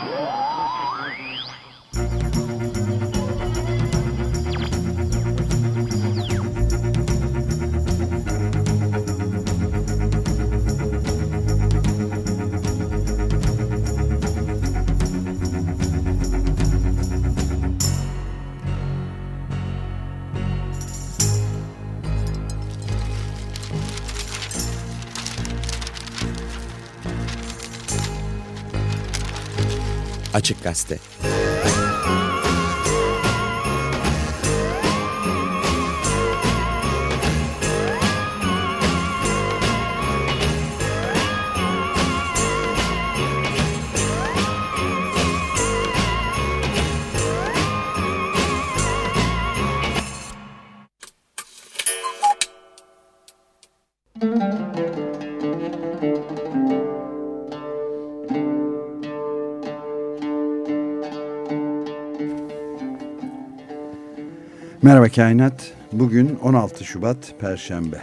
Oh! Açık Gazete Merhaba Kainat. Bugün 16 Şubat Perşembe.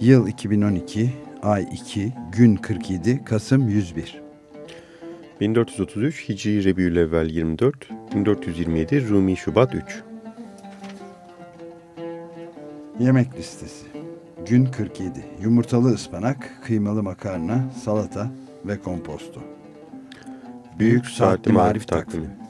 Yıl 2012, ay 2, gün 47, Kasım 101. 1433 Hicri Rebiülevvel 24, 1427 Rumi Şubat 3. Yemek listesi. Gün 47. Yumurtalı ıspanak, kıymalı makarna, salata ve komposto. Büyük Saatli Marif Takvimi.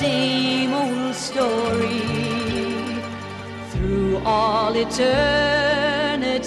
Same old story through all eternity.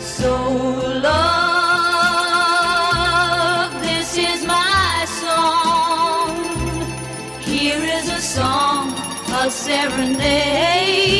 So, love, this is my song. Here is a song, a serenade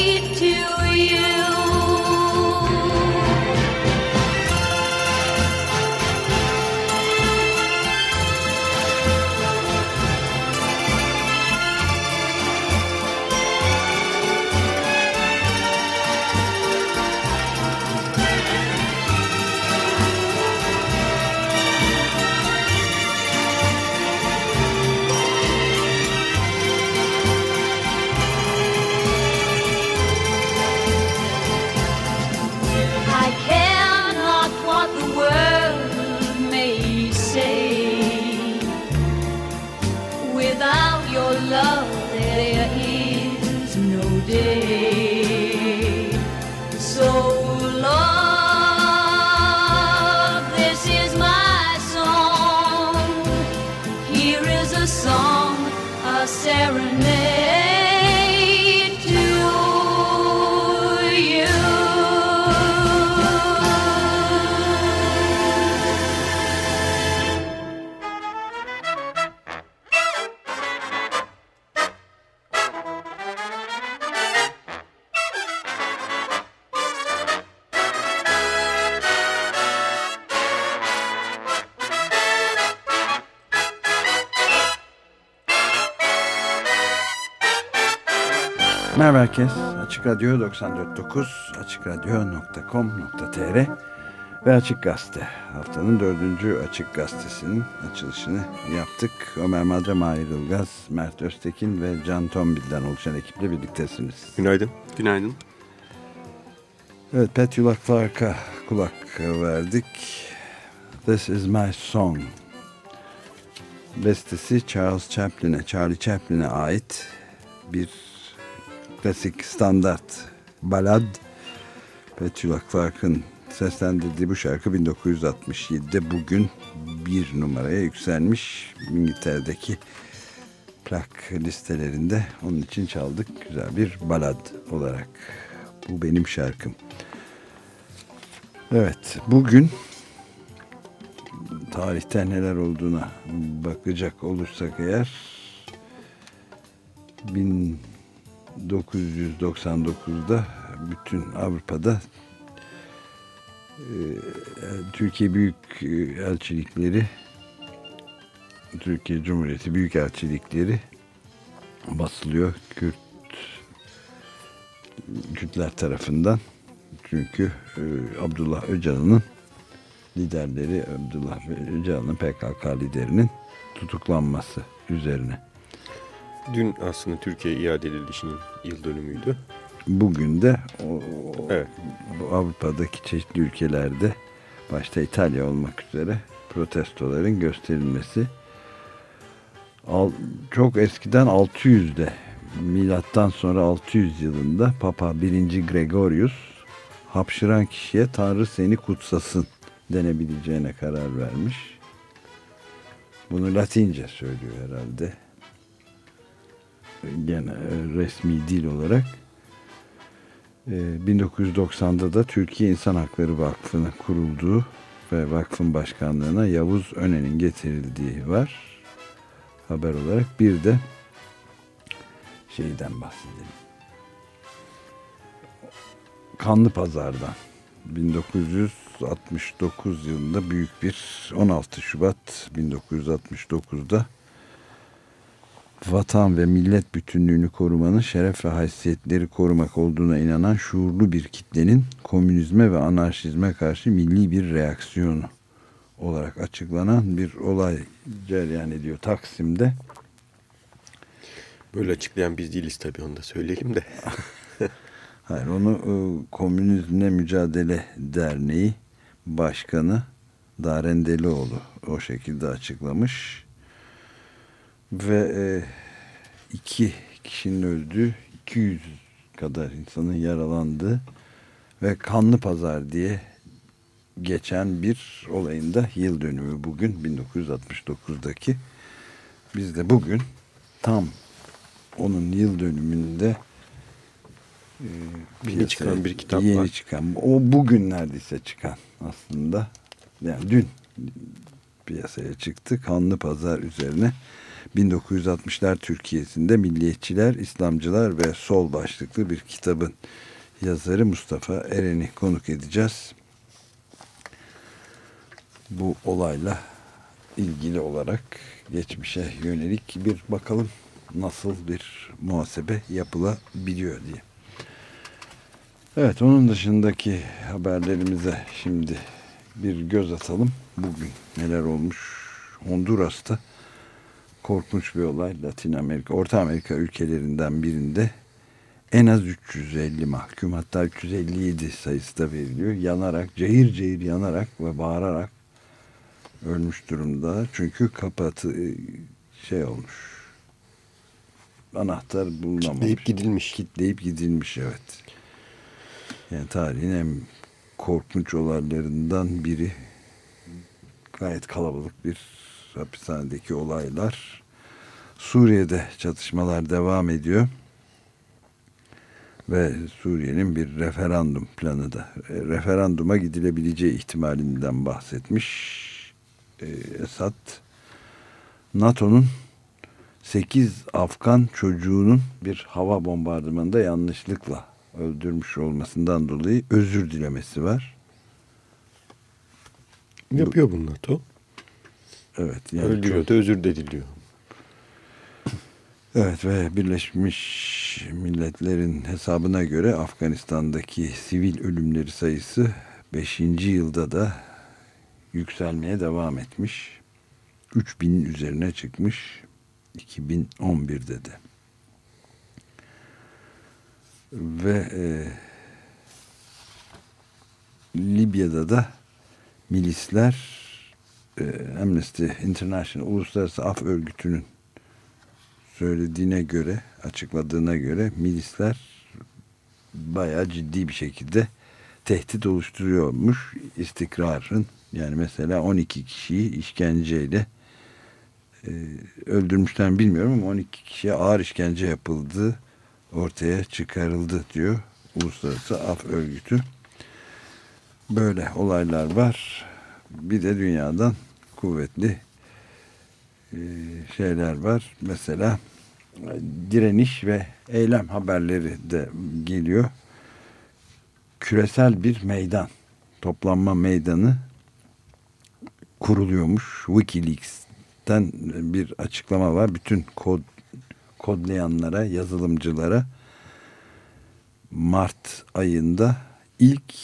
herkes. Açık Radyo 94.9, açıkradyo.com.tr ve Açık Gazete. Haftanın dördüncü Açık Gazetesi'nin açılışını yaptık. Ömer Madre, Mahir Ilgaz, Mert Öztekin ve Can Tombil'den oluşan ekiple birliktesiniz. Günaydın. Günaydın. Evet, Petula Clark'a kulak verdik. This is my song. Bestesi Charles Chaplin'e, Charlie Chaplin'e ait bir klasik standart balad. Petula Clark'ın seslendirdiği bu şarkı 1967'de bugün bir numaraya yükselmiş. İngiltere'deki plak listelerinde onun için çaldık. Güzel bir balad olarak. Bu benim şarkım. Evet, bugün tarihte neler olduğuna bakacak olursak eğer 1999'da bütün Avrupa'da e, Türkiye Büyük Elçilikleri Türkiye Cumhuriyeti Büyük Elçilikleri basılıyor Kürt Kürtler tarafından çünkü e, Abdullah Öcalan'ın liderleri Abdullah Öcalan'ın PKK liderinin tutuklanması üzerine. Dün aslında Türkiye iade edilişinin yıl dönümüydü. Bugün de o, Evet. Avrupa'daki çeşitli ülkelerde başta İtalya olmak üzere protestoların gösterilmesi Al, çok eskiden 600'de milattan sonra 600 yılında Papa 1. Gregorius hapşıran kişiye Tanrı seni kutsasın denebileceğine karar vermiş. Bunu Latince söylüyor herhalde. Gene e, resmi dil olarak. E, 1990'da da Türkiye İnsan Hakları Vakfı'nın kurulduğu ve vakfın başkanlığına Yavuz Önen'in getirildiği var. Haber olarak bir de şeyden bahsedelim. Kanlı Pazar'dan 1969 yılında büyük bir 16 Şubat 1969'da vatan ve millet bütünlüğünü korumanın şeref ve haysiyetleri korumak olduğuna inanan şuurlu bir kitlenin komünizme ve anarşizme karşı milli bir reaksiyonu olarak açıklanan bir olay cereyan ediyor Taksim'de. Böyle açıklayan biz değiliz tabii onu da söyleyelim de. Hayır onu e, Komünizmle Mücadele Derneği Başkanı Darendelioğlu o şekilde açıklamış. Ve e, iki kişinin öldüğü 200 kadar insanın yaralandığı ve Kanlı Pazar diye geçen bir olayında yıl dönümü bugün 1969'daki biz de bugün tam onun yıl dönümünde e, Yeni çıkan bir kitap yeni var. çıkan o bugün neredeyse çıkan aslında. Yani dün piyasaya çıktı kanlı pazar üzerine 1960'lar Türkiye'sinde milliyetçiler, İslamcılar ve sol başlıklı bir kitabın yazarı Mustafa Eren'i konuk edeceğiz. Bu olayla ilgili olarak geçmişe yönelik bir bakalım nasıl bir muhasebe yapılabiliyor diye. Evet onun dışındaki haberlerimize şimdi bir göz atalım. Bugün neler olmuş Honduras'ta korkunç bir olay Latin Amerika, Orta Amerika ülkelerinden birinde en az 350 mahkum hatta 357 sayısı da veriliyor. Yanarak, cayır cayır yanarak ve bağırarak ölmüş durumda. Çünkü kapatı şey olmuş. Anahtar bulunamamış. Kitleyip gidilmiş. Kitleyip gidilmiş evet. Yani tarihin en korkunç olaylarından biri gayet kalabalık bir hapishanedeki olaylar. Suriye'de çatışmalar devam ediyor. Ve Suriye'nin bir referandum planı da referanduma gidilebileceği ihtimalinden bahsetmiş e, Esad. NATO'nun 8 Afgan çocuğunun bir hava bombardımanında yanlışlıkla öldürmüş olmasından dolayı özür dilemesi var. Yapıyor bunu NATO. Evet. Yani Öldürüyor çok- da özür de diliyor. Evet ve Birleşmiş Milletler'in hesabına göre Afganistan'daki sivil ölümleri sayısı 5. yılda da yükselmeye devam etmiş. 3000'in üzerine çıkmış 2011'de de. Ve e, Libya'da da milisler Amnesty International Uluslararası Af Örgütü'nün söylediğine göre, açıkladığına göre milisler bayağı ciddi bir şekilde tehdit oluşturuyormuş istikrarın. Yani mesela 12 kişiyi işkenceyle e, öldürmüşler bilmiyorum ama 12 kişiye ağır işkence yapıldı ortaya çıkarıldı diyor Uluslararası Af Örgütü. Böyle olaylar var. Bir de dünyadan kuvvetli e, şeyler var. Mesela direniş ve eylem haberleri de geliyor. Küresel bir meydan, toplanma meydanı kuruluyormuş. Wikileaks'ten bir açıklama var. Bütün kod kodlayanlara, yazılımcılara Mart ayında ilk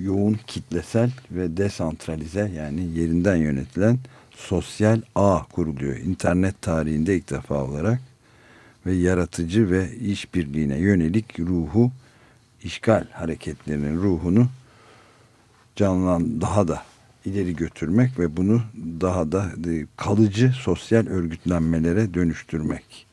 yoğun kitlesel ve desantralize yani yerinden yönetilen sosyal ağ kuruluyor. İnternet tarihinde ilk defa olarak ve yaratıcı ve işbirliğine yönelik ruhu işgal hareketlerinin ruhunu canlan daha da ileri götürmek ve bunu daha da e, kalıcı sosyal örgütlenmelere dönüştürmek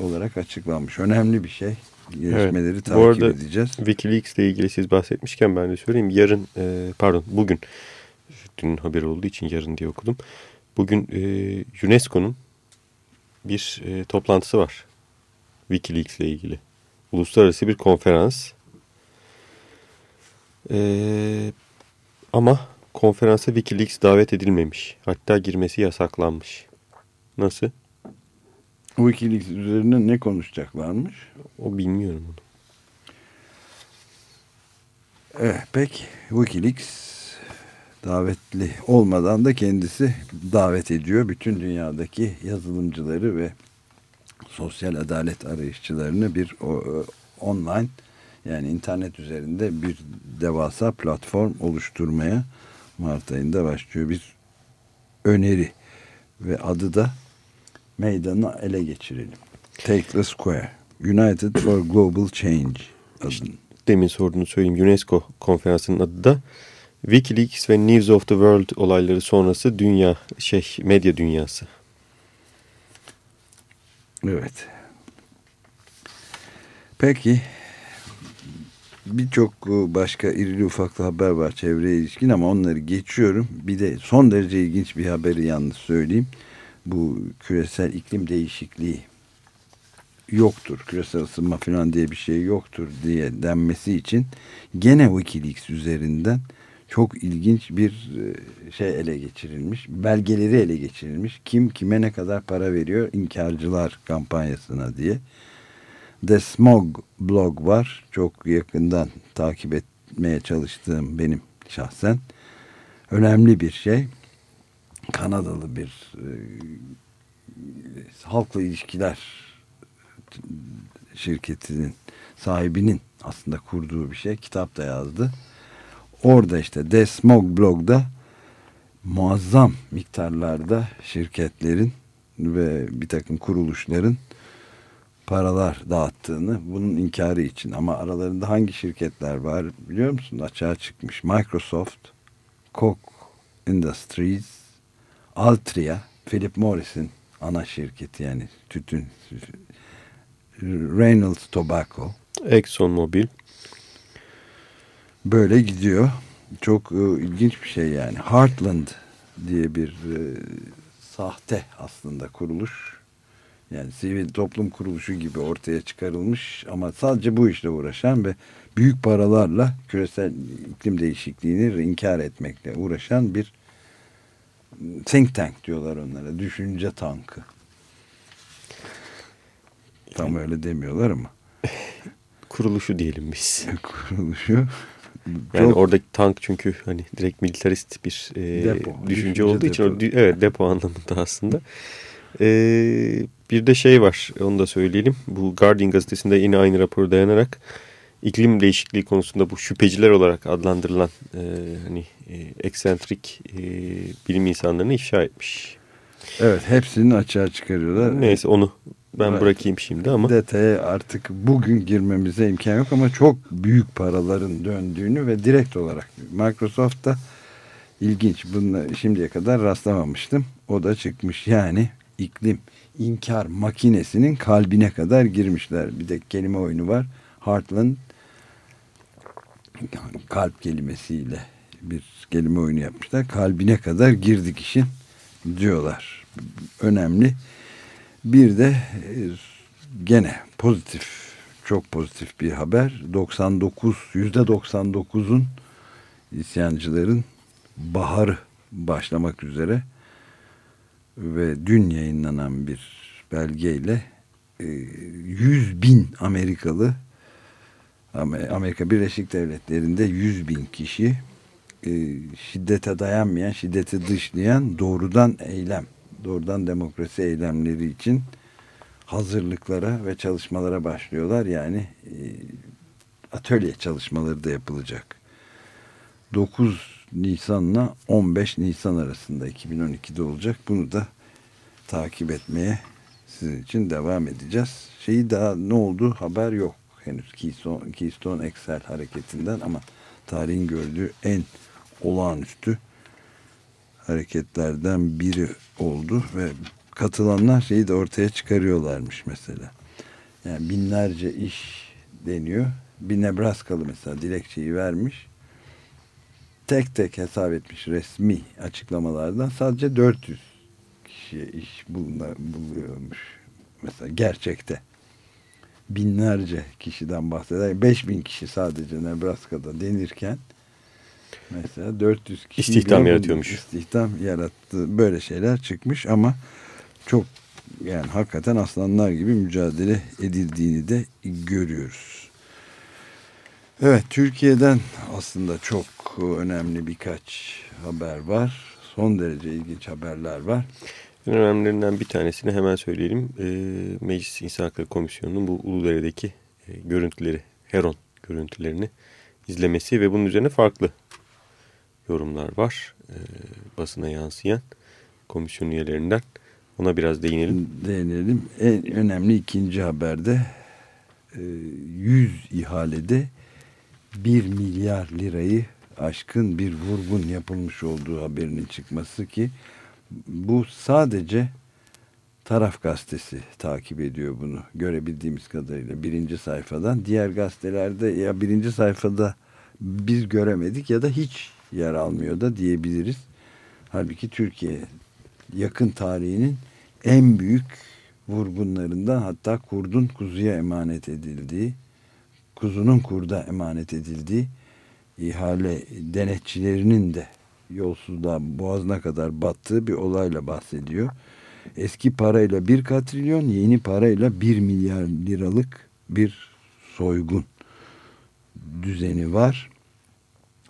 olarak açıklanmış. Önemli bir şey. Gelişmeleri evet. takip Bu arada edeceğiz. Wikileaks ile ilgili siz bahsetmişken ben de söyleyeyim. Yarın e, pardon bugün dün haberi olduğu için yarın diye okudum. Bugün e, UNESCO'nun bir e, toplantısı var. Wikileaks ile ilgili. Uluslararası bir konferans. E, ama konferansa Wikileaks davet edilmemiş. Hatta girmesi yasaklanmış. Nasıl? Wikileaks üzerine ne konuşacaklarmış? O bilmiyorum onu. Evet, pek Wikileaks davetli olmadan da kendisi davet ediyor. Bütün dünyadaki yazılımcıları ve sosyal adalet arayışçılarını bir o, online yani internet üzerinde bir devasa platform oluşturmaya Mart ayında başlıyor bir öneri ve adı da meydanı ele geçirelim. Take the Square. United for Global Change adını. Demin sorduğunu söyleyeyim. UNESCO konferansının adı da Wikileaks ve News of the World olayları sonrası dünya şey medya dünyası. Evet. Peki birçok başka irili ufaklı haber var çevreye ilişkin ama onları geçiyorum. Bir de son derece ilginç bir haberi yalnız söyleyeyim. Bu küresel iklim değişikliği yoktur. Küresel ısınma falan diye bir şey yoktur diye denmesi için gene Wikileaks üzerinden çok ilginç bir şey ele geçirilmiş. Belgeleri ele geçirilmiş. Kim kime ne kadar para veriyor inkarcılar kampanyasına diye. The Smog blog var. Çok yakından takip etmeye çalıştığım benim şahsen. Önemli bir şey. Kanadalı bir e, halkla ilişkiler şirketinin sahibinin aslında kurduğu bir şey. Kitap da yazdı. Orada işte The Smog blogda muazzam miktarlarda şirketlerin ve bir takım kuruluşların paralar dağıttığını bunun inkarı için ama aralarında hangi şirketler var biliyor musun? Açığa çıkmış. Microsoft, Koch Industries, Altria, Philip Morris'in ana şirketi yani tütün Reynolds Tobacco Exxon Mobil böyle gidiyor. Çok e, ilginç bir şey yani. Heartland diye bir e, sahte aslında kuruluş. Yani sivil toplum kuruluşu gibi ortaya çıkarılmış ama sadece bu işle uğraşan ve büyük paralarla küresel iklim değişikliğini inkar etmekle uğraşan bir think tank diyorlar onlara. Düşünce tankı. Tam öyle demiyorlar ama. kuruluşu diyelim biz. kuruluşu. Yani Çok- oradaki tank çünkü hani direkt militarist bir e, Depo, düşünce düşünce olduğu için depo. o dü- evet depo anlamında aslında. E, bir de şey var onu da söyleyelim. Bu Guardian gazetesinde yine aynı raporu dayanarak iklim değişikliği konusunda bu şüpheciler olarak adlandırılan e, hani e, eksentrik e, bilim insanlarını ifşa etmiş. Evet hepsini açığa çıkarıyorlar. Neyse onu ben Evet. bırakayım şimdi ama. Detaya artık bugün girmemize imkan yok ama çok büyük paraların döndüğünü ve direkt olarak Microsoft'ta ilginç. Bunu şimdiye kadar rastlamamıştım. O da çıkmış. Yani iklim inkar makinesinin kalbine kadar girmişler. Bir de kelime oyunu var. Heartland kalp kelimesiyle bir kelime oyunu yapmışlar. Kalbine kadar girdik işin diyorlar. Önemli. Bir de e, gene pozitif, çok pozitif bir haber. 99, yüzde 99'un isyancıların baharı başlamak üzere ve dün yayınlanan bir belgeyle e, 100 bin Amerikalı Amer- Amerika Birleşik Devletleri'nde 100 bin kişi e, şiddete dayanmayan, şiddeti dışlayan doğrudan eylem, doğrudan demokrasi eylemleri için hazırlıklara ve çalışmalara başlıyorlar. Yani e, atölye çalışmaları da yapılacak. 9 Nisan'la 15 Nisan arasında 2012'de olacak. Bunu da takip etmeye sizin için devam edeceğiz. Şeyi daha ne oldu haber yok henüz Keystone, Keystone XL hareketinden ama tarihin gördüğü en olağanüstü hareketlerden biri oldu ve katılanlar şeyi de ortaya çıkarıyorlarmış mesela. Yani binlerce iş deniyor. Bir Nebraskalı mesela dilekçeyi vermiş. Tek tek hesap etmiş resmi açıklamalardan sadece 400 kişiye iş buluna- buluyormuş. Mesela gerçekte binlerce kişiden bahseder. 5000 kişi sadece Nebraska'da denirken mesela 400 kişi İstihdam yaratıyormuş. İstihdam yarattı. Böyle şeyler çıkmış ama çok yani hakikaten aslanlar gibi mücadele edildiğini de görüyoruz. Evet Türkiye'den aslında çok önemli birkaç haber var. Son derece ilginç haberler var. En önemlilerinden bir tanesini hemen söyleyelim. E, Meclis İnsan Hakları Komisyonu'nun bu Uludere'deki e, görüntüleri, Heron görüntülerini izlemesi ve bunun üzerine farklı yorumlar var. E, basına yansıyan komisyon üyelerinden. Ona biraz değinelim. Değinelim. En önemli ikinci haberde e, 100 ihalede 1 milyar lirayı aşkın bir vurgun yapılmış olduğu haberinin çıkması ki bu sadece Taraf Gazetesi takip ediyor bunu görebildiğimiz kadarıyla birinci sayfadan. Diğer gazetelerde ya birinci sayfada biz göremedik ya da hiç yer almıyor da diyebiliriz. Halbuki Türkiye yakın tarihinin en büyük vurgunlarından hatta kurdun kuzuya emanet edildiği, kuzunun kurda emanet edildiği ihale denetçilerinin de yolsuzluğa boğazına kadar battığı bir olayla bahsediyor. Eski parayla bir katrilyon, yeni parayla bir milyar liralık bir soygun düzeni var.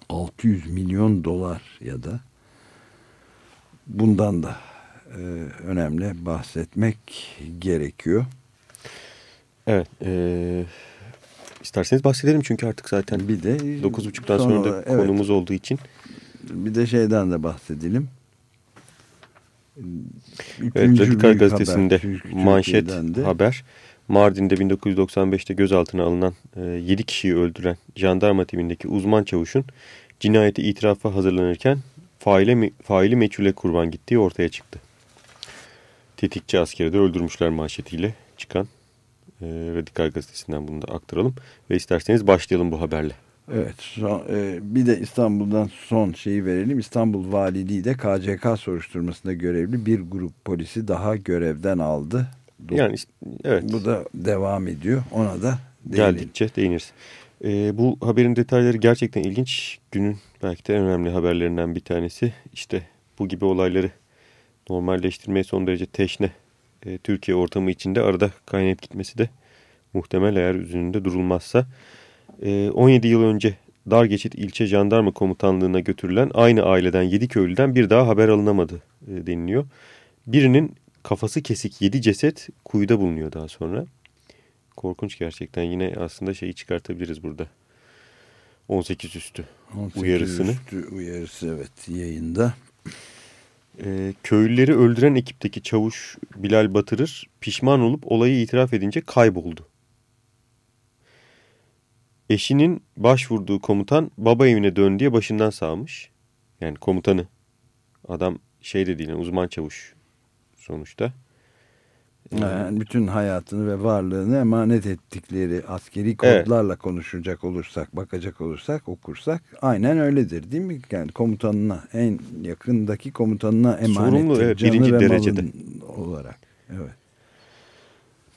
600 milyon dolar ya da bundan da e, önemli bahsetmek gerekiyor. Evet. E, isterseniz bahsedelim çünkü artık zaten Bir de 9.30'dan son sonra da evet, konumuz olduğu için. Bir de şeyden de bahsedelim. Evet, Üçüncü Radikal büyük Gazetesi'nde haber, manşet de. haber. Mardin'de 1995'te gözaltına alınan e, 7 kişiyi öldüren jandarma timindeki uzman çavuşun cinayeti itirafa hazırlanırken faile, faili meçhule kurban gittiği ortaya çıktı. Tetikçi askeri de öldürmüşler manşetiyle çıkan e, Radikal Gazetesi'nden bunu da aktaralım. Ve isterseniz başlayalım bu haberle. Evet. son- e, bir de İstanbul'dan son şeyi verelim. İstanbul Valiliği de KCK soruşturmasında görevli bir grup polisi daha görevden aldı. Yani evet. Bu da devam ediyor. Ona da değinelim. Geldikçe değiniriz. Ee, bu haberin detayları gerçekten ilginç. Günün belki de en önemli haberlerinden bir tanesi. İşte bu gibi olayları normalleştirmeye son derece teşne e, Türkiye ortamı içinde arada kaynayıp gitmesi de muhtemel eğer üzerinde durulmazsa. E, 17 yıl önce Dargeçit ilçe jandarma komutanlığına götürülen aynı aileden 7 köylüden bir daha haber alınamadı e, deniliyor. Birinin kafası kesik 7 ceset kuyuda bulunuyor daha sonra. Korkunç gerçekten. Yine aslında şeyi çıkartabiliriz burada. 18 üstü 18 uyarısını. üstü uyarısı evet yayında. Ee, köylüleri öldüren ekipteki çavuş Bilal Batırır pişman olup olayı itiraf edince kayboldu. Eşinin başvurduğu komutan baba evine dön diye başından sağmış. Yani komutanı. Adam şey de değil yani uzman çavuş sonuçta. Yani bütün hayatını ve varlığını emanet ettikleri askeri kodlarla konuşacak olursak, bakacak olursak, okursak aynen öyledir değil mi? Yani komutanına, en yakındaki komutanına emanet. Sorumlu, evet, birinci derecede. olarak. Evet.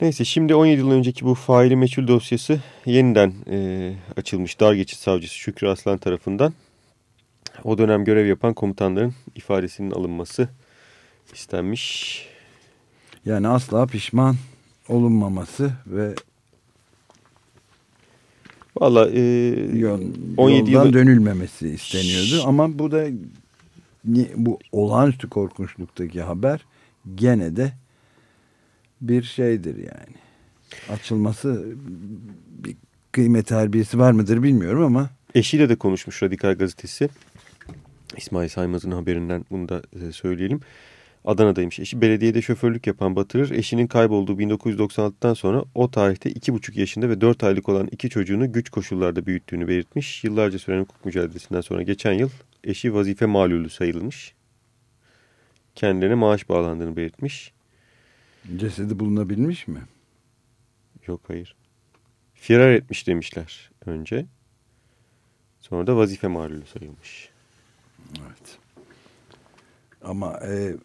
Neyse şimdi 17 yıl önceki bu faili meçhul dosyası yeniden e, açılmış dar geçit savcısı Şükrü Aslan tarafından. O dönem görev yapan komutanların ifadesinin alınması istenmiş. Yani asla pişman olunmaması ve Valla e, yol, 17 yoldan yılı- dönülmemesi isteniyordu. Ama bu da bu olağanüstü korkunçluktaki haber gene de bir şeydir yani. Açılması bir kıymet harbiyesi var mıdır bilmiyorum ama eşiyle de konuşmuş Radikal Gazetesi. İsmail Saymaz'ın haberinden bunu da e, söyleyelim. Adana'daymış. Eşi belediyede şoförlük yapan Batırır. Eşinin kaybolduğu 1996'dan sonra o tarihte 2,5 yaşında ve 4 aylık olan iki çocuğunu güç koşullarda büyüttüğünü belirtmiş. Yıllarca süren hukuk mücadelesinden sonra geçen yıl eşi vazife malulü sayılmış. Kendilerine maaş bağlandığını belirtmiş. Cesedi bulunabilmiş mi? Yok hayır. Firar etmiş demişler önce. Sonra da vazife malulü sayılmış. Evet. Ama e,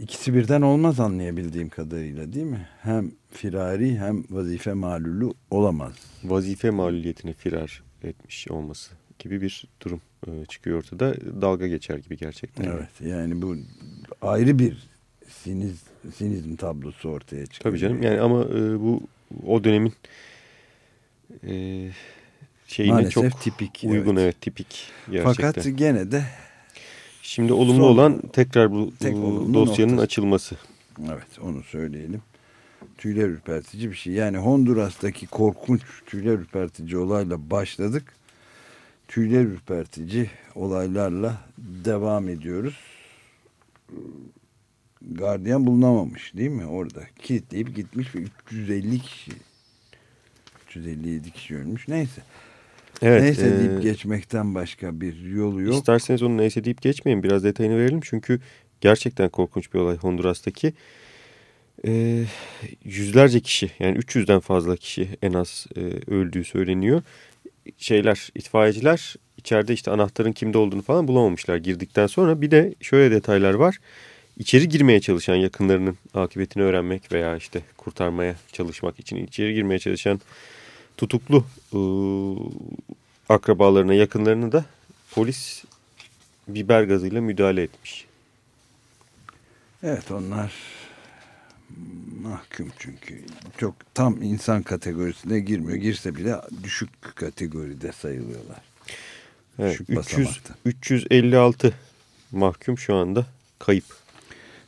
ikisi birden olmaz anlayabildiğim kadarıyla değil mi? Hem firari hem vazife malulü olamaz. vazife maluliyetine firar etmiş olması gibi bir durum e, çıkıyor ortada. Dalga geçer gibi gerçekten. Evet yani bu ayrı bir siniz, sinizm tablosu ortaya çıkıyor. Tabii canım yani ama e, bu o dönemin e, şeyine Maalesef çok tipik, uygun evet. evet, tipik gerçekten. Fakat gene de Şimdi olumlu son- olan tekrar bu, tek bu dosyanın noktası. açılması. evet onu söyleyelim. Tüyler ürpertici bir şey. Yani Honduras'taki korkunç tüyler ürpertici olayla başladık. Tüyler ürpertici olaylarla devam ediyoruz. Gardiyan bulunamamış değil mi orada? Kilitleyip gitmiş ve 350 kişi 357 kişi ölmüş. Neyse. Evet, Neyse e, deyip geçmekten başka bir yolu yok. İsterseniz onu neyse deyip geçmeyin. Biraz detayını verelim. Çünkü gerçekten korkunç bir olay Honduras'taki. Ee, yüzlerce kişi yani 300'den fazla kişi en az e, öldüğü söyleniyor. Şeyler itfaiyeciler içeride işte anahtarın kimde olduğunu falan bulamamışlar girdikten sonra. Bir de şöyle detaylar var. İçeri girmeye çalışan yakınlarının akıbetini öğrenmek veya işte kurtarmaya çalışmak için içeri girmeye çalışan tutuklu ıı, akrabalarına yakınlarını da polis biber gazıyla müdahale etmiş. Evet onlar mahkum çünkü. Çok tam insan kategorisine girmiyor. Girse bile düşük kategoride sayılıyorlar. Evet, Düşük 300, basamakta. 356 mahkum şu anda kayıp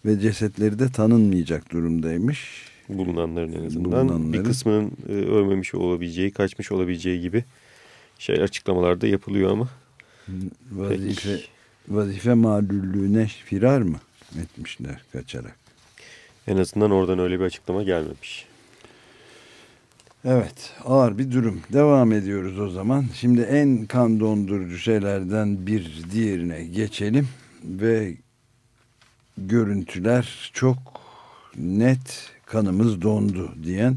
Ve cesetleri de tanınmayacak durumdaymış. bulunanların en azından. Bulunanların. Bir kısmının e, ölmemiş olabileceği, kaçmış olabileceği gibi şey açıklamalarda yapılıyor ama Vazife, pek vazife mağlullüğüne firar mı etmişler kaçarak? en azından oradan öyle bir açıklama gelmemiş. Evet ağır bir durum. Devam ediyoruz o zaman. Şimdi en kan dondurucu şeylerden bir diğerine geçelim. Ve görüntüler çok net kanımız dondu diyen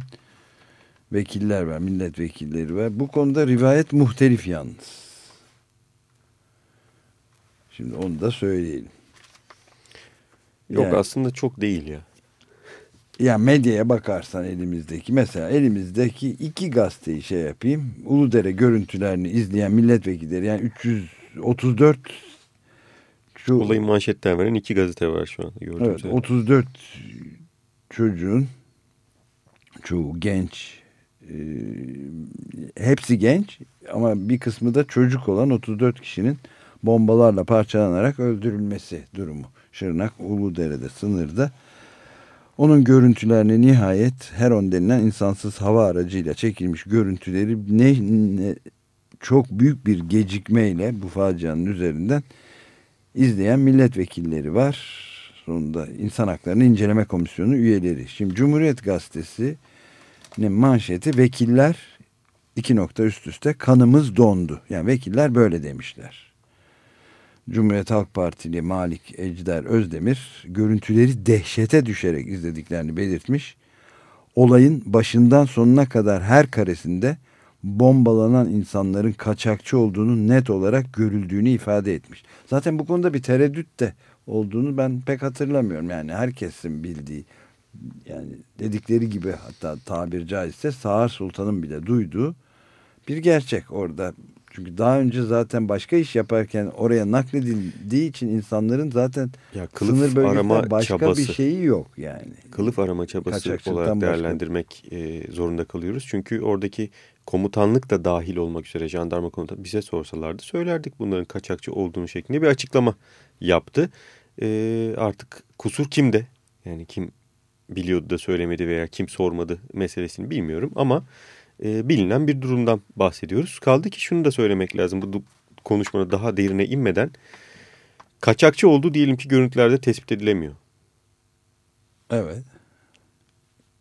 vekiller var, milletvekilleri var. Bu konuda rivayet muhtelif yalnız. Şimdi onu da söyleyelim. Yok Yani- aslında çok değil ya. Ya medyaya bakarsan elimizdeki mesela elimizdeki iki gazeteyi şey yapayım. Uludere görüntülerini izleyen milletvekilleri yani 334 şu, Olayın manşetten veren iki gazete var şu an. Evet, üzere. 34 çocuğun çoğu genç e, hepsi genç ama bir kısmı da çocuk olan 34 kişinin bombalarla parçalanarak öldürülmesi durumu. Şırnak Uludere'de sınırda Onun görüntülerini nihayet Heron denilen insansız hava aracıyla çekilmiş görüntüleri ne, ne çok büyük bir gecikmeyle bu facianın üzerinden izleyen milletvekilleri var. Sonunda İnsan Haklarını İnceleme Komisyonu üyeleri. Şimdi Cumhuriyet Gazetesi'nin manşeti vekiller iki nokta üst üste kanımız dondu. Yani vekiller böyle demişler. Cumhuriyet Halk Partili Malik Ejder Özdemir görüntüleri dehşete düşerek izlediklerini belirtmiş. Olayın başından sonuna kadar her karesinde bombalanan insanların kaçakçı olduğunu net olarak görüldüğünü ifade etmiş. Zaten bu konuda bir tereddüt de olduğunu ben pek hatırlamıyorum. Yani herkesin bildiği yani dedikleri gibi hatta tabir caizse Sağır Sultan'ın bile duyduğu bir gerçek orada. Çünkü daha önce zaten başka iş yaparken oraya nakledildiği için insanların zaten Ya kılıf sınır bölgesinde arama başka çabası. bir şeyi yok yani. kılıf arama çabası olarak başka. değerlendirmek e, zorunda kalıyoruz. Çünkü oradaki komutanlık da dahil olmak üzere jandarma komutanı bize sorsalardı söylerdik bunların kaçakçı olduğunu şeklinde bir açıklama yaptı. E, artık kusur kimde? Yani kim biliyordu da söylemedi veya kim sormadı meselesini bilmiyorum ama e, bilinen bir durumdan bahsediyoruz. Kaldı ki şunu da söylemek lazım bu konuşmanın daha derine inmeden kaçakçı olduğu diyelim ki görüntülerde tespit edilemiyor. Evet.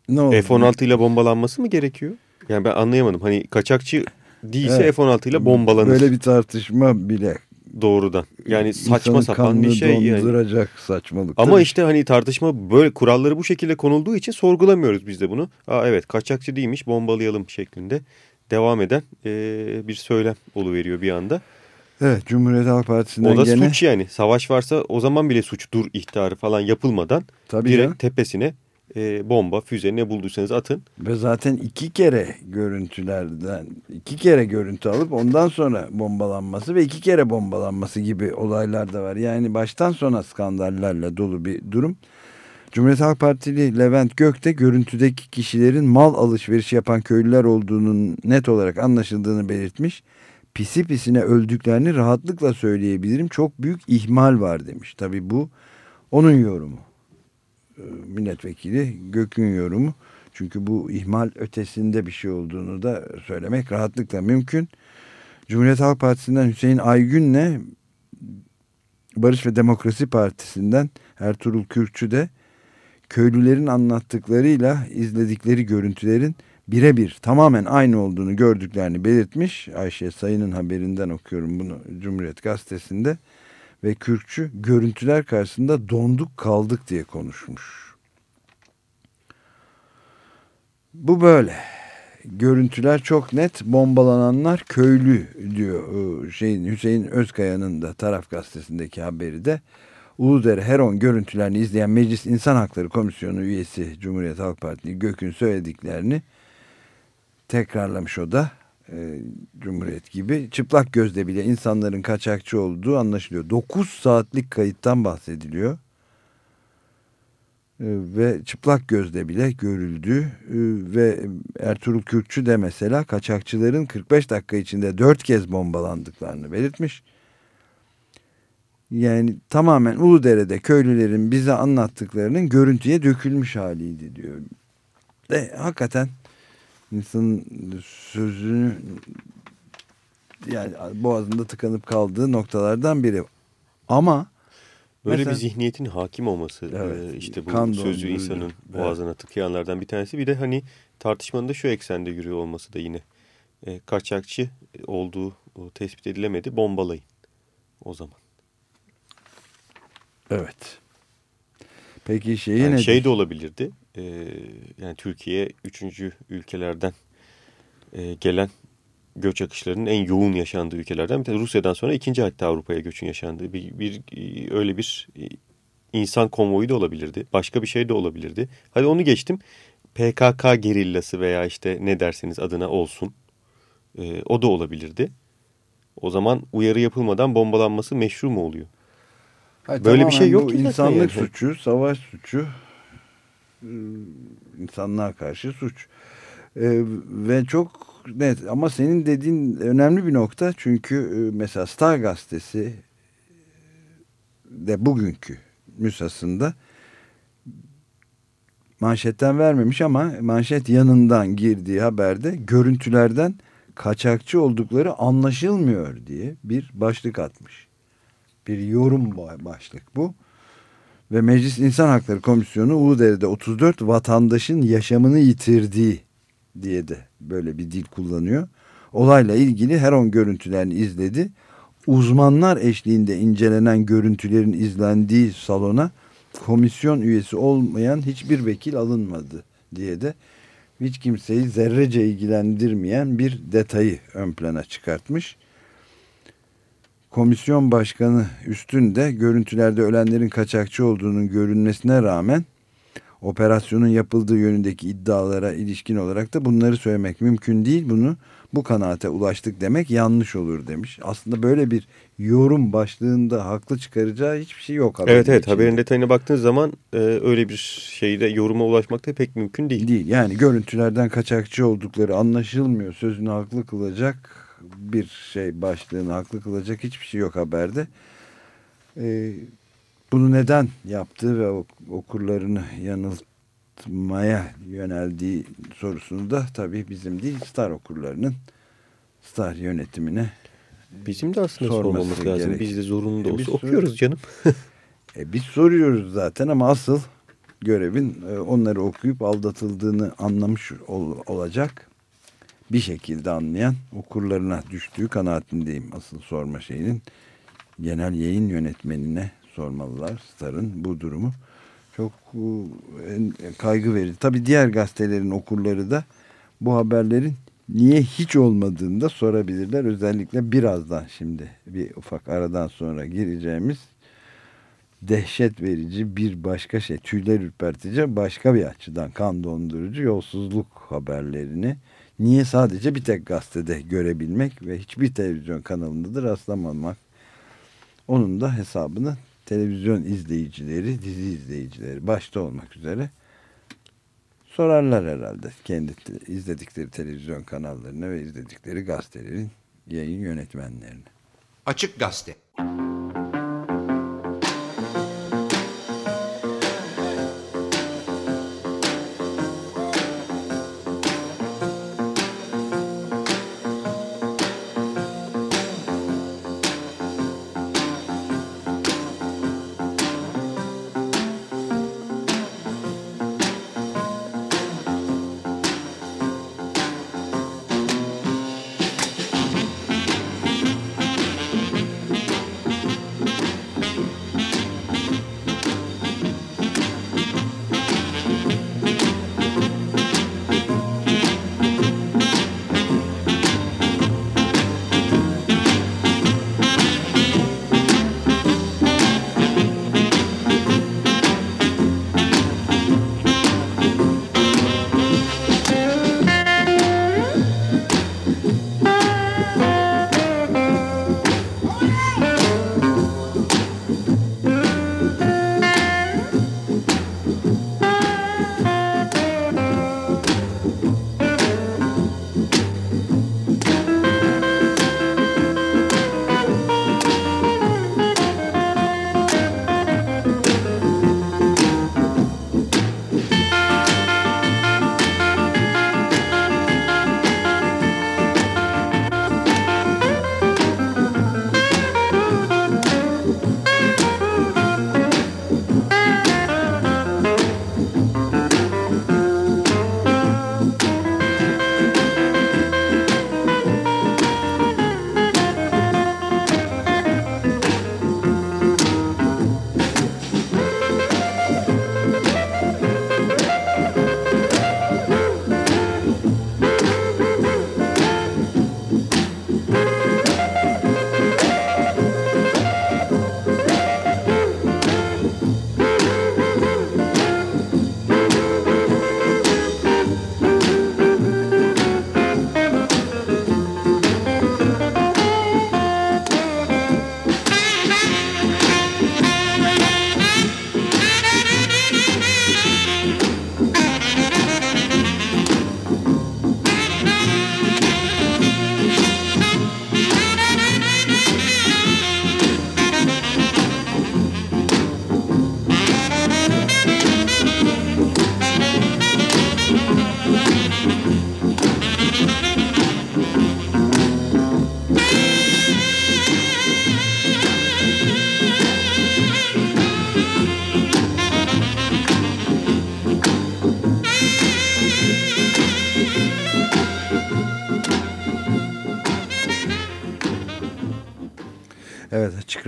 Ne oldu? F-16 ile bombalanması mı gerekiyor? Yani ben anlayamadım. Hani kaçakçı değilse Evet. F-16 ile bombalanır Böyle bir tartışma bile. doğrudan. Yani saçma sapan bir şey. Yani. saçmalık. Ama Tabii. işte hani tartışma böyle kuralları bu şekilde konulduğu için sorgulamıyoruz biz de bunu. Aa evet kaçakçı değilmiş bombalayalım şeklinde devam eden eee, bir söylem oluveriyor bir anda. Evet Cumhuriyet Halk Partisi'nden O da gene. suç yani. Savaş varsa o zaman bile suç dur ihtarı falan yapılmadan Tabii direkt canım. tepesine eee, bomba, füze ne bulduysanız atın. Ve zaten iki kere görüntülerden iki kere görüntü alıp ondan sonra bombalanması ve iki kere bombalanması gibi olaylar da var. Yani baştan sona skandallerle dolu bir durum. Cumhuriyet Halk Partili Levent Gök de görüntüdeki kişilerin mal alışverişi yapan köylüler olduğunun net olarak anlaşıldığını belirtmiş. Pisi pisine öldüklerini rahatlıkla söyleyebilirim. Çok büyük ihmal var demiş. Tabii bu onun yorumu. Ee, Milletvekili Gök'ün yorumu. Çünkü bu ihmal ötesinde bir şey olduğunu da söylemek rahatlıkla mümkün. Cumhuriyet Halk Partisi'nden Hüseyin Aygün'le Barış ve Demokrasi Partisi'nden Ertuğrul Kürkçü de köylülerin anlattıklarıyla izledikleri görüntülerin birebir tamamen aynı olduğunu gördüklerini belirtmiş. Ayşe Sayın'ın haberinden okuyorum bunu Cumhuriyet Gazetesi'nde. Ve Kürkçü görüntüler karşısında donduk kaldık diye konuşmuş. Bu böyle. Görüntüler çok net. Bombalananlar köylü diyor Ee, şeyin Hüseyin Özkaya'nın da Taraf Gazetesi'ndeki haberi de. Uludere Heron görüntülerini izleyen Meclis İnsan Hakları Komisyonu üyesi Cumhuriyet Halk Partisi Gök'ün söylediklerini tekrarlamış o da. Ee, Cumhuriyet gibi çıplak gözle bile insanların kaçakçı olduğu anlaşılıyor. 9 saatlik kayıttan bahsediliyor. Ee, ve çıplak gözle bile görüldü Ee, ve Ertuğrul Kürkçü de mesela kaçakçıların 45 dakika içinde 4 kez bombalandıklarını belirtmiş. Yani tamamen Uludere'de köylülerin bize anlattıklarının görüntüye dökülmüş haliydi diyor. De hakikaten insanın sözünü yani boğazında tıkanıp kaldığı noktalardan biri. Ama Böyle Mesela- bir zihniyetin hakim olması Evet, e, işte bu kan sözü dondurucu. insanın boğazına tıkayanlardan bir tanesi. Bir de hani tartışmanın da şu eksende yürüyor olması da yine e, kaçakçı olduğu tespit edilemedi bombalayın o zaman. evet. Peki şeyi Yani ne? şey de olabilirdi e, yani Türkiye üçüncü ülkelerden e, gelen göç akışlarının en yoğun yaşandığı ülkelerden bir. Rusya'dan sonra ikinci hatta Avrupa'ya göçün yaşandığı bir, bir e, öyle bir e, insan konvoyu da olabilirdi. Başka bir şey de olabilirdi. Hadi onu geçtim. PKK gerillası veya işte ne derseniz adına olsun. E, o da olabilirdi. O zaman uyarı yapılmadan bombalanması meşru mu oluyor? Hayır, Böyle bir şey yok bu insanlık yani. suçu, savaş suçu, insanlığa karşı suç. Ee, ve çok net ama senin dediğin önemli bir nokta çünkü e, mesela Star gazetesi de bugünkü müsasında manşetten vermemiş ama manşet yanından girdiği haberde görüntülerden kaçakçı oldukları anlaşılmıyor diye bir başlık atmış. Bir yorum başlık bu. Ve Meclis İnsan Hakları Komisyonu Uludere'de 34 vatandaşın yaşamını yitirdiği diye de böyle bir dil kullanıyor. Olayla ilgili her on görüntülerini izledi. Uzmanlar eşliğinde incelenen görüntülerin izlendiği salona komisyon üyesi olmayan hiçbir vekil alınmadı diye de hiç kimseyi zerrece ilgilendirmeyen bir detayı ön plana çıkartmış. Komisyon başkanı üstünde görüntülerde ölenlerin kaçakçı olduğunun görünmesine rağmen operasyonun yapıldığı yönündeki iddialara ilişkin olarak da bunları söylemek mümkün değil. Bunu bu kanaate ulaştık demek yanlış olur demiş. Aslında böyle bir yorum başlığında haklı çıkaracağı hiçbir şey yok. Evet evet içinde. haberin detayına baktığınız zaman e, öyle bir şeyde yoruma ulaşmak da pek mümkün değil. Değil yani görüntülerden kaçakçı oldukları anlaşılmıyor. Sözünü haklı kılacak bir şey başlığını haklı kılacak hiçbir şey yok haberde. E, bunu neden yaptığı ve okurlarını yanıltmaya yöneldiği sorusunu da tabii bizim değil Star okurlarının Star yönetimine Bizim de aslında sormamız lazım. Gerek. Biz de zorunlu da e, olsa okuyoruz canım. e, biz soruyoruz zaten ama asıl görevin e, onları okuyup aldatıldığını anlamış ol, olacak. Bir şekilde anlayan okurlarına düştüğü kanaatindeyim. Asıl sorma şeyinin genel yayın yönetmenine sormalılar Star'ın bu durumu. Çok e, kaygı verici. Tabii diğer gazetelerin okurları da bu haberlerin niye hiç olmadığını da sorabilirler. Özellikle birazdan şimdi bir ufak aradan sonra gireceğimiz dehşet verici bir başka şey tüyler ürpertici başka bir açıdan kan dondurucu yolsuzluk haberlerini niye sadece bir tek gazetede görebilmek ve hiçbir televizyon kanalında da rastlamamak? Onun da hesabını televizyon izleyicileri dizi izleyicileri başta olmak üzere sorarlar herhalde. Kendi izledikleri televizyon kanallarına ve izledikleri gazetelerin yayın yönetmenlerine. Açık Gazete. Evet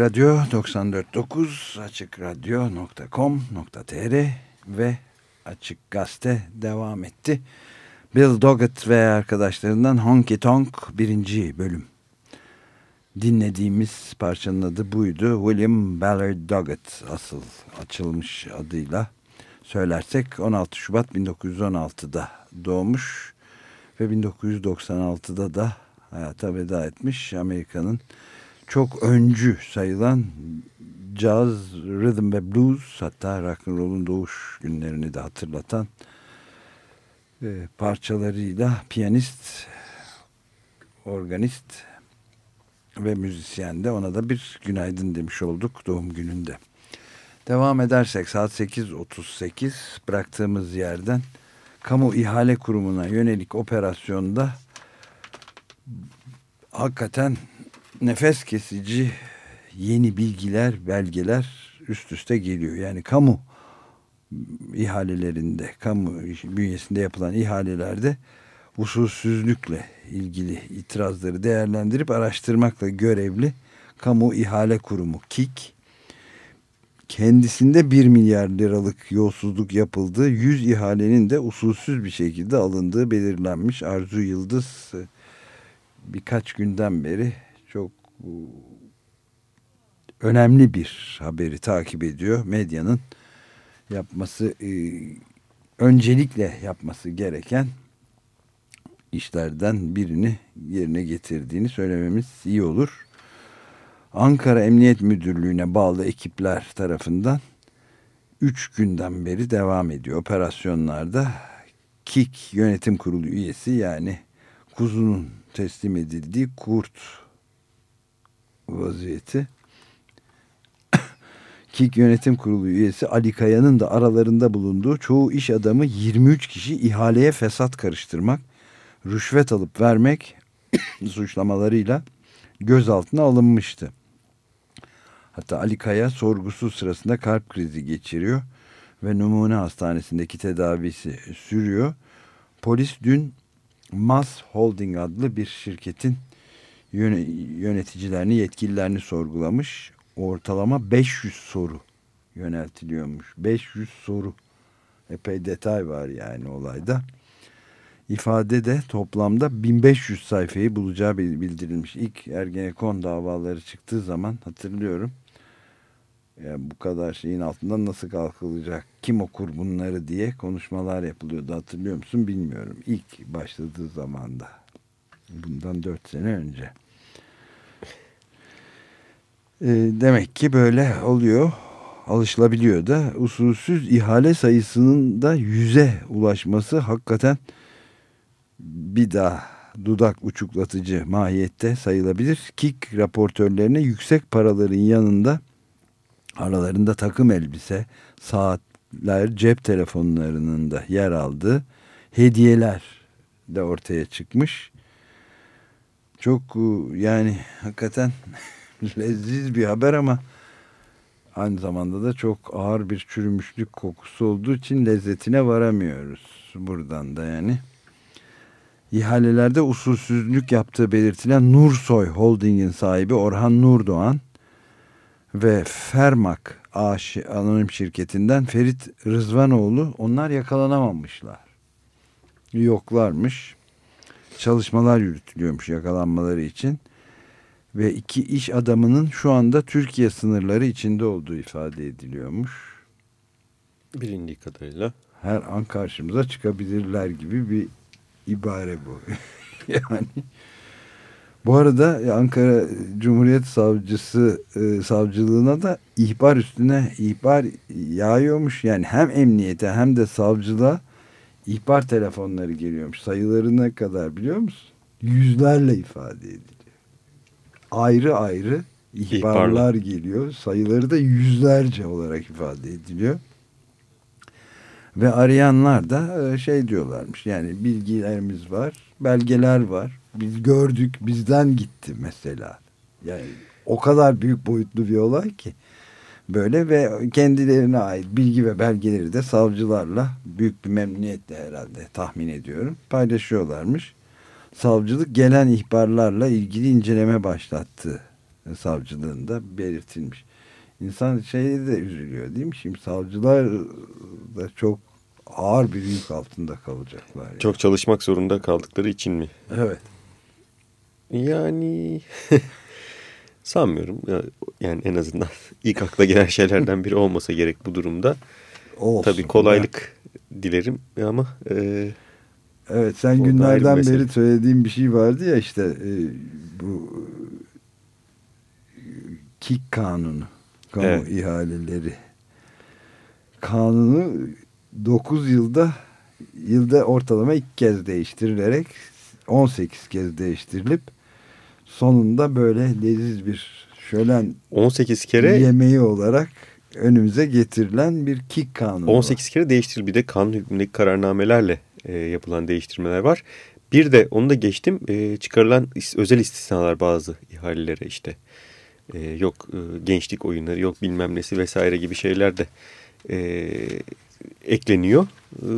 Radyo 94.9 açıkradyo.com.tr ve Açık Gazete devam etti. Bill Doggett ve arkadaşlarından Honky Tonk birinci bölüm. Dinlediğimiz parçanın adı buydu. William Ballard Doggett asıl açılmış adıyla söylersek 16 Şubat 1916'da doğmuş ve 1996'da da hayata veda etmiş Amerika'nın çok öncü sayılan caz, rhythm ve blues hatta rock'n'roll'un doğuş günlerini de hatırlatan e, parçalarıyla piyanist, organist ve müzisyen de ona da bir günaydın demiş olduk doğum gününde. Devam edersek saat 8.38 bıraktığımız yerden kamu ihale kurumuna yönelik operasyonda hakikaten nefes kesici yeni bilgiler, belgeler üst üste geliyor. Yani kamu ihalelerinde, kamu bünyesinde yapılan ihalelerde usulsüzlükle ilgili itirazları değerlendirip araştırmakla görevli Kamu İhale Kurumu KİK kendisinde 1 milyar liralık yolsuzluk yapıldığı 100 ihalenin de usulsüz bir şekilde alındığı belirlenmiş. Arzu Yıldız birkaç günden beri önemli bir haberi takip ediyor. Medyanın yapması öncelikle yapması gereken işlerden birini yerine getirdiğini söylememiz iyi olur. Ankara Emniyet Müdürlüğü'ne bağlı ekipler tarafından 3 günden beri devam ediyor operasyonlarda. KİK yönetim kurulu üyesi yani kuzunun teslim edildiği kurt vaziyeti. KİK yönetim kurulu üyesi Ali Kaya'nın da aralarında bulunduğu çoğu iş adamı 23 kişi ihaleye fesat karıştırmak, rüşvet alıp vermek suçlamalarıyla gözaltına alınmıştı. Hatta Ali Kaya sorgusu sırasında kalp krizi geçiriyor ve numune hastanesindeki tedavisi sürüyor. Polis dün Mas Holding adlı bir şirketin yöneticilerini, yetkililerini sorgulamış. Ortalama 500 soru yöneltiliyormuş. 500 soru. Epey detay var yani olayda. İfade de toplamda 1500 sayfayı bulacağı bildirilmiş. İlk Ergenekon davaları çıktığı zaman hatırlıyorum. Yani bu kadar şeyin altından nasıl kalkılacak, kim okur bunları diye konuşmalar yapılıyordu. Hatırlıyor musun bilmiyorum. İlk başladığı zamanda. Bundan dört sene önce. E, demek ki böyle oluyor. Alışılabiliyor da usulsüz ihale sayısının da yüze ulaşması hakikaten bir daha dudak uçuklatıcı mahiyette sayılabilir. KİK raportörlerine yüksek paraların yanında aralarında takım elbise, saatler, cep telefonlarının da yer aldığı hediyeler de ortaya çıkmış. Çok yani hakikaten leziz bir haber ama aynı zamanda da çok ağır bir çürümüşlük kokusu olduğu için lezzetine varamıyoruz buradan da yani. İhalelerde usulsüzlük yaptığı belirtilen Nursoy Holding'in sahibi Orhan Nurdoğan ve Fermak AŞ anonim şirketinden Ferit Rızvanoğlu onlar yakalanamamışlar. Yoklarmış. Çalışmalar yürütülüyormuş yakalanmaları için. Ve iki iş adamının şu anda Türkiye sınırları içinde olduğu ifade ediliyormuş. Bilindiği kadarıyla. Her an karşımıza çıkabilirler gibi bir ibare bu. yani bu arada Ankara Cumhuriyet Savcısı e, savcılığına da ihbar üstüne ihbar yağıyormuş. Yani hem emniyete hem de savcılığa ihbar telefonları geliyormuş. Sayıları ne kadar biliyor musun? Yüzlerle ifade ediliyor. Ayrı ayrı ihbarlar İhbarlı. geliyor. Sayıları da yüzlerce olarak ifade ediliyor. Ve arayanlar da e, şey diyorlarmış. Yani bilgilerimiz var, belgeler var. Biz gördük, bizden gitti mesela. Yani o kadar büyük boyutlu bir olay ki. Böyle ve kendilerine ait bilgi ve belgeleri de savcılarla büyük bir memnuniyetle herhalde tahmin ediyorum paylaşıyorlarmış. Savcılık gelen ihbarlarla ilgili inceleme başlattı savcılığında belirtilmiş. İnsan şeyi de üzülüyor değil mi? Şimdi savcılar da çok ağır bir yük altında kalacaklar. Yani. Çok çalışmak zorunda kaldıkları için mi? Evet. Yani sanmıyorum. Yani en azından ilk akla gelen şeylerden biri olmasa gerek bu durumda. Olsun. Tabii kolaylık ya. dilerim ama... E, evet sen günlerden beri söylediğim bir şey vardı ya işte e, bu KİK kanunu. Kamu evet. ihaleleri. Kanunu 9 yılda yılda ortalama ilk kez değiştirilerek 18 kez değiştirilip sonunda böyle leziz bir şölen 18 kere yemeği olarak önümüze getirilen bir kik kanunu 18 var. kere değiştirildi. Bir de kanun hükmündeki kararnamelerle e, yapılan değiştirmeler var. Bir de onu da geçtim e, çıkarılan özel istisnalar bazı ihalelere işte e, yok e, gençlik oyunları yok bilmem nesi vesaire gibi şeyler de e, ekleniyor. E,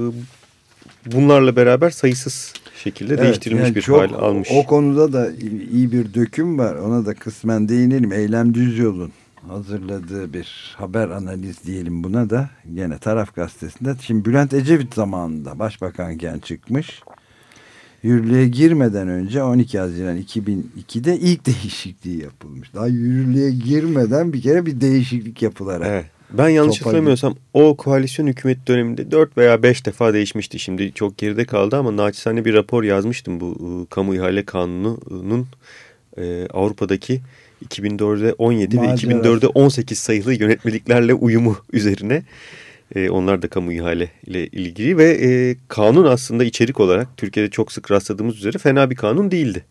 bunlarla beraber sayısız şekilde evet, değiştirilmiş yani bir çok, hal almış. O konuda da iyi bir döküm var. Ona da kısmen değinelim. Eylem Düzyol'un hazırladığı bir haber analiz diyelim buna da. Gene Taraf Gazetesi'nde. Şimdi Bülent Ecevit zamanında başbakanken çıkmış. Yürürlüğe girmeden önce 12 Haziran 2002'de ilk değişikliği yapılmış. Daha yürürlüğe girmeden bir kere bir değişiklik yapılarak. Evet. Ben yanlış hatırlamıyorsam o koalisyon hükümet döneminde 4 veya 5 defa değişmişti. Şimdi çok geride kaldı ama naçizane bir rapor yazmıştım bu e, kamu ihale kanununun e, Avrupa'daki 2004'de 17 Macera. ve 2004'de 18 sayılı yönetmeliklerle uyumu üzerine. E, onlar da kamu ihale ile ilgili ve e, kanun aslında içerik olarak Türkiye'de çok sık rastladığımız üzere fena bir kanun değildi.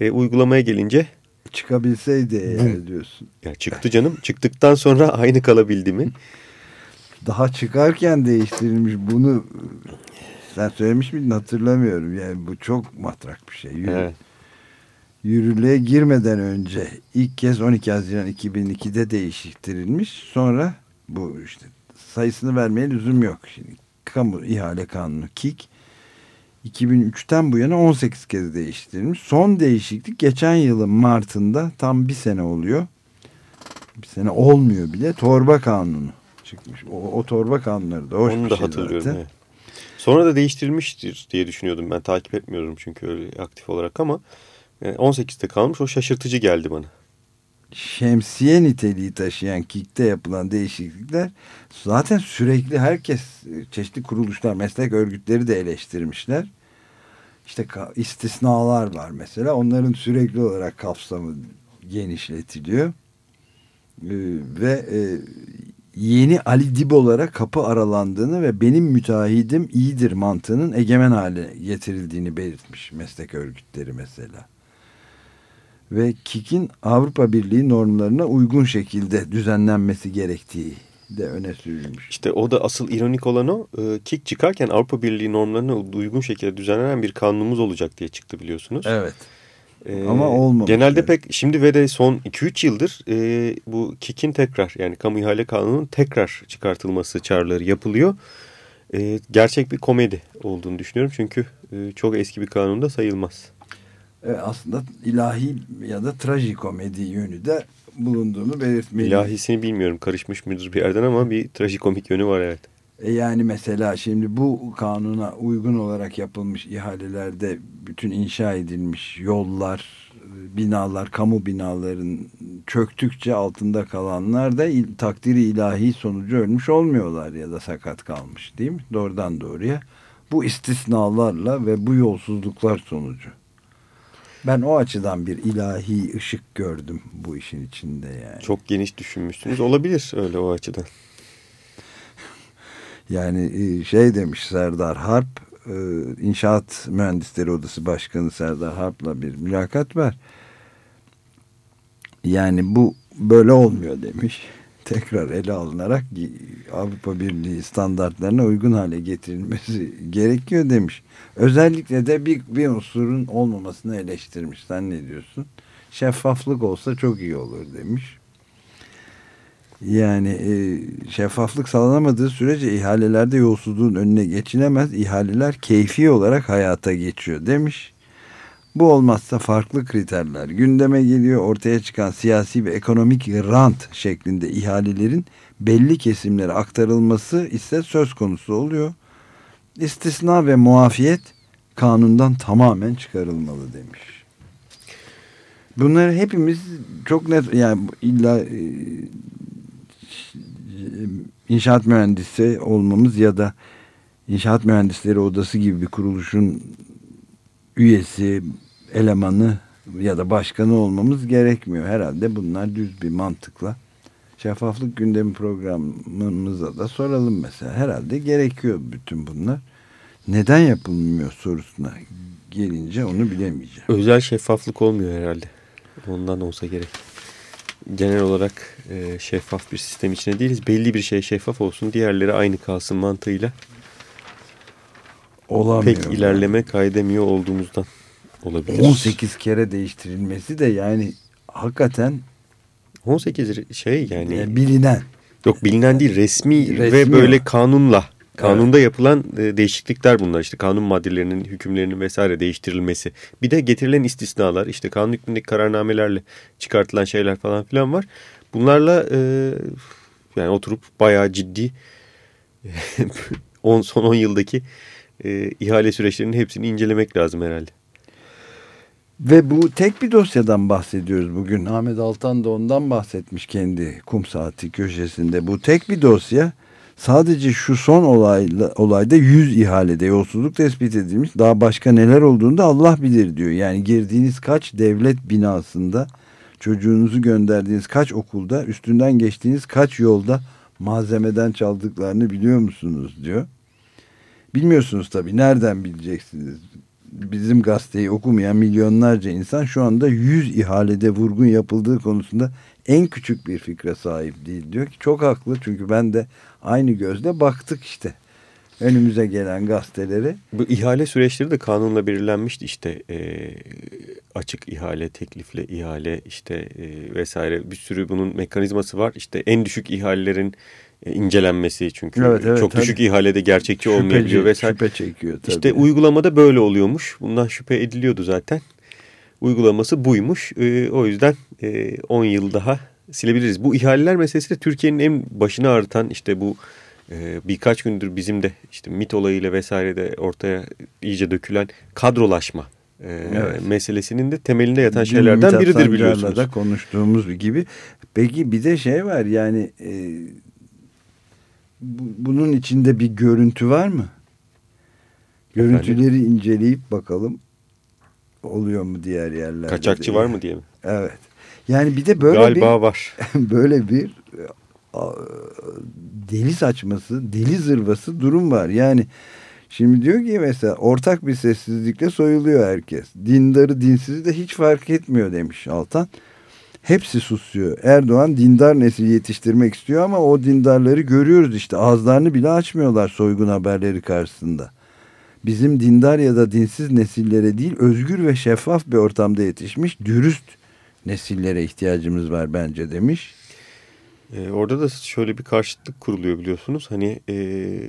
E, uygulamaya gelince çıkabilseydi eğer diyorsun. Ya çıktı canım. Çıktıktan sonra aynı kalabildi mi? Daha çıkarken değiştirilmiş bunu sen söylemiş miydin hatırlamıyorum. Yani bu çok matrak bir şey. Yürü, evet. Yürürlüğe girmeden önce ilk kez 12 Haziran 2002'de değiştirilmiş. Sonra bu işte sayısını vermeye lüzum yok. Şimdi kamu ihale kanunu KİK 2003'ten bu yana 18 kez değiştirilmiş. Son değişiklik geçen yılın Mart'ında tam bir sene oluyor. Bir sene olmuyor bile. Torba kanunu çıkmış. O, o torba kanunları da hoş Onu bir da şey hatırlıyorum. Zaten. Sonra da değiştirilmiştir diye düşünüyordum. Ben takip etmiyorum çünkü öyle aktif olarak ama 18'de kalmış. O şaşırtıcı geldi bana. Şemsiye niteliği taşıyan KİK'te yapılan değişiklikler zaten sürekli herkes çeşitli kuruluşlar, meslek örgütleri de eleştirmişler. İşte istisnalar var mesela. Onların sürekli olarak kapsamı genişletiliyor. Ee, ve e, yeni Ali Dib olarak kapı aralandığını ve benim müteahhidim iyidir mantığının egemen hale getirildiğini belirtmiş meslek örgütleri mesela ve KİK'in Avrupa Birliği normlarına uygun şekilde düzenlenmesi gerektiği de öne sürülmüş. İşte o da asıl ironik olan o. E, KİK çıkarken Avrupa Birliği normlarına uygun şekilde düzenlenen bir kanunumuz olacak diye çıktı biliyorsunuz. Evet. Ee, Ama olmamış. Genelde yani. pek şimdi ve de son 2-3 yıldır e, bu KİK'in tekrar yani kamu ihale kanunun tekrar çıkartılması çağrıları yapılıyor. E, gerçek bir komedi olduğunu düşünüyorum. Çünkü e, çok eski bir kanunda sayılmaz e, aslında ilahi ya da trajikomedi yönü de bulunduğunu belirtmeliyim. İlahisini bilmiyorum karışmış mıdır bir yerden ama bir trajikomik yönü var evet. E yani mesela şimdi bu kanuna uygun olarak yapılmış ihalelerde bütün inşa edilmiş yollar, binalar, kamu binaların çöktükçe altında kalanlar da il, takdiri ilahi sonucu ölmüş olmuyorlar ya da sakat kalmış değil mi? Doğrudan doğruya bu istisnalarla ve bu yolsuzluklar sonucu. Ben o açıdan bir ilahi ışık gördüm bu işin içinde yani. Çok geniş düşünmüşsünüz. Olabilir öyle o açıdan. Yani e, şey demiş Serdar Harp, e, İnşaat Mühendisleri Odası Başkanı Serdar Harp'la bir mülakat var. Yani bu böyle olmuyor demiş. Tekrar ele alınarak Avrupa Birliği standartlarına uygun hale getirilmesi gerekiyor demiş. Özellikle de bir, bir unsurun olmamasını eleştirmiş. Sen ne diyorsun? Şeffaflık olsa çok iyi olur demiş. Yani e, şeffaflık sağlanamadığı sürece ihalelerde yolsuzluğun önüne geçilemez. İhaleler keyfi olarak hayata geçiyor demiş. Bu olmazsa farklı kriterler gündeme geliyor. Ortaya çıkan siyasi ve ekonomik rant şeklinde ihalelerin belli kesimlere aktarılması ise söz konusu oluyor. İstisna ve muafiyet kanundan tamamen çıkarılmalı demiş. Bunları hepimiz çok net yani illa e, inşaat mühendisi olmamız ya da inşaat mühendisleri odası gibi bir kuruluşun üyesi, elemanı ya da başkanı olmamız gerekmiyor. Herhalde bunlar düz bir mantıkla şeffaflık gündemi programımıza da soralım mesela. Herhalde gerekiyor bütün bunlar. Neden yapılmıyor sorusuna gelince onu bilemeyeceğim. Özel şeffaflık olmuyor herhalde. Ondan olsa gerek. Genel olarak e, şeffaf bir sistem içine değiliz. Belli bir şey şeffaf olsun, diğerleri aynı kalsın mantığıyla Olamıyor. pek ilerleme kaydemiyor olduğumuzdan olabilir. 18 kere değiştirilmesi de yani hakikaten 18 şey yani e, bilinen. yok bilinen değil resmi, ve Resmi böyle o. kanunla kanunda yapılan e, değişiklikler bunlar işte kanun maddelerinin hükümlerinin vesaire değiştirilmesi. Bir de getirilen istisnalar işte kanun hükmündeki kararnamelerle çıkartılan şeyler falan filan var. Bunlarla e, yani oturup bayağı ciddi on, son 10 yıldaki e, ihale süreçlerinin hepsini incelemek lazım herhalde. Ve bu tek bir dosyadan bahsediyoruz bugün. Ahmet Altan da ondan bahsetmiş kendi kum saati köşesinde. Bu tek bir dosya sadece şu son olayla, olayda 100 ihalede yolsuzluk tespit edilmiş. Daha başka neler olduğunu da Allah bilir diyor. Yani girdiğiniz kaç devlet binasında çocuğunuzu gönderdiğiniz kaç okulda üstünden geçtiğiniz kaç yolda malzemeden çaldıklarını biliyor musunuz diyor. Bilmiyorsunuz tabii. Nereden bileceksiniz? Bizim gazeteyi okumayan milyonlarca insan şu anda 100 ihalede vurgun yapıldığı konusunda en küçük bir fikre sahip değil. Diyor ki çok haklı çünkü ben de aynı gözle baktık işte önümüze gelen gazeteleri. Bu ihale süreçleri de kanunla belirlenmişti işte e, açık ihale, teklifle ihale işte e, vesaire bir sürü bunun mekanizması var. İşte en düşük ihalelerin incelenmesi çünkü Evet, evet, çok tabii. düşük ihalede gerçekçi olmayabiliyor vesaire. şüphe çekiyor tabii. İşte uygulamada böyle oluyormuş. Bundan şüphe ediliyordu zaten. Uygulaması buymuş. E, o yüzden e, 10 yıl daha silebiliriz. Bu ihaleler meselesi de Türkiye'nin en başını ağrıtan işte bu e, birkaç gündür bizim de işte MIT olayıyla vesaire de ortaya iyice dökülen kadrolaşma e, Evet. meselesinin de temelinde yatan Dün şeylerden biridir biliyorsunuz. da konuştuğumuz gibi. Peki bir de şey var yani e, bu- bunun içinde bir görüntü var mı? Görüntüleri inceleyip bakalım oluyor mu diğer yerlerde? Kaçakçı diye. var mı diye mi? Evet. Yani bir de böyle Galiba var. bir böyle bir e, deli saçması, deli zırvası durum var. Yani şimdi diyor ki mesela ortak bir sessizlikle soyuluyor herkes. Dindarı dinsizi de hiç fark etmiyor demiş Altan. Hepsi susuyor. Erdoğan dindar nesil yetiştirmek istiyor ama o dindarları görüyoruz işte. Ağızlarını bile açmıyorlar soygun haberleri karşısında. Bizim dindar ya da dinsiz nesillere değil özgür ve şeffaf bir ortamda yetişmiş dürüst nesillere ihtiyacımız var bence demiş. E, orada da şöyle bir karşıtlık kuruluyor biliyorsunuz. Hani e,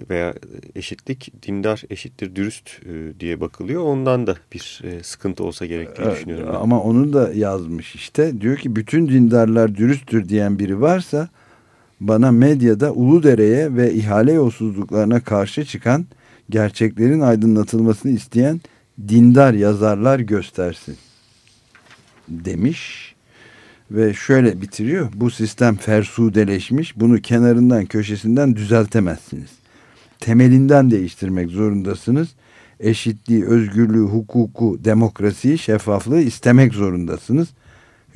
veya eşitlik dindar eşittir dürüst e, diye bakılıyor. Ondan da bir e, sıkıntı olsa gerek diye Evet, düşünüyorum. ben. Ama onu da yazmış işte. Diyor ki bütün dindarlar dürüsttür diyen biri varsa bana medyada Uludere'ye ve ihale yolsuzluklarına karşı çıkan gerçeklerin aydınlatılmasını isteyen dindar yazarlar göstersin demiş ve şöyle bitiriyor. Bu sistem fersudeleşmiş. Bunu kenarından köşesinden düzeltemezsiniz. Temelinden değiştirmek zorundasınız. Eşitliği, özgürlüğü, hukuku, demokrasiyi, şeffaflığı istemek zorundasınız.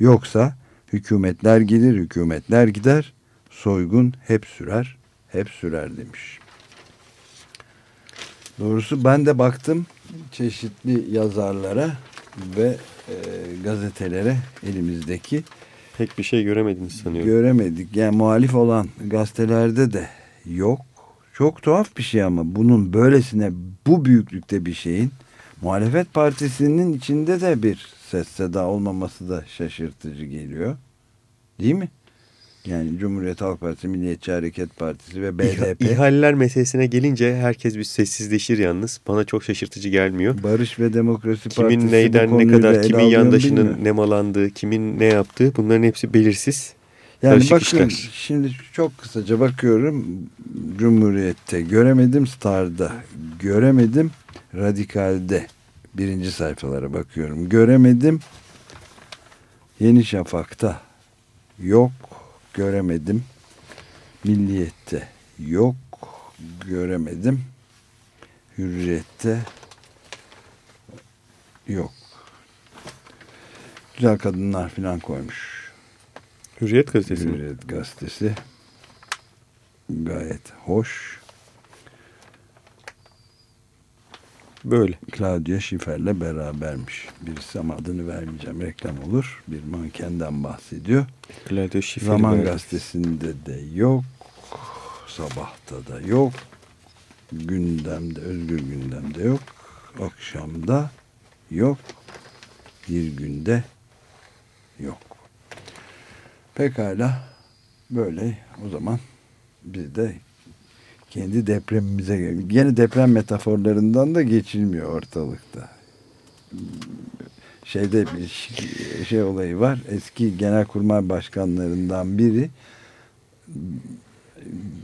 Yoksa hükümetler gelir, hükümetler gider. Soygun hep sürer, hep sürer demiş. Doğrusu ben de baktım çeşitli yazarlara ve e, gazetelere elimizdeki Pek bir şey göremediniz sanıyorum. göremedik. Yani muhalif olan gazetelerde de yok. Çok tuhaf bir şey ama bunun böylesine bu büyüklükte bir şeyin muhalefet partisinin içinde de bir ses seda olmaması da şaşırtıcı geliyor. Değil mi? Yani Cumhuriyet Halk Partisi, Milliyetçi Hareket Partisi ve BDP İhaleler meselesine gelince herkes bir sessizleşir yalnız. Bana çok şaşırtıcı gelmiyor. Barış ve Demokrasi Kimin Partisi neyden ne kadar, kimin yandaşının nemalandığı, kimin ne yaptığı bunların hepsi belirsiz. Yani Karışık bakın işler. şimdi çok kısaca bakıyorum Cumhuriyet'te göremedim Star'da göremedim Radikal'de birinci sayfalara bakıyorum göremedim Yeni Şafak'ta yok göremedim. Milliyet'te yok göremedim. Hürriyet'te yok. Güzel kadınlar falan koymuş. Hürriyet gazetesi? Hürriyet gazetesi. Gayet hoş. Böyle. Claudia Schiffer'le berabermiş. Birisi ama adını vermeyeceğim. Reklam olur. Bir mankenden bahsediyor. Claudio Schiffer'i Zaman verdim. gazetesinde de yok. Sabahta da yok. Gündemde, özgür gündemde yok. Akşamda yok. Bir günde yok. Pekala. Böyle o zaman biz de kendi depremimize gene deprem metaforlarından da geçilmiyor ortalıkta. Şeyde bir şey olayı var. Eski genelkurmay başkanlarından biri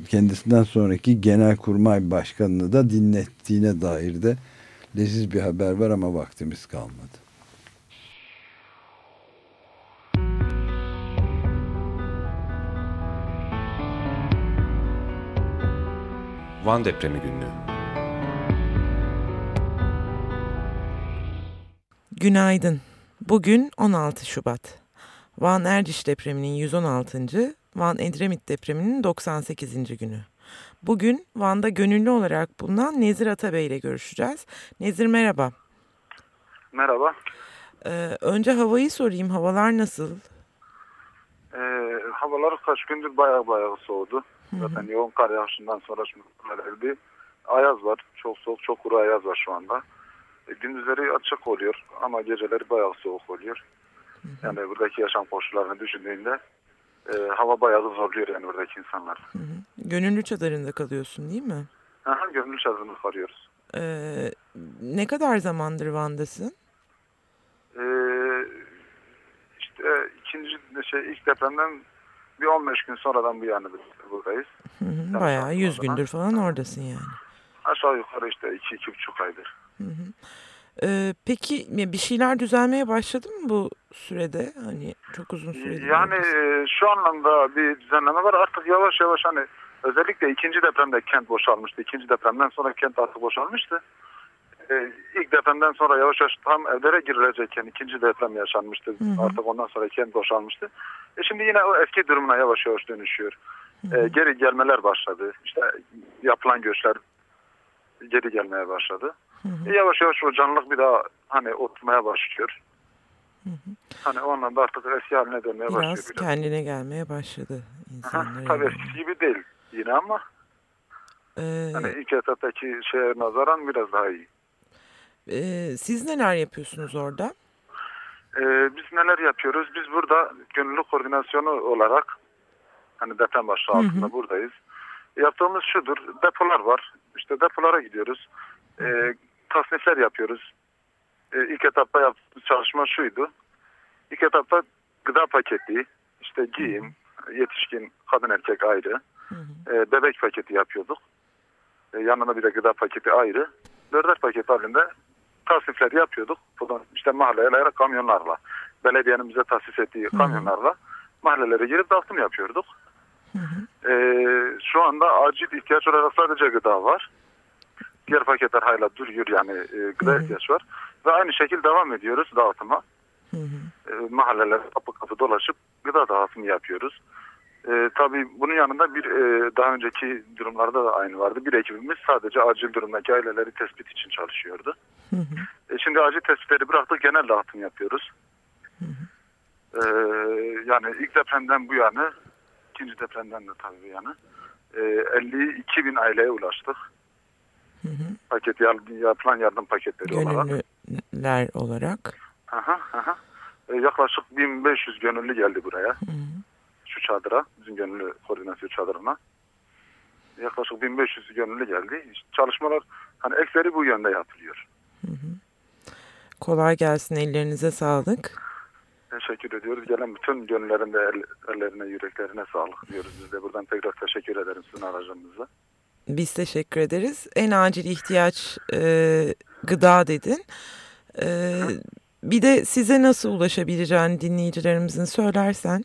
kendisinden sonraki genelkurmay başkanını da dinlettiğine dair de leziz bir haber var ama vaktimiz kalmadı. Van depremi günlüğü. Günaydın. Bugün 16 Şubat. Van Erciş depreminin 116. Van Edremit depreminin 98. günü. Bugün Van'da gönüllü olarak bulunan Nezir Atabey ile görüşeceğiz. Nezir merhaba. Merhaba. Ee, önce havayı sorayım. Havalar nasıl? Ee, havalar kaç gündür bayağı bayağı soğudu. Zaten yoğun kar yağışından sonra şimdi bir ayaz var. Çok soğuk, çok kuru ayaz var şu anda. E, gündüzleri açık oluyor ama geceleri bayağı soğuk oluyor. Yani buradaki yaşam koşullarını düşündüğünde e, hava bayağı zorluyor yani buradaki insanlar. Hı hı. Gönüllü çadırında kalıyorsun değil mi? Aha, gönüllü çadırını arıyoruz. Ee, ne kadar zamandır Van'dasın? Ee, işte ikinci şey ilk depremden bir 15 gün sonradan bu yana buradayız. Hı hı, Bayağı tabii, 100 o zaman. gündür falan oradasın yani. Aşağı yukarı işte iki, iki buçuk aydır. Ee, peki bir şeyler düzelmeye başladı mı bu sürede? Hani çok uzun süredir. Yani e, şu anlamda bir düzenleme var. Artık yavaş yavaş hani özellikle ikinci depremde kent boşalmıştı. İkinci depremden sonra kent artık boşalmıştı. E, ilk depremden sonra yavaş yavaş tam evlere girilecekken ikinci deprem yaşanmıştı. hı. Artık ondan sonra kent boşalmıştı. E şimdi yine o eski durumuna yavaş yavaş dönüşüyor. E, geri gelmeler başladı. İşte yapılan göçler geri gelmeye başladı. E, yavaş yavaş o canlılık bir daha hani oturmaya başlıyor. Hani o anlamda artık eski haline dönmeye başlıyor. Biraz biraz. kendine gelmeye başladı Aha, insanlar. tabii yani. eskisi gibi değil yine ama Ee, hani ilk etaptaki şeye nazaran biraz daha iyi. E, siz neler yapıyorsunuz orada? Ee, biz neler yapıyoruz? Biz burada gönüllü koordinasyonu olarak hani deprem başlığı altında buradayız. Yaptığımız şudur. Depolar var. İşte depolara gidiyoruz. Ee, tasnifler yapıyoruz. Ee, ilk etapta yaptığımız çalışma şuydu. İlk etapta gıda paketi, işte giyim, yetişkin, kadın erkek ayrı. Ee, bebek paketi yapıyorduk. Ee, yanına bir de gıda paketi ayrı. Dörder paket halinde tasnifler yapıyorduk. Buradan işte mahallelere kamyonlarla, belediyenin bize tahsis ettiği kamyonlarla mahallelere girip dağıtım yapıyorduk. Ee, şu anda acil ihtiyaç olarak sadece gıda var. Diğer paketler hala duruyor yani e, gıda ihtiyaç var. Ve aynı şekilde devam ediyoruz dağıtıma. E, mahallelere kapı kapı dolaşıp gıda dağıtımı yapıyoruz. E, tabii bunun yanında bir e, daha önceki durumlarda da aynı vardı. Bir ekibimiz sadece acil durumdaki aileleri tespit için çalışıyordu. E, şimdi acil tespitleri bıraktık genel dağıtım yapıyoruz. E, yani ilk depremden bu yana ikinci depremden de tabii bu yana e, 52 bin aileye ulaştık. Paket yapılan yardım paketleri olarak. Gönüllüler olarak. Aha, aha. E, yaklaşık 1500 gönüllü geldi buraya. Şu çadıra, bizim gönüllü koordinasyon çadırına. Yaklaşık 1500 gönüllü geldi. Çalışmalar hani ekseri bu yönde yapılıyor. Kolay gelsin ellerinize sağlık. Teşekkür ediyoruz. Gelen bütün gönüllerin de el- ellerine, yüreklerine sağlık diyoruz. Biz de buradan tekrar teşekkür ederim sizin aracınızla. Biz teşekkür ederiz. En acil ihtiyaç e, gıda dedin. E, bir de size nasıl ulaşabileceğini dinleyicilerimizin söylersen.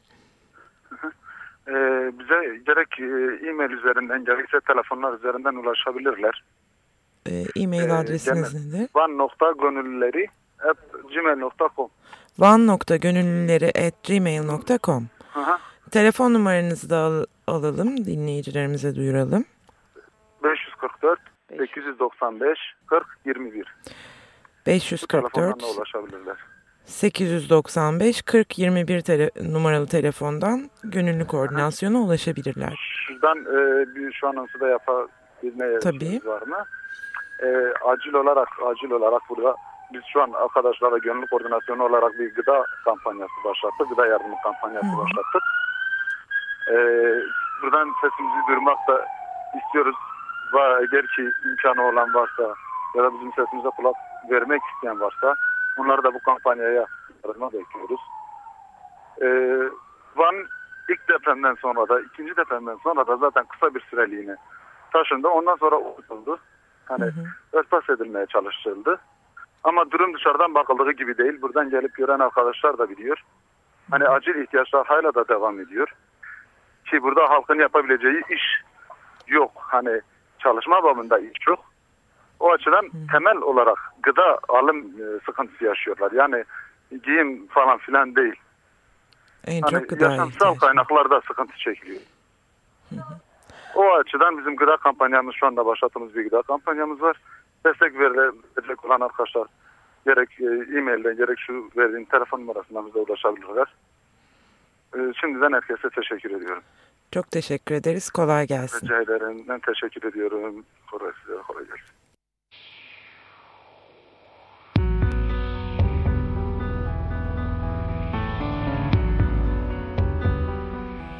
Ee, bize gerek e, e-mail üzerinden gerekse telefonlar üzerinden ulaşabilirler. E, E-mail Ee, adresiniz gene- nedir? van.gönüllüleri gmail.com van.gönüllüleri.gmail.com. Telefon numaranızı da al- alalım, dinleyicilerimize duyuralım. 544 895 40 21 Bu 544 telefonlarına ulaşabilirler. 895 40 21 tele- numaralı telefondan gönüllü koordinasyona ulaşabilirler. Şuradan e, bir şu anonsu da yapabilme Tabii. var mı? E, acil olarak acil olarak burada biz şu an arkadaşlarla gönüllü koordinasyonu olarak bir gıda kampanyası başlattık. Gıda yardımı kampanyası Hı başlattık. E, buradan sesimizi duyurmak da istiyoruz. Eğer ki imkanı olan varsa ya da bizim sesimize kulak vermek isteyen varsa bunları da bu kampanyaya yardıma bekliyoruz. E, Van ilk depremden sonra da ikinci depremden sonra da zaten kısa bir süreliğine taşındı. Ondan sonra unutuldu. Hani Hı hı. örtbas edilmeye çalışıldı. Ama durum dışarıdan bakıldığı gibi değil. Buradan gelip gören arkadaşlar da biliyor. Hani acil ihtiyaçlar hala da devam ediyor. Ki burada halkın yapabileceği iş yok. Hani çalışma babında iş yok. O açıdan temel olarak gıda alım e, sıkıntısı yaşıyorlar. Yani giyim falan filan değil. En Hani çok gıda yaşamsal ihtiyacı. kaynaklarda sıkıntı çekiliyor. O açıdan bizim gıda kampanyamız şu anda başlattığımız bir gıda kampanyamız var. Destek verilecek olan arkadaşlar gerek e, e-mailden gerek şu verdiğim telefon numarasından bize ulaşabilirler. E, Şimdiden herkese teşekkür ediyorum. Çok teşekkür ederiz. Kolay gelsin. Rica ederim. Ben teşekkür ediyorum. Kolay kolay gelsin.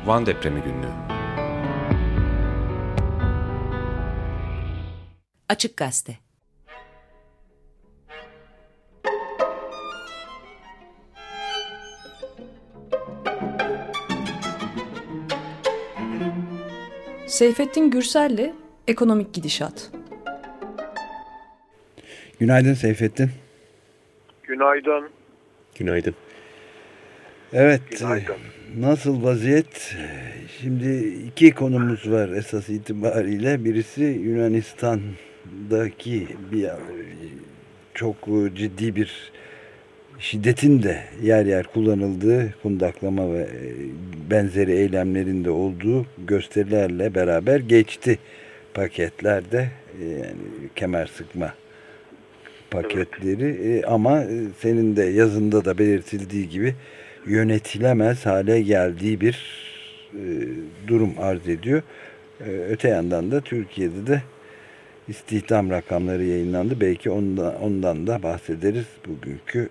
Van depremi günlüğü. Açık Gazete Seyfettin Gürsel'le Ekonomik Gidişat. Günaydın Seyfettin. Günaydın. Günaydın. Evet. Günaydın. Nasıl vaziyet? Şimdi iki konumuz var esas itibariyle. Birisi Yunanistan'daki bir çok ciddi bir şiddetin de yer yer kullanıldığı kundaklama ve e, benzeri eylemlerin de olduğu gösterilerle beraber geçti paketlerde e, yani kemer sıkma paketleri E, ama e, senin de yazında da belirtildiği gibi yönetilemez hale geldiği bir e, durum arz ediyor. E, öte yandan da Türkiye'de de istihdam rakamları yayınlandı. Belki ondan, ondan da bahsederiz bugünkü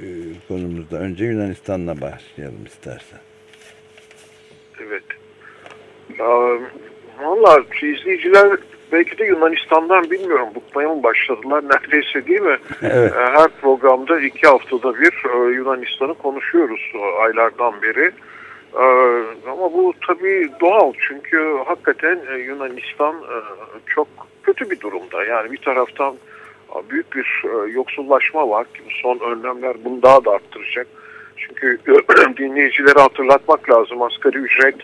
e, konumuzda. Önce Yunanistan'la başlayalım istersen. Evet. Valla izleyiciler belki de Yunanistan'dan bilmiyorum bıkmaya mı başladılar neredeyse değil mi? Evet. Ee, Her programda iki haftada bir e, Yunanistan'ı konuşuyoruz e, aylardan beri. Ee, Ama bu tabii doğal çünkü hakikaten e, Yunanistan çok kötü bir durumda. Yani bir taraftan büyük bir yoksullaşma var ki son önlemler bunu daha da arttıracak. Çünkü dinleyicileri hatırlatmak lazım asgari ücret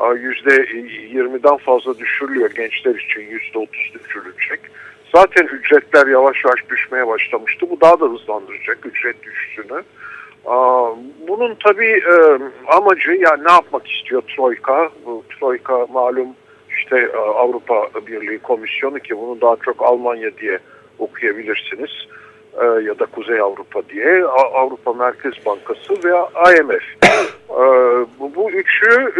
%20'den fazla düşürülüyor gençler için yüzde 30 düşürülecek. Zaten ücretler yavaş yavaş düşmeye başlamıştı. Bu daha da hızlandıracak ücret düşüşünü. Bunun tabii e, amacı yani ne yapmak istiyor Troika? Bu Troika malum işte e, Avrupa Birliği Komisyonu ki bunu daha çok Almanya diye okuyabilirsiniz e, ya da Kuzey Avrupa diye Avrupa Merkez Bankası veya IMF. Bu, bu üçü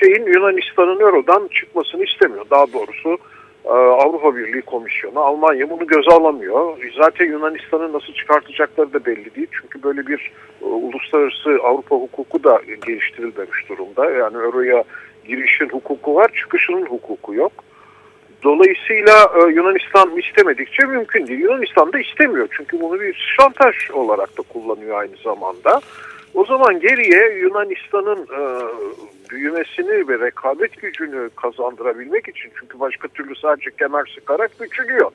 şeyin Yunanistan'ın Euro'dan çıkmasını istemiyor. Daha doğrusu Ee, Avrupa Birliği Komisyonu, Almanya bunu göze alamıyor. Zaten Yunanistan'ı nasıl çıkartacakları da belli değil. Çünkü böyle bir e, uluslararası Avrupa hukuku da geliştirilmemiş durumda. Yani Euro'ya girişin hukuku var, çıkışının hukuku yok. Dolayısıyla e, Yunanistan istemedikçe mümkün değil. Yunanistan da istemiyor çünkü bunu bir şantaj olarak da kullanıyor aynı zamanda. O zaman geriye Yunanistan'ın e, büyümesini ve rekabet gücünü kazandırabilmek için çünkü başka türlü sadece kemer sıkarak küçülüyor.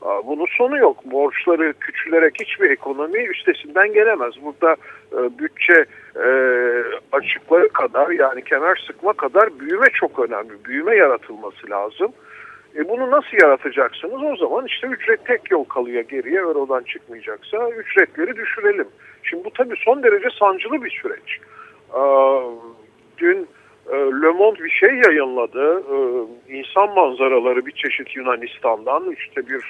Bunun sonu yok. Borçları küçülerek hiçbir ekonomi üstesinden gelemez. Burada e, bütçe e, açıkları kadar yani kemer sıkma kadar büyüme çok önemli. Büyüme yaratılması lazım. E bunu nasıl yaratacaksınız? O zaman işte ücret tek yol kalıyor geriye. Euro'dan çıkmayacaksa ücretleri düşürelim. Şimdi bu tabii son derece sancılı bir süreç. Dün e, Le Monde bir şey yayınladı. E, insan manzaraları bir çeşit Yunanistan'dan. işte bir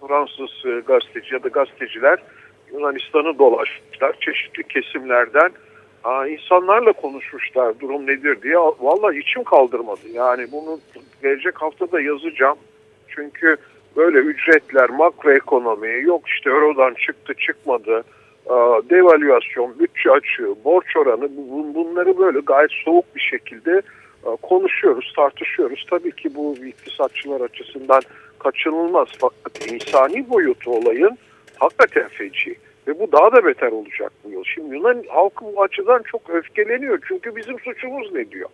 Fransız e, gazeteci ya da gazeteciler Yunanistan'ı dolaşmışlar. Çeşitli kesimlerden insanlarla konuşmuşlar durum nedir diye. Vallahi içim kaldırmadı. Yani bunu gelecek hafta da yazacağım. Çünkü böyle ücretler, makroekonomi, yok işte Euro'dan çıktı çıkmadı, devalüasyon, bütçe açığı, borç oranı bunları böyle gayet soğuk bir şekilde konuşuyoruz, tartışıyoruz. Tabii ki bu iktisatçılar açısından kaçınılmaz fakat insani boyutu olayın hakikaten feci. Ve bu daha da beter olacak bu yıl. Şimdi Yunan halkı bu açıdan çok öfkeleniyor. Çünkü bizim suçumuz ne diyor?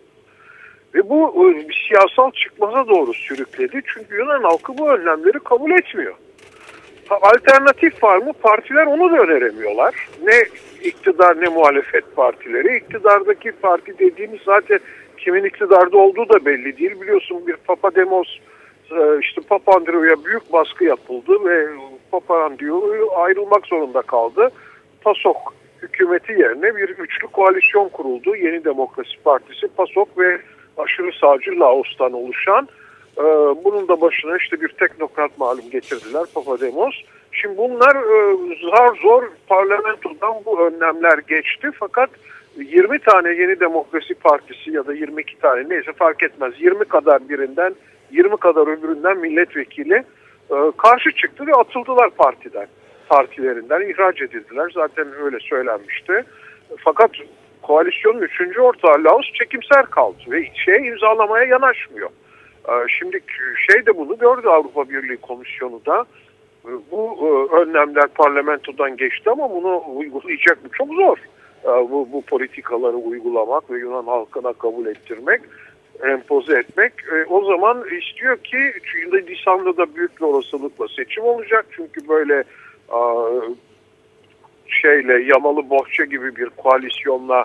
Ve bu e, bir siyasal çıkmaza doğru sürükledi. Çünkü Yunan halkı bu önlemleri kabul etmiyor. Alternatif var mı? Partiler onu da öneremiyorlar. Ne iktidar ne muhalefet partileri. İktidardaki parti dediğimiz zaten kimin iktidarda olduğu da belli değil. Biliyorsun bir Papa Demos e, işte Papandreou'ya büyük baskı yapıldı ve Papandreou ayrılmak zorunda kaldı. PASOK hükümeti yerine bir üçlü koalisyon kuruldu. Yeni Demokrasi Partisi, PASOK ve aşırı sağcı Laos'tan oluşan. E, bunun da başına işte bir teknokrat malum getirdiler Papademos. Şimdi bunlar e, zar zor parlamentodan bu önlemler geçti fakat 20 tane Yeni Demokrasi Partisi ya da 22 tane neyse fark etmez 20 kadar birinden 20 kadar öbüründen milletvekili e, karşı çıktı ve atıldılar partiden. Partilerinden ihraç edildiler. Zaten öyle söylenmişti. Fakat koalisyonun üçüncü ortağı Laos çekimser kaldı ve şey imzalamaya yanaşmıyor. E, şimdi şey de bunu gördü Avrupa Birliği Komisyonu da. E, bu e, önlemler parlamentodan geçti ama bunu uygulayacak mı? Çok zor. E, bu, bu politikaları uygulamak ve Yunan halkına kabul ettirmek empoze etmek. E, o zaman istiyor ki Nisan'da da büyük bir olasılıkla seçim olacak. Çünkü böyle a, şeyle yamalı bohça gibi bir koalisyonla e,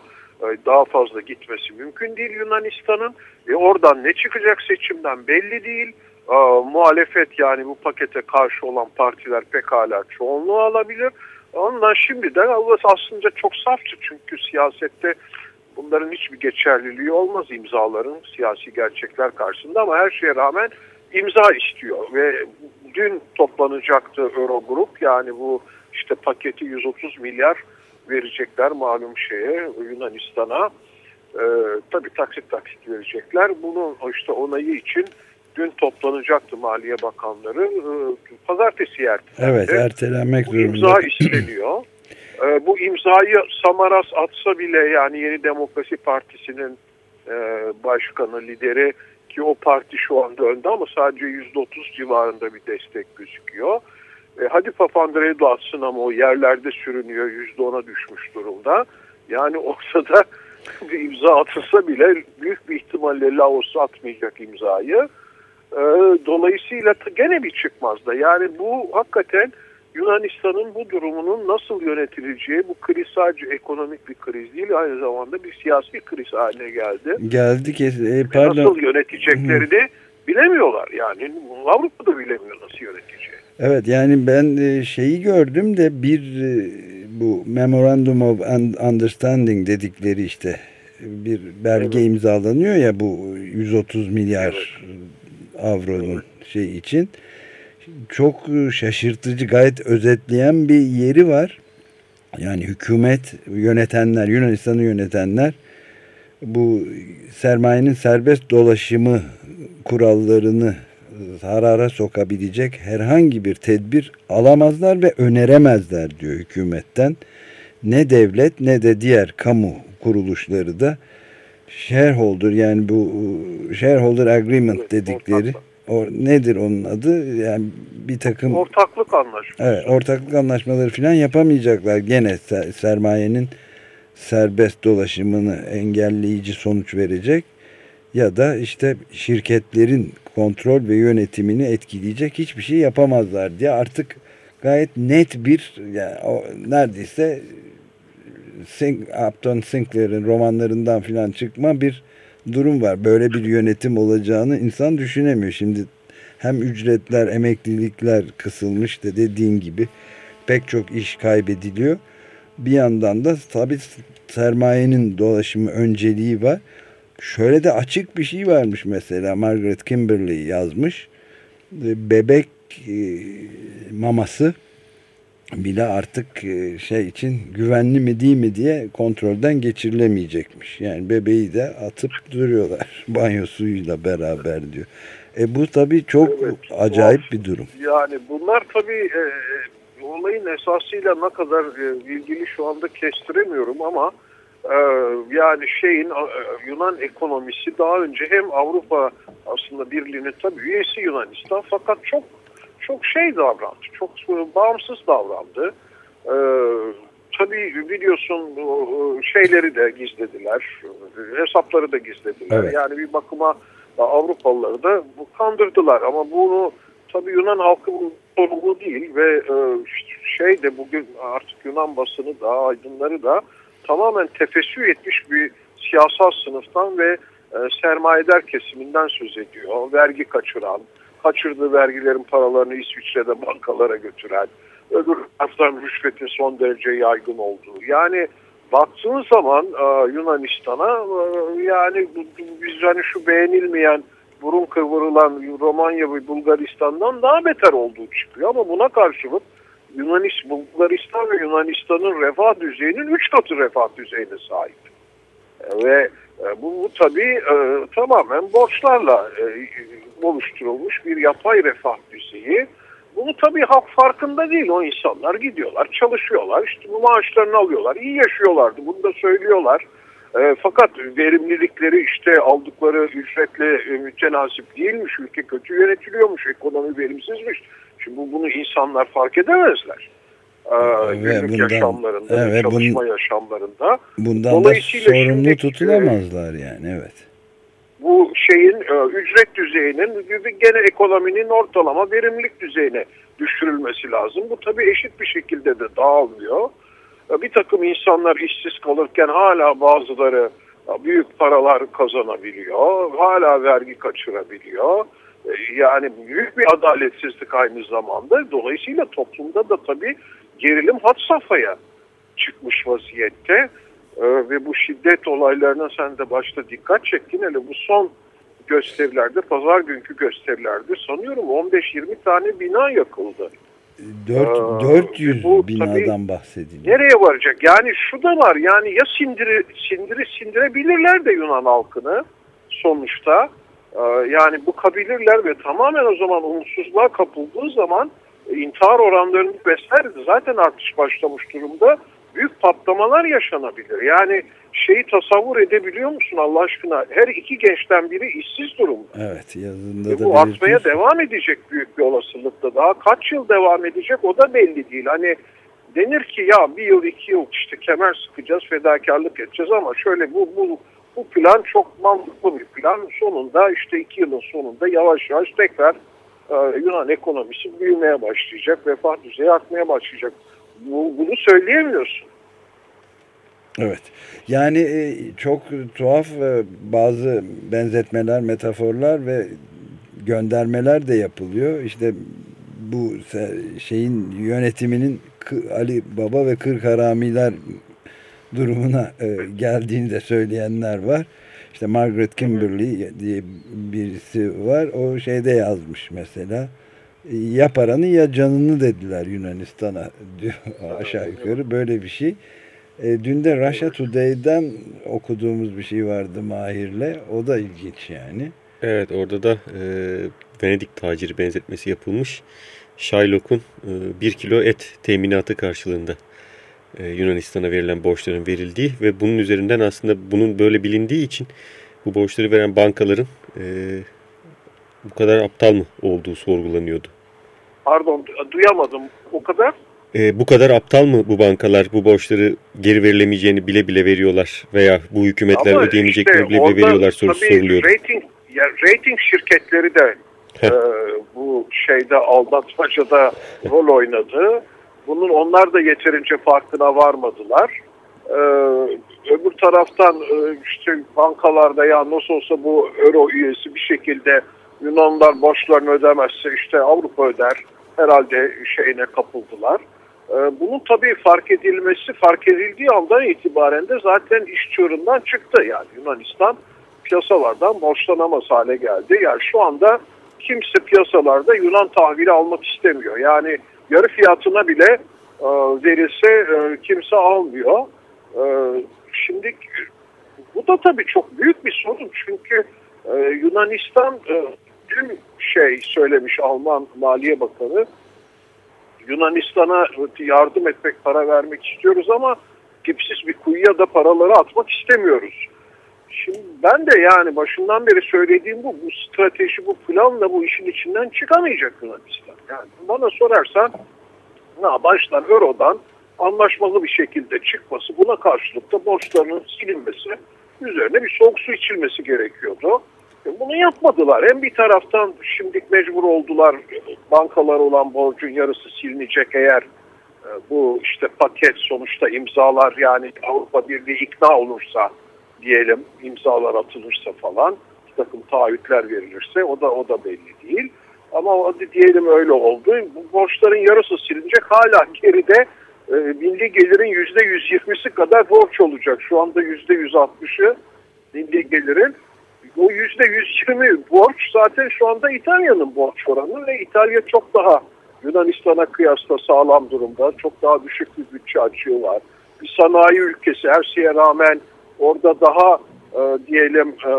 daha fazla gitmesi mümkün değil Yunanistan'ın. E, oradan ne çıkacak seçimden belli değil. A, muhalefet yani bu pakete karşı olan partiler pekala çoğunluğu alabilir. Ondan şimdiden aslında çok saftı çünkü siyasette bunların hiçbir geçerliliği olmaz imzaların siyasi gerçekler karşısında ama her şeye rağmen imza istiyor ve dün toplanacaktı Eurogrup yani bu işte paketi 130 milyar verecekler malum şeye Yunanistan'a ee, tabii taksit taksit verecekler. Bunun işte onayı için dün toplanacaktı Maliye Bakanları. Ee, pazartesi ertelendi. Evet ertelenmek zorunda. Bu imza isteniyor. E, bu imzayı Samaras atsa bile yani Yeni Demokrasi Partisi'nin e, başkanı, lideri ki o parti şu anda önde ama sadece %30 civarında bir destek gözüküyor. E, hadi Papandreou da atsın ama o yerlerde sürünüyor, %10'a düşmüş durumda. Yani ortada bir imza atılsa bile büyük bir ihtimalle Laos atmayacak imzayı. E, dolayısıyla gene bir çıkmaz da. Yani bu hakikaten Yunanistan'ın bu durumunun nasıl yönetileceği bu kriz sadece ekonomik bir kriz değil aynı zamanda bir siyasi kriz haline geldi. Geldi ki e, pardon. Nasıl yöneteceklerini bilemiyorlar yani Avrupa da bilemiyor nasıl yöneteceği. Evet yani ben e, şeyi gördüm de bir e, bu Memorandum of Understanding dedikleri işte bir belge evet. imzalanıyor ya bu 130 milyar evet. avronun evet. şey için çok şaşırtıcı gayet özetleyen bir yeri var. Yani hükümet yönetenler, Yunanistan'ı yönetenler bu sermayenin serbest dolaşımı kurallarını zarara sokabilecek herhangi bir tedbir alamazlar ve öneremezler diyor hükümetten. Ne devlet ne de diğer kamu kuruluşları da shareholder yani bu shareholder agreement dedikleri o nedir onun adı? Yani bir takım Ortaklık anlaşması. Evet, ortaklık anlaşmaları falan yapamayacaklar. Gene ser- sermayenin serbest dolaşımını engelleyici sonuç verecek ya da işte şirketlerin kontrol ve yönetimini etkileyecek hiçbir şey yapamazlar diye artık gayet net bir yani o neredeyse Sing, Upton Sinclair'in romanlarından filan çıkma bir durum var. Böyle bir yönetim olacağını insan düşünemiyor. Şimdi hem ücretler, emeklilikler kısılmış da dediğin gibi pek çok iş kaybediliyor. Bir yandan da tabii sermayenin dolaşımı önceliği var. Şöyle de açık bir şey varmış mesela Margaret Kimberley yazmış. E, Bebek e, maması bile artık e, şey için güvenli mi değil mi diye kontrolden geçirilemeyecekmiş. Yani bebeği de atıp duruyorlar banyo suyuyla beraber diyor. E bu tabii çok Evet, acayip tuhaf. bir durum. Yani bunlar tabii e, olayın esasıyla ne kadar e, ilgili şu anda kestiremiyorum ama e, yani şeyin e, Yunan ekonomisi daha önce hem Avrupa aslında Birliği'nin tabii üyesi Yunanistan fakat çok çok şey davrandı. Çok e, bağımsız davrandı. E, tabii biliyorsun o, şeyleri de gizlediler. e, Hesapları da gizlediler. Evet. Yani bir bakıma Avrupalıları da bu kandırdılar ama bunu tabii Yunan halkı bunun sorumlu değil ve e, şey de bugün artık Yunan basını da aydınları da tamamen tefessü etmiş bir siyasal sınıftan ve e, sermayedar kesiminden söz ediyor. Vergi kaçıran, kaçırdığı vergilerin paralarını İsviçre'de bankalara götüren, öbür taraftan rüşvetin son derece yaygın olduğu. Yani baktığın zaman e, Yunanistan'a e, yani biz hani şu beğenilmeyen burun kıvırılan Romanya ve Bulgaristan'dan daha beter olduğu çıkıyor. Ama buna karşılık Yunanistan, Bulgaristan ve Yunanistan'ın refah düzeyinin 3 katı refah düzeyine sahip. E, Ve e, bu, bu tabii e, tamamen borçlarla e, oluşturulmuş bir yapay refah düzeyi. Bunu tabii halk farkında değil. O insanlar gidiyorlar, çalışıyorlar, işte bu maaşlarını alıyorlar, iyi yaşıyorlardı. Bunu da söylüyorlar. E, fakat verimlilikleri işte aldıkları ücretle e, mütenasip değilmiş. Ülke kötü yönetiliyormuş, ekonomi verimsizmiş. Şimdi bu, bunu insanlar fark edemezler. E, Ve günlük bundan- yaşamlarında, evet, çalışma bunun- yaşamlarında. Bundan da Dolayısıyla sorumlu şimdiki- tutulamazlar yani evet. bu şeyin e, ücret düzeyinin gene ekonominin ortalama verimlilik düzeyine düşürülmesi lazım. Bu tabii eşit bir şekilde de dağılmıyor. E, Bir takım insanlar işsiz kalırken hala bazıları e, büyük paralar kazanabiliyor. Hala vergi kaçırabiliyor. Yani büyük bir adaletsizlik aynı zamanda. Dolayısıyla toplumda da tabii gerilim had safhaya çıkmış vaziyette. Ee, ve bu şiddet olaylarına sen de başta dikkat çektin. Hele bu son gösterilerde, pazar günkü gösterilerde sanıyorum 15-20 tane bina yakıldı. Dört- Aa, 400 bu binadan bahsediliyor. Nereye varacak? Yani şu da var yani ya sindiri, sindiri sindirebilirler de Yunan halkını sonuçta. Ee, yani bu kabilirler ve tamamen o zaman umutsuzluğa kapıldığı zaman e, intihar oranlarını vesaire zaten artış başlamış durumda. Büyük patlamalar yaşanabilir. Yani şeyi tasavvur edebiliyor musun Allah aşkına? Her iki gençten biri işsiz durumda. Evet yazında Ve da bu artmaya devam edecek büyük bir olasılıkla. Daha kaç yıl devam edecek o da belli değil. Hani denir ki ya bir yıl iki yıl işte kemer sıkacağız fedakarlık edeceğiz ama şöyle bu bu bu plan çok mantıklı bir plan. Sonunda işte iki yılın sonunda yavaş yavaş tekrar e, Yunan ekonomisi büyümeye başlayacak. Refah düzeyi artmaya başlayacak. Bu, bunu söyleyemiyorsun. Evet. Yani e, çok tuhaf e, bazı benzetmeler, metaforlar ve göndermeler de yapılıyor. İşte bu şeyin yönetiminin Ali Baba ve Kırk Haramiler durumuna e, geldiğini de söyleyenler var. İşte Margaret Kimberley diye birisi var. O şeyde yazmış mesela. Ya paranı ya canını dediler Yunanistan'a diyor aşağı yukarı böyle bir şey. E, dün de Russia Today'den okuduğumuz bir şey vardı Mahir'le. O da ilginç yani. Evet orada da e, Venedik taciri benzetmesi yapılmış. Shylock'un e, 1 kilo et teminatı karşılığında e, Yunanistan'a verilen borçların verildiği ve bunun üzerinden aslında bunun böyle bilindiği için bu borçları veren bankaların e, bu kadar aptal mı olduğu sorgulanıyordu. Pardon duyamadım o kadar. E, bu kadar aptal mı bu bankalar bu borçları geri verilemeyeceğini bile bile veriyorlar veya bu hükümetler Ama ödeyemeyeceklerini işte bile bile veriyorlar sorusu tabii soruluyor. Rating, yani rating şirketleri de e, bu şeyde aldatmacada rol oynadı. Bunun onlar da yeterince farkına varmadılar. E, öbür taraftan e, işte bankalarda ya nasıl olsa bu euro üyesi bir şekilde Yunanlar borçlarını ödemezse işte Avrupa öder herhalde şeyine kapıldılar. E, bunun tabii fark edilmesi fark edildiği andan itibaren de zaten iş çığırından çıktı. Yani Yunanistan piyasalardan borçlanamaz hale geldi. Yani şu anda kimse piyasalarda Yunan tahvili almak istemiyor. Yani yarı fiyatına bile e, verilse e, kimse almıyor. E, şimdi bu da tabii çok büyük bir sorun çünkü e, Yunanistan e, dün şey söylemiş Alman Maliye Bakanı Yunanistan'a yardım etmek, para vermek istiyoruz ama dipsiz bir kuyuya da paraları atmak istemiyoruz. Şimdi ben de yani başından beri söylediğim bu, bu strateji, bu planla bu işin içinden çıkamayacak Yunanistan. Yani bana sorarsan na baştan Euro'dan anlaşmalı bir şekilde çıkması, buna karşılık da borçlarının silinmesi, üzerine bir soğuk su içilmesi gerekiyordu. E, Bunu yapmadılar. Hem bir taraftan şimdi mecbur oldular bankalar olan borcun yarısı silinecek eğer e, bu işte paket sonuçta imzalar yani Avrupa Birliği ikna olursa diyelim imzalar atılırsa falan bir takım taahhütler verilirse o da o da belli değil. Ama hadi diyelim öyle oldu. Bu borçların yarısı silinecek hala geride e, milli gelirin yüzde yüz yirmisi kadar borç olacak. Şu anda yüzde yüz altmışı milli gelirin. O yüzde yüz yirmi borç zaten şu anda İtalya'nın borç oranı ve İtalya çok daha Yunanistan'a kıyasla sağlam durumda. Çok daha düşük bir bütçe açığı var. Bir sanayi ülkesi her şeye rağmen orada daha e, diyelim e,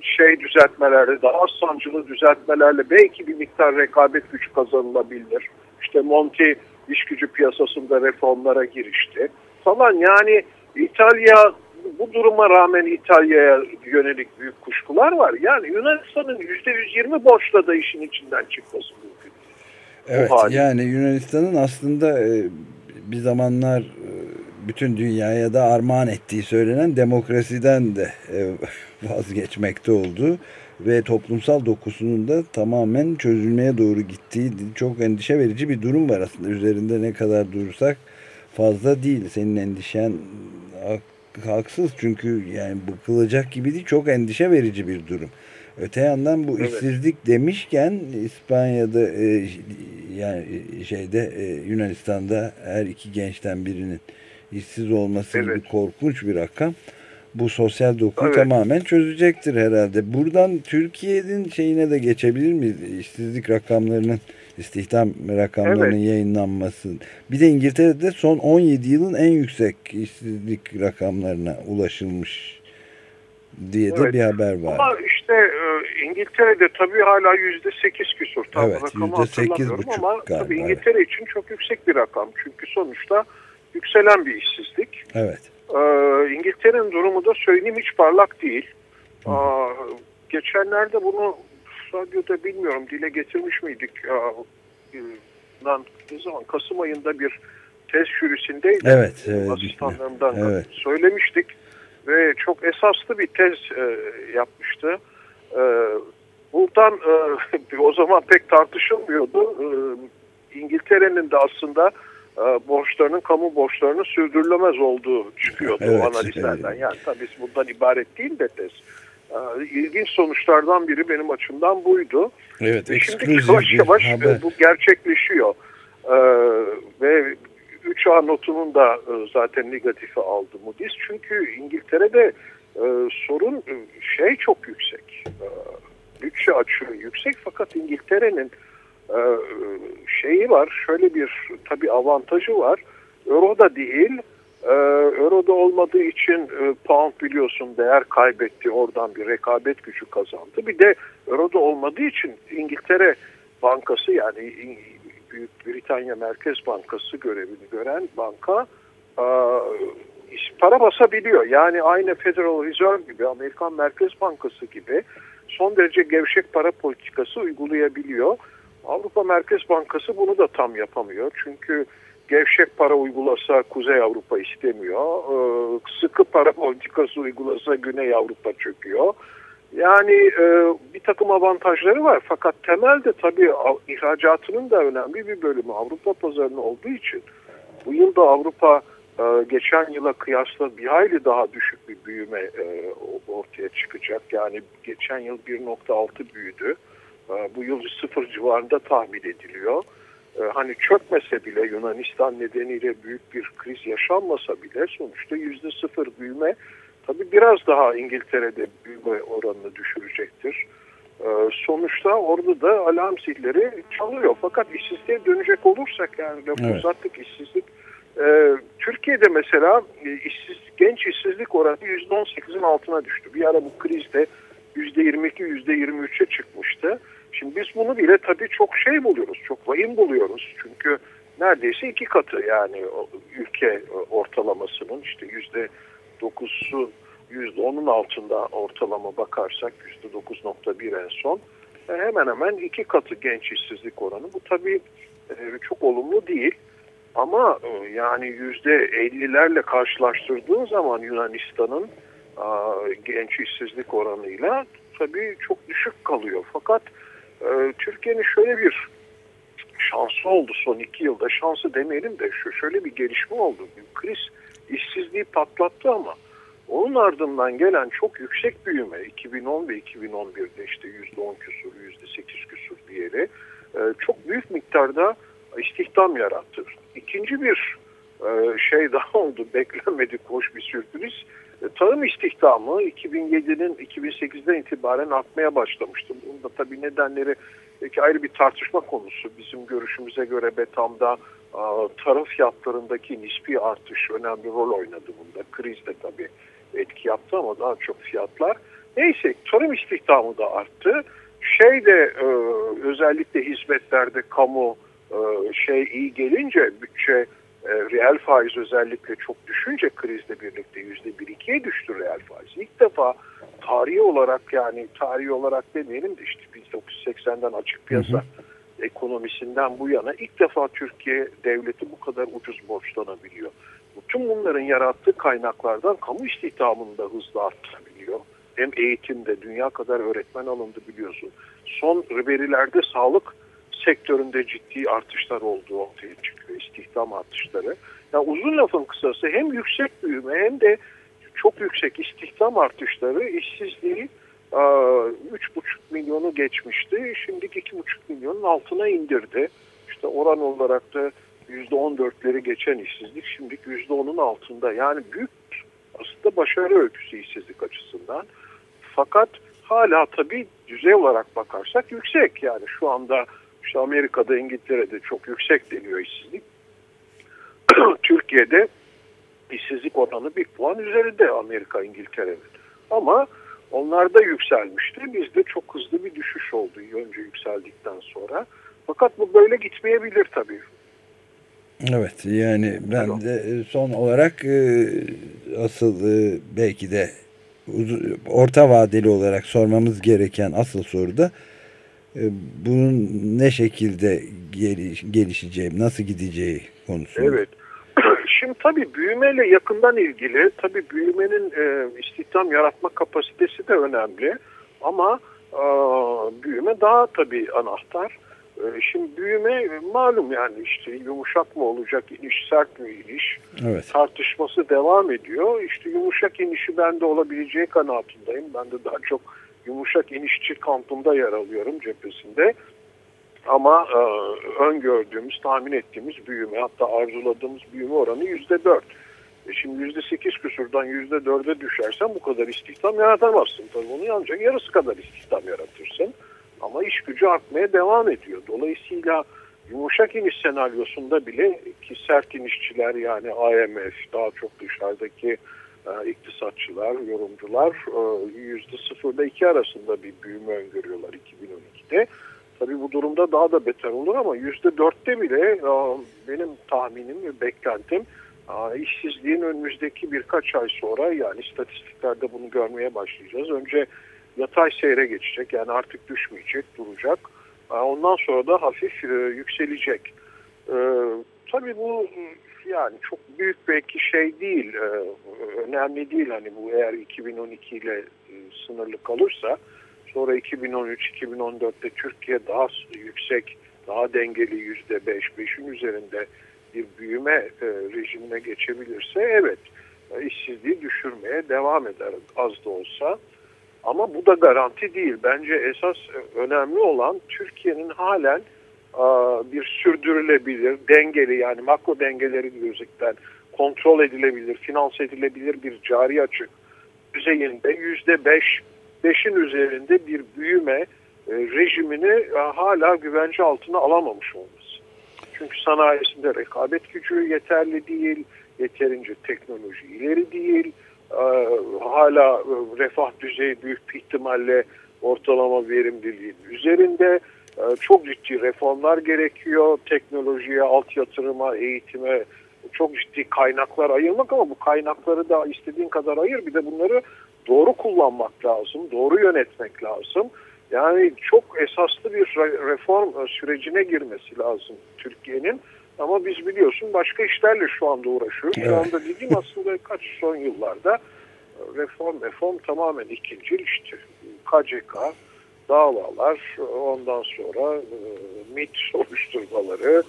şey düzeltmelerle, daha az sancılı düzeltmelerle belki bir miktar rekabet gücü kazanılabilir. İşte Monti iş gücü piyasasında reformlara girişti falan. Yani İtalya bu duruma rağmen İtalya'ya yönelik büyük kuşkular var. Yani Yunanistan'ın %120 borçla da işin içinden çıkması mümkün. Evet yani Yunanistan'ın aslında e, bir zamanlar e, bütün dünyaya da armağan ettiği söylenen demokrasiden de e, vazgeçmekte olduğu ve toplumsal dokusunun da tamamen çözülmeye doğru gittiği çok endişe verici bir durum var aslında. Üzerinde ne kadar durursak fazla değil. Senin endişen hak- haksız çünkü yani bıkılacak gibi değil çok endişe verici bir durum. Öte yandan bu Evet. işsizlik demişken İspanya'da e, yani şeyde e, Yunanistan'da her iki gençten birinin işsiz olması gibi Evet. korkunç bir rakam. Bu sosyal dokuyu Evet. tamamen çözecektir herhalde. Buradan Türkiye'nin şeyine de geçebilir miyiz? İşsizlik rakamlarının, istihdam rakamlarının yayınlanması. Bir de İngiltere'de son 17 yılın en yüksek işsizlik rakamlarına ulaşılmış diye de Evet. bir haber var. Ama işte e, İngiltere'de tabii hala yüzde sekiz küsur. Tam Evet, yüzde sekiz buçuk Ama galiba, tabii İngiltere için çok yüksek bir rakam. Çünkü sonuçta yükselen bir işsizlik. Evet. Ee, İngiltere'nin durumu da söyleyeyim hiç parlak değil. Aa, geçenlerde bunu radyoda bilmiyorum dile getirmiş miydik? Aa, lan, ne zaman? Kasım ayında bir tez jürisindeydi. Evet, evet, Asistanlarımdan. Evet. söylemiştik. Ve çok esaslı bir tez e, yapmıştı. E, buradan e, o zaman pek tartışılmıyordu. E, İngiltere'nin de aslında e, borçlarının, kamu borçlarının sürdürülemez olduğu çıkıyordu Evet, o analizlerden. evet. Yani tabii bundan ibaret değil de tez. E, ilginç sonuçlardan biri benim açımdan buydu. Evet, Ve şimdi yavaş yavaş haber. e, bu gerçekleşiyor. E, ve 3A notunun da e, zaten negatifi aldı Moody's. Çünkü İngiltere'de e, sorun e, şey çok yüksek. E, bütçe açığı yüksek fakat İngiltere'nin e, şeyi var. Şöyle bir tabii avantajı var. Euro da değil E, Euro'da olmadığı için e, pound biliyorsun değer kaybetti. Oradan bir rekabet gücü kazandı. Bir de Euro'da olmadığı için İngiltere Bankası yani Büyük Britanya Merkez Bankası görevini gören banka e, para basabiliyor. Yani aynı Federal Reserve gibi Amerikan Merkez Bankası gibi son derece gevşek para politikası uygulayabiliyor. Avrupa Merkez Bankası bunu da tam yapamıyor. Çünkü gevşek para uygulasa Kuzey Avrupa istemiyor. Ee, sıkı para politikası uygulasa Güney Avrupa çöküyor. Yani e, bir takım avantajları var fakat temelde tabii ihracatının da önemli bir bölümü Avrupa pazarına olduğu için bu yıl da Avrupa e, geçen yıla kıyasla bir hayli daha düşük bir büyüme e, ortaya çıkacak. Yani geçen yıl 1.6 büyüdü. Bu yıl sıfır civarında tahmin ediliyor. E, hani çökmese bile Yunanistan nedeniyle büyük bir kriz yaşanmasa bile sonuçta yüzde sıfır büyüme tabi biraz daha İngiltere'de büyüme oranını düşürecektir. E, sonuçta orada da alarm zilleri çalıyor. Fakat işsizliğe dönecek olursak yani evet. uzattık işsizlik. E, Türkiye'de mesela işsiz, genç işsizlik oranı %18'in altına düştü. Bir ara bu krizde %22, %23'e çıkmıştı. Şimdi biz bunu bile tabii çok şey buluyoruz, çok vahim buluyoruz. Çünkü neredeyse iki katı yani ülke ortalamasının işte yüzde dokuzu yüzde onun altında ortalama bakarsak yüzde dokuz nokta bir en son e, hemen hemen iki katı genç işsizlik oranı. Bu tabii e, çok olumlu değil. Ama e, yani yüzde ellilerle karşılaştırdığın zaman Yunanistan'ın genç işsizlik oranıyla tabii çok düşük kalıyor. Fakat ee, Türkiye'nin şöyle bir şansı oldu son iki yılda. Şansı demeyelim de şu şöyle bir gelişme oldu. Bir kriz işsizliği patlattı ama onun ardından gelen çok yüksek büyüme 2010 ve 2011'de işte %10 küsur, %8 küsur diyerek e, çok büyük miktarda istihdam yarattı. İkinci bir e, şey daha oldu. Beklenmedik hoş bir sürpriz. Tarım istihdamı 2007'nin 2008'den itibaren artmaya başlamıştı. Bunun da tabii nedenleri belki ayrı bir tartışma konusu. Bizim görüşümüze göre Betam'da tarım fiyatlarındaki nispi artış önemli rol oynadı bunda. Kriz de tabii etki yaptı ama daha çok fiyatlar. Neyse tarım istihdamı da arttı. Şey de e, özellikle hizmetlerde kamu e, şey iyi gelince bütçe e, reel faiz özellikle çok düşünce krizle birlikte yüzde bir ikiye düştü reel faiz. İlk defa tarihi olarak yani tarihi olarak demeyelim de işte 1980'den açık piyasa hı hı. ekonomisinden bu yana ilk defa Türkiye devleti bu kadar ucuz borçlanabiliyor. Bütün bunların yarattığı kaynaklardan kamu istihdamını da hızla arttırabiliyor. Hem eğitimde dünya kadar öğretmen alındı biliyorsun. Son verilerde sağlık sektöründe ciddi artışlar olduğu ortaya çıkıyor. İstihdam artışları. Yani uzun lafın kısası hem yüksek büyüme hem de çok yüksek istihdam artışları işsizliği 3,5 milyonu geçmişti. Şimdiki 2,5 milyonun altına indirdi. İşte oran olarak da %14'leri geçen işsizlik şimdiki %10'un altında. Yani büyük aslında başarı öyküsü işsizlik açısından. Fakat hala tabii düzey olarak bakarsak yüksek. Yani şu anda işte Amerika'da, İngiltere'de çok yüksek deniyor işsizlik. Türkiye'de işsizlik oranı bir puan üzerinde Amerika, İngiltere'nin. Ama onlar da yükselmişti. Bizde çok hızlı bir düşüş oldu önce yükseldikten sonra. Fakat bu böyle gitmeyebilir tabii. Evet yani ben de son olarak e, asıl e, belki de orta vadeli olarak sormamız gereken asıl soru da bunun ne şekilde gelişeceği, nasıl gideceği konusu. Evet. Şimdi tabii büyümeyle yakından ilgili, tabii büyümenin e, istihdam yaratma kapasitesi de önemli. Ama e, büyüme daha tabii anahtar. E, şimdi büyüme malum yani işte yumuşak mı olacak iniş, sert mi iniş evet. tartışması devam ediyor. İşte yumuşak inişi bende olabileceği kanaatindeyim. Ben de daha çok yumuşak inişçi kampında yer alıyorum cephesinde. Ama e, öngördüğümüz, tahmin ettiğimiz büyüme hatta arzuladığımız büyüme oranı yüzde dört. E şimdi yüzde sekiz küsurdan yüzde dörde düşersen bu kadar istihdam yaratamazsın. Tabii onu ancak yarısı kadar istihdam yaratırsın. Ama iş gücü artmaya devam ediyor. Dolayısıyla yumuşak iniş senaryosunda bile ki sert inişçiler yani IMF daha çok dışarıdaki iktisatçılar, yorumcular e, yüzde sıfırda iki arasında bir büyüme öngörüyorlar 2012'de. Tabii bu durumda daha da beter olur ama yüzde dörtte bile e, benim tahminim ve beklentim işsizliğin önümüzdeki birkaç ay sonra yani istatistiklerde bunu görmeye başlayacağız. Önce yatay seyre geçecek yani artık düşmeyecek, duracak. Ondan sonra da hafif yükselecek. Tabii bu yani çok büyük belki şey değil, önemli değil hani bu eğer 2012 ile sınırlı kalırsa sonra 2013-2014'te Türkiye daha yüksek, daha dengeli yüzde beş, beşin üzerinde bir büyüme e, rejimine geçebilirse evet e, işsizliği düşürmeye devam eder az da olsa. Ama bu da garanti değil. Bence esas e, önemli olan Türkiye'nin halen e, bir sürdürülebilir, dengeli yani makro dengeleri gözükten kontrol edilebilir, finanse edilebilir bir cari açık düzeyinde yüzde beş, beşin üzerinde bir büyüme e, rejimini e, hala güvence altına alamamış olması. Çünkü sanayisinde rekabet gücü yeterli değil, yeterince teknoloji ileri değil. Ee, hala e, refah düzeyi büyük ihtimalle ortalama verimliliğin üzerinde. Ee, çok ciddi reformlar gerekiyor. Teknolojiye, alt yatırıma, eğitime çok ciddi kaynaklar ayırmak ama bu kaynakları da istediğin kadar ayır. Bir de bunları doğru kullanmak lazım, doğru yönetmek lazım. Yani çok esaslı bir reform e, sürecine girmesi lazım Türkiye'nin. Ama biz biliyorsun başka işlerle şu anda uğraşıyoruz. Evet. Şu anda dediğim aslında kaç son yıllarda e, reform reform tamamen ikinci işte. KCK, davalar, ondan sonra e, MIT soruşturmaları,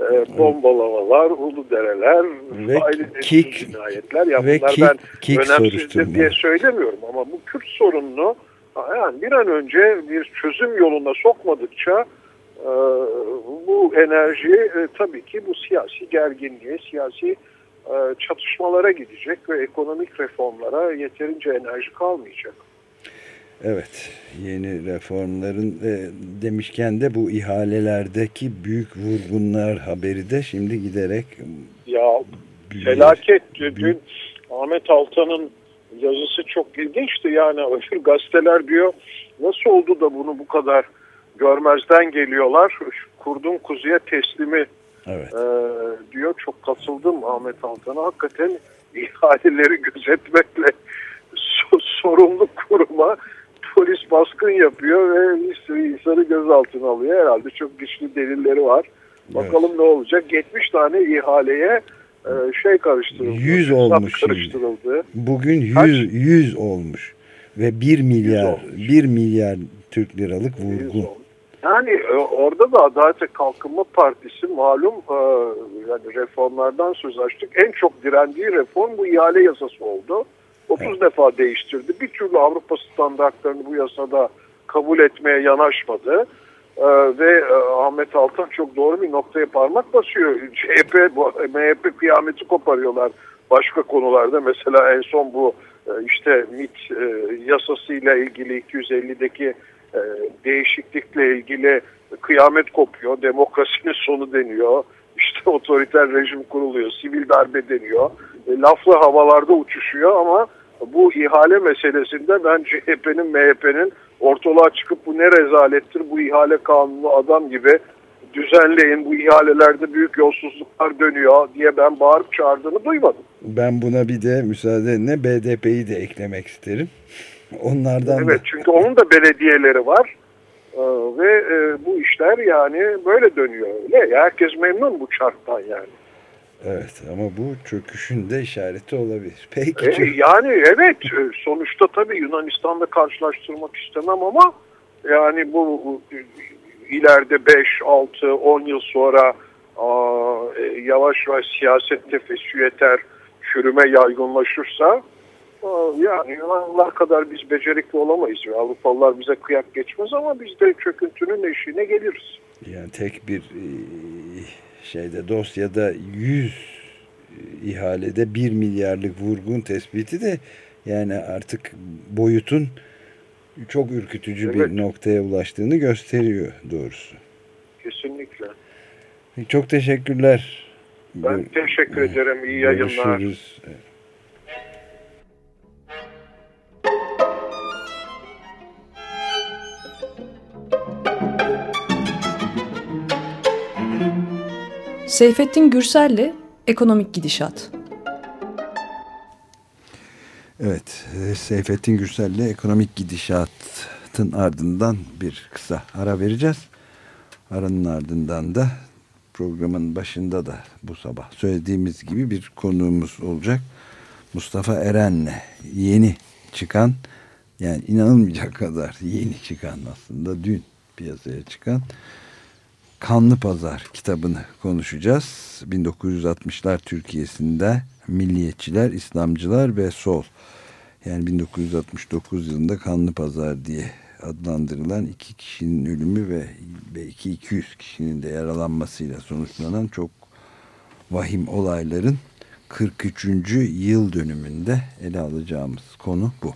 e, bombalamalar, dereler, ve kik, cinayetler. Ya ve bunlar kik, ben kik önemsizdir diye söylemiyorum ama bu Kürt sorununu yani bir an önce bir çözüm yoluna sokmadıkça e, bu enerji e, tabii ki bu siyasi gerginliğe, siyasi e, çatışmalara gidecek ve ekonomik reformlara yeterince enerji kalmayacak. Evet, yeni reformların e, demişken de bu ihalelerdeki büyük vurgunlar haberi de şimdi giderek ya felaket. Dün Ahmet Altan'ın yazısı çok ilginçti. Yani öbür gazeteler diyor nasıl oldu da bunu bu kadar görmezden geliyorlar. Kurdun kuzuya teslimi evet. e, diyor. Çok katıldım Ahmet Altan'a. Hakikaten ihaleleri gözetmekle sorumlu kuruma polis baskın yapıyor ve bir sürü insanı gözaltına alıyor. Herhalde çok güçlü delilleri var. Bakalım evet. ne olacak. 70 tane ihaleye e, şey karıştırıldı. 100 olmuş karıştırıldı. Bugün 100, 100 olmuş ve 1 milyar 1 milyar Türk liralık vurgun. Yani e, orada da Adalet ve Kalkınma Partisi malum e, yani reformlardan söz açtık. En çok direndiği reform bu ihale yasası oldu. 30 evet. defa değiştirdi. Bir türlü Avrupa standartlarını bu yasada kabul etmeye yanaşmadı. Ee, ve e, Ahmet Altan çok doğru bir noktaya parmak basıyor. CHP, MHP kıyameti koparıyorlar başka konularda. Mesela en son bu e, işte MIT e, yasasıyla ilgili 250'deki e, değişiklikle ilgili kıyamet kopuyor. Demokrasinin sonu deniyor. İşte otoriter rejim kuruluyor. Sivil darbe deniyor. E, laflı havalarda uçuşuyor ama bu ihale meselesinde ben CHP'nin, MHP'nin ortalığa çıkıp bu ne rezalettir, bu ihale kanunu adam gibi düzenleyin, bu ihalelerde büyük yolsuzluklar dönüyor diye ben bağırıp çağırdığını duymadım. Ben buna bir de müsaadenle BDP'yi de eklemek isterim. Onlardan Evet da... çünkü onun da belediyeleri var. Ee, ve e, bu işler yani böyle dönüyor öyle. Herkes memnun bu çarktan yani. Evet ama bu çöküşün de işareti olabilir. Peki. E, yani evet sonuçta tabii Yunanistan'da karşılaştırmak istemem ama yani bu ileride 5, 6, 10 yıl sonra aa, e, yavaş yavaş siyasette fesüyeter, çürüme yaygınlaşırsa aa, yani Yunanlılar kadar biz becerikli olamayız. Avrupalılar bize kıyak geçmez ama biz de çöküntünün eşiğine geliriz. Yani tek bir e, şeyde dosyada 100 ihalede 1 milyarlık vurgun tespiti de yani artık boyutun çok ürkütücü evet. bir noktaya ulaştığını gösteriyor doğrusu. Kesinlikle. Çok teşekkürler. Ben teşekkür ederim. İyi yayınlar. Görüşürüz. Seyfettin Gürsel'le Ekonomik Gidişat. Evet, Seyfettin Gürsel'le ekonomik gidişatın ardından bir kısa ara vereceğiz. Aranın ardından da programın başında da bu sabah söylediğimiz gibi bir konuğumuz olacak. Mustafa Eren'le yeni çıkan yani inanılmayacak kadar yeni çıkan aslında dün piyasaya çıkan Kanlı Pazar kitabını konuşacağız. 1960'lar Türkiye'sinde milliyetçiler, İslamcılar ve sol. Yani 1969 yılında Kanlı Pazar diye adlandırılan iki kişinin ölümü ve belki 200 kişinin de yaralanmasıyla sonuçlanan çok vahim olayların 43. yıl dönümünde ele alacağımız konu bu.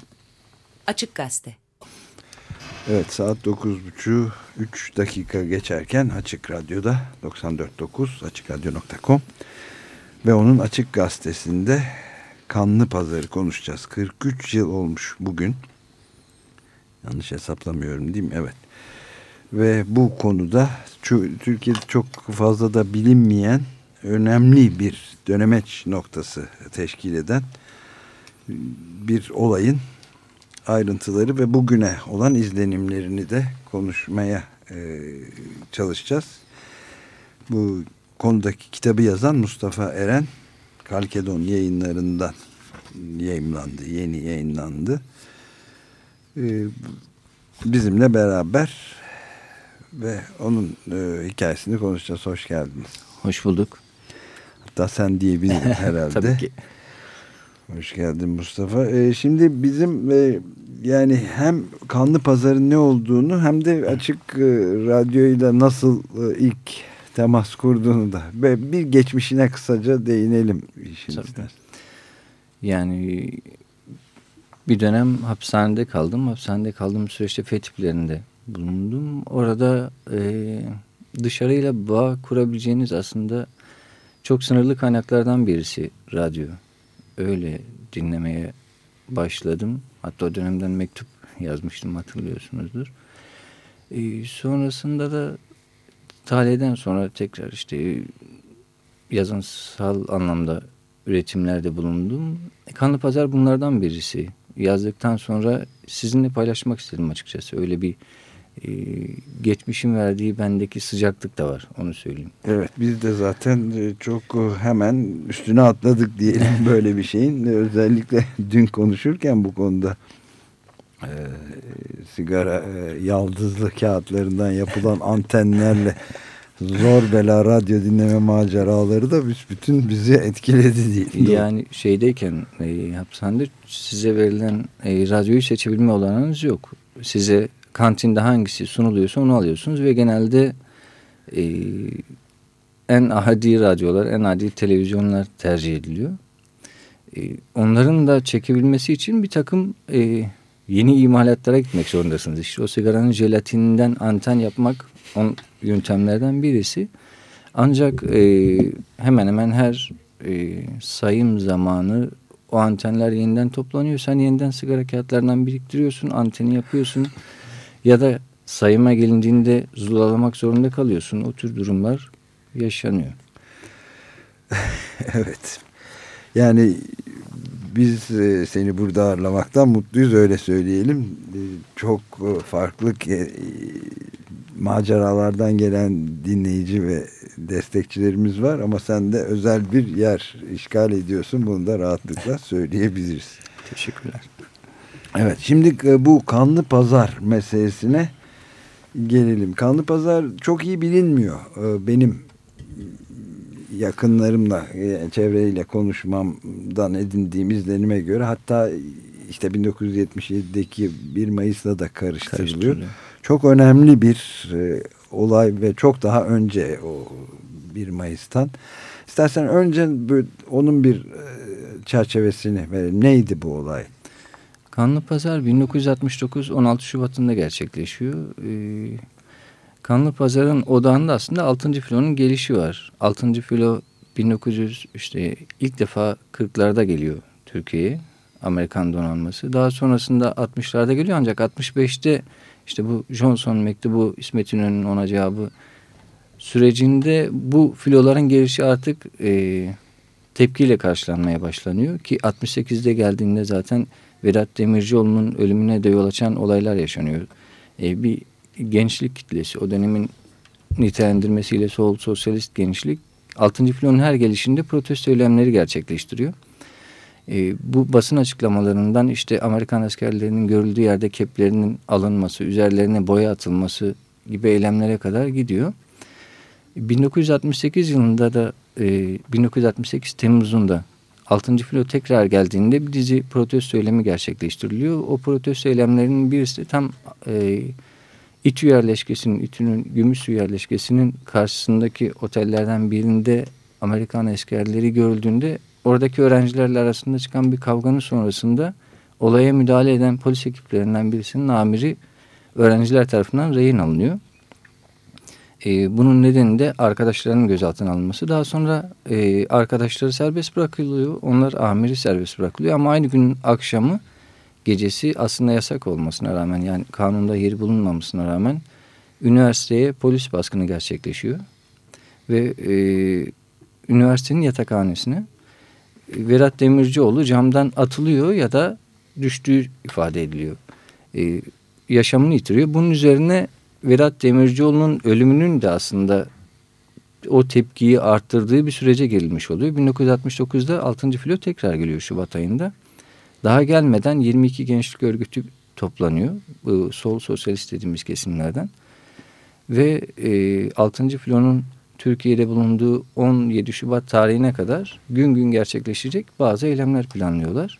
Açık Gazete. Evet saat 9.30 3 dakika geçerken Açık Radyo'da 94.9 açıkradyo.com ve onun Açık Gazetesi'nde Kanlı Pazarı konuşacağız. 43 yıl olmuş bugün. Yanlış hesaplamıyorum değil mi? Evet. Ve bu konuda Türkiye'de çok fazla da bilinmeyen önemli bir dönemeç noktası teşkil eden bir olayın ayrıntıları ve bugüne olan izlenimlerini de konuşmaya e, çalışacağız. Bu konudaki kitabı yazan Mustafa Eren Kalkedon yayınlarından yayınlandı, yeni yayınlandı. E, bizimle beraber ve onun e, hikayesini konuşacağız. Hoş geldiniz. Hoş bulduk. Hatta sen diyebilirim herhalde. Tabii ki. Hoş geldin Mustafa. Ee, şimdi bizim e, yani hem kanlı pazarın ne olduğunu hem de açık e, radyoyla nasıl e, ilk temas kurduğunu da ve bir geçmişine kısaca değinelim işin Yani bir dönem hapishanede kaldım. Hapishanede kaldığım süreçte fetiplerinde bulundum. Orada e, dışarıyla bağ kurabileceğiniz aslında çok sınırlı kaynaklardan birisi radyo öyle dinlemeye başladım. Hatta o dönemden mektup yazmıştım hatırlıyorsunuzdur. Ee, sonrasında da taleden sonra tekrar işte yazınsal anlamda üretimlerde bulundum. Kanlı Pazar bunlardan birisi. Yazdıktan sonra sizinle paylaşmak istedim açıkçası. Öyle bir e, geçmişin verdiği bendeki sıcaklık da var onu söyleyeyim. Evet biz de zaten e, çok e, hemen üstüne atladık diyelim böyle bir şeyin. Özellikle dün konuşurken bu konuda e, sigara e, yaldızlı kağıtlarından yapılan antenlerle zor bela radyo dinleme maceraları da bütün bizi etkiledi değil. Yani şeydeyken e, hapishanede size verilen e, radyoyu seçebilme olanınız yok. Size kantinde hangisi sunuluyorsa onu alıyorsunuz ve genelde e, en adi radyolar, en adi televizyonlar tercih ediliyor. E, onların da çekebilmesi için bir takım e, yeni imalatlara gitmek zorundasınız. İşte o sigaranın jelatininden anten yapmak on yöntemlerden birisi. Ancak e, hemen hemen her e, sayım zamanı o antenler yeniden toplanıyor. Sen yeniden sigara kağıtlarından biriktiriyorsun, anteni yapıyorsun ya da sayıma gelindiğinde zulalamak zorunda kalıyorsun. O tür durumlar yaşanıyor. evet. Yani biz e, seni burada ağırlamaktan mutluyuz öyle söyleyelim. E, çok e, farklı maceralardan gelen dinleyici ve destekçilerimiz var ama sen de özel bir yer işgal ediyorsun. Bunu da rahatlıkla söyleyebiliriz. Teşekkürler. Evet şimdi e, bu kanlı pazar meselesine gelelim. Kanlı pazar çok iyi bilinmiyor. E, benim yakınlarımla, e, çevreyle konuşmamdan edindiğim izlenime göre hatta işte 1977'deki 1 Mayıs'la da karıştırılıyor. Çok önemli bir olay ve çok daha önce o 1 Mayıs'tan. İstersen önce onun bir çerçevesini verelim. Neydi bu olay? Kanlı Pazar 1969 16 Şubat'ında gerçekleşiyor. Ee, Kanlı Pazar'ın odağında aslında 6. filonun gelişi var. 6. filo 1900 işte ilk defa 40'larda geliyor Türkiye'ye. Amerikan donanması. Daha sonrasında 60'larda geliyor ancak 65'te işte bu Johnson mektubu İsmet İnönü'nün ona cevabı sürecinde bu filoların gelişi artık e, tepkiyle karşılanmaya başlanıyor ki 68'de geldiğinde zaten Vedat Demircioğlu'nun ölümüne de yol açan olaylar yaşanıyor. E, bir gençlik kitlesi o dönemin nitelendirmesiyle sol sosyalist gençlik 6. filonun her gelişinde protesto eylemleri gerçekleştiriyor. E, bu basın açıklamalarından işte Amerikan askerlerinin görüldüğü yerde keplerinin alınması, üzerlerine boya atılması gibi eylemlere kadar gidiyor. 1968 yılında da e, 1968 Temmuz'unda 6. filo tekrar geldiğinde bir dizi protesto eylemi gerçekleştiriliyor. O protesto eylemlerinin birisi tam e, İTÜ yerleşkesinin, İTÜ'nün Gümüşsu yerleşkesinin karşısındaki otellerden birinde Amerikan askerleri görüldüğünde oradaki öğrencilerle arasında çıkan bir kavganın sonrasında olaya müdahale eden polis ekiplerinden birisinin amiri öğrenciler tarafından rehin alınıyor. E, bunun nedeni de arkadaşlarının gözaltına alınması. Daha sonra e, arkadaşları serbest bırakılıyor. Onlar amiri serbest bırakılıyor. Ama aynı günün akşamı gecesi aslında yasak olmasına rağmen yani kanunda yeri bulunmamasına rağmen üniversiteye polis baskını gerçekleşiyor. Ve e, üniversitenin yatakhanesine Vedat Demircioğlu camdan atılıyor ya da düştüğü ifade ediliyor. E, yaşamını yitiriyor. Bunun üzerine Vedat Demircioğlu'nun ölümünün de aslında o tepkiyi arttırdığı bir sürece gelinmiş oluyor. 1969'da 6. filo tekrar geliyor Şubat ayında. Daha gelmeden 22 gençlik örgütü toplanıyor. Bu sol sosyalist dediğimiz kesimlerden. Ve e, 6. filonun Türkiye'de bulunduğu 17 Şubat tarihine kadar gün gün gerçekleşecek bazı eylemler planlıyorlar.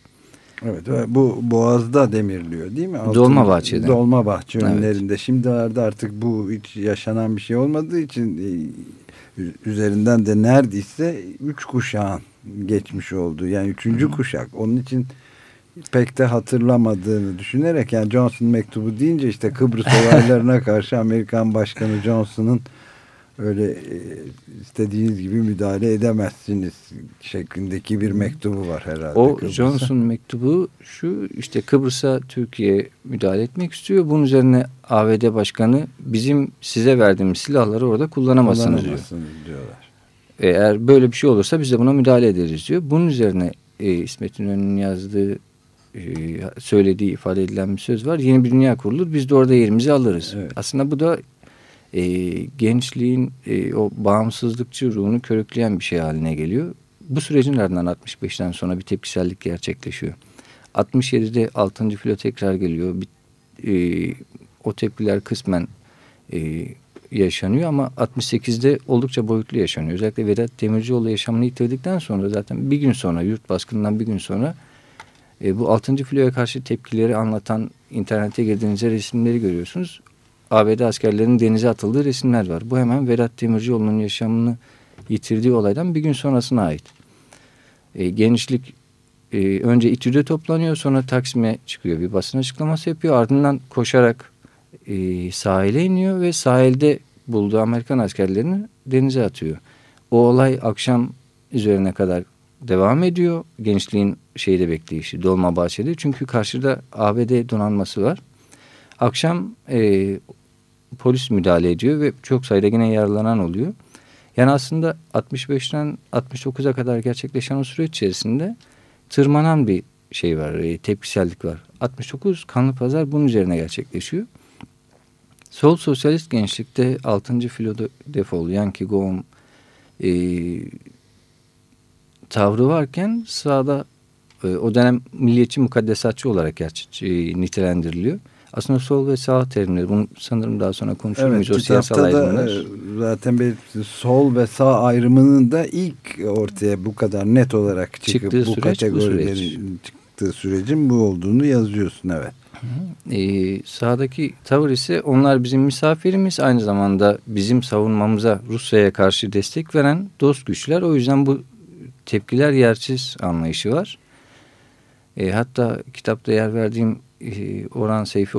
Evet bu Boğaz'da demirliyor değil mi? Altın, Dolmabahçe'de. Dolmabahçe önlerinde. Evet. Şimdilerde artık bu hiç yaşanan bir şey olmadığı için e, üzerinden de neredeyse üç kuşağın geçmiş oldu. Yani üçüncü Hı. kuşak. Onun için pek de hatırlamadığını düşünerek yani Johnson mektubu deyince işte Kıbrıs olaylarına karşı Amerikan Başkanı Johnson'ın öyle e, istediğiniz gibi müdahale edemezsiniz şeklindeki bir mektubu var herhalde. O Kıbrıs'a. Johnson mektubu şu işte Kıbrıs'a Türkiye müdahale etmek istiyor. Bunun üzerine ABD Başkanı bizim size verdiğimiz silahları orada kullanamazsınız, kullanamazsınız diyor. diyorlar. Eğer böyle bir şey olursa biz de buna müdahale ederiz diyor. Bunun üzerine e, İsmet İnönü'nün yazdığı e, söylediği ifade edilen bir söz var. Yeni bir dünya kurulur biz de orada yerimizi alırız. Evet. Aslında bu da e, gençliğin e, o bağımsızlıkçı ruhunu körükleyen bir şey haline geliyor. Bu sürecin ardından 65'ten sonra bir tepkisellik gerçekleşiyor. 67'de 6. filo tekrar geliyor. Bir, e, o tepkiler kısmen e, yaşanıyor ama 68'de oldukça boyutlu yaşanıyor. Özellikle Vedat Demircioğlu yaşamını yitirdikten sonra zaten bir gün sonra yurt baskından bir gün sonra e, bu 6. filoya karşı tepkileri anlatan internete girdiğinizde resimleri görüyorsunuz. ABD askerlerinin denize atıldığı resimler var. Bu hemen Vedat Demircioğlu'nun yaşamını yitirdiği olaydan bir gün sonrasına ait. E, gençlik e, önce İTÜ'de toplanıyor sonra Taksim'e çıkıyor bir basın açıklaması yapıyor. Ardından koşarak e, sahile iniyor ve sahilde bulduğu Amerikan askerlerini denize atıyor. O olay akşam üzerine kadar devam ediyor. Gençliğin şeyde bekleyişi Dolmabahçe'de. Çünkü karşıda ABD donanması var. Akşam e, polis müdahale ediyor ve çok sayıda yine yaralanan oluyor. Yani aslında 65'ten 69'a kadar gerçekleşen o süreç içerisinde tırmanan bir şey var, e, tepkisellik var. 69 kanlı pazar bunun üzerine gerçekleşiyor. Sol sosyalist gençlikte 6. filo defol Yankee Goğum e, tavrı varken sağda e, o dönem milliyetçi mukaddesatçı olarak gerçi, e, nitelendiriliyor. Aslında sol ve sağ terimleri. Bunu sanırım daha sonra konuşur evet, O siyasal ayrımlar. E, zaten bir sol ve sağ ayrımının da ilk ortaya bu kadar net olarak çıkıp çıktığı bu süreç, kategorilerin bu süreç. çıktığı sürecin bu olduğunu yazıyorsun evet. Ee, sağdaki tavır ise onlar bizim misafirimiz aynı zamanda bizim savunmamıza Rusya'ya karşı destek veren dost güçler. O yüzden bu tepkiler yersiz anlayışı var. E, hatta kitapta yer verdiğim e, Orhan Seyfi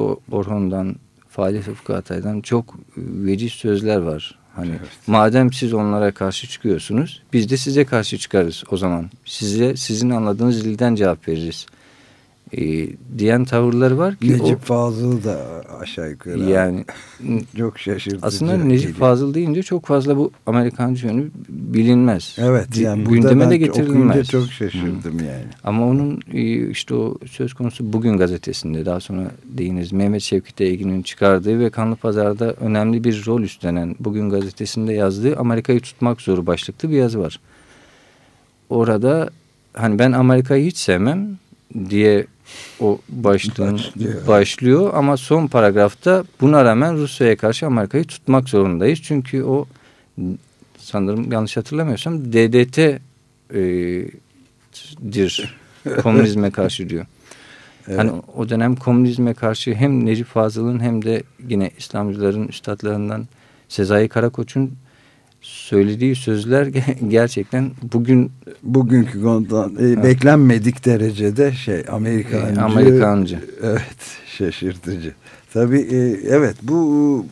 Faaliyet Ufku Atay'dan çok veciz sözler var. Hani evet. madem siz onlara karşı çıkıyorsunuz biz de size karşı çıkarız o zaman. Size sizin anladığınız dilden cevap veririz e, diyen tavırları var ki Necip o, Fazıl da aşağı yukarı yani çok şaşırtıcı. Aslında Necip. Fazıl deyince çok fazla bu Amerikancı yönü bilinmez. Evet yani gündeme de getirilmez. çok şaşırdım Hı. yani. Ama onun e, işte o söz konusu bugün gazetesinde daha sonra değiniz Mehmet Şevket Egin'in çıkardığı ve Kanlı Pazar'da önemli bir rol üstlenen bugün gazetesinde yazdığı Amerika'yı tutmak zoru başlıklı bir yazı var. Orada hani ben Amerika'yı hiç sevmem diye o başlığın başlıyor. başlıyor ama son paragrafta buna rağmen Rusya'ya karşı Amerika'yı tutmak zorundayız. Çünkü o sanırım yanlış hatırlamıyorsam DDT e, dir komünizme karşı diyor. Evet. Hani o dönem komünizme karşı hem Necip Fazıl'ın hem de yine İslamcıların üstadlarından Sezai Karakoç'un söylediği sözler gerçekten bugün bugünkü konudan e, beklenmedik derecede şey Amerikancı. E, Amerikancı. Evet şaşırtıcı. Tabii e, evet bu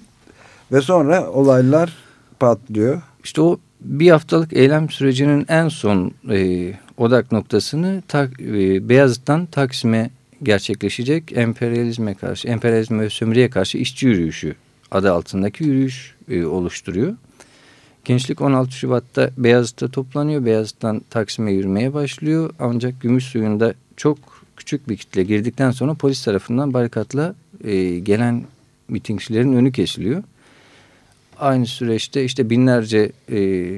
ve sonra olaylar patlıyor. İşte o bir haftalık eylem sürecinin en son e, odak noktasını ta, e, Beyazıt'tan Taksim'e gerçekleşecek emperyalizme karşı, emperyalizme ve sömürüye karşı işçi yürüyüşü adı altındaki yürüyüş e, oluşturuyor. Gençlik 16 Şubat'ta Beyazıt'ta toplanıyor. Beyazıt'tan Taksim'e yürümeye başlıyor. Ancak Gümüş Suyu'nda çok küçük bir kitle girdikten sonra polis tarafından barikatla e, gelen mitingçilerin önü kesiliyor. Aynı süreçte işte binlerce e,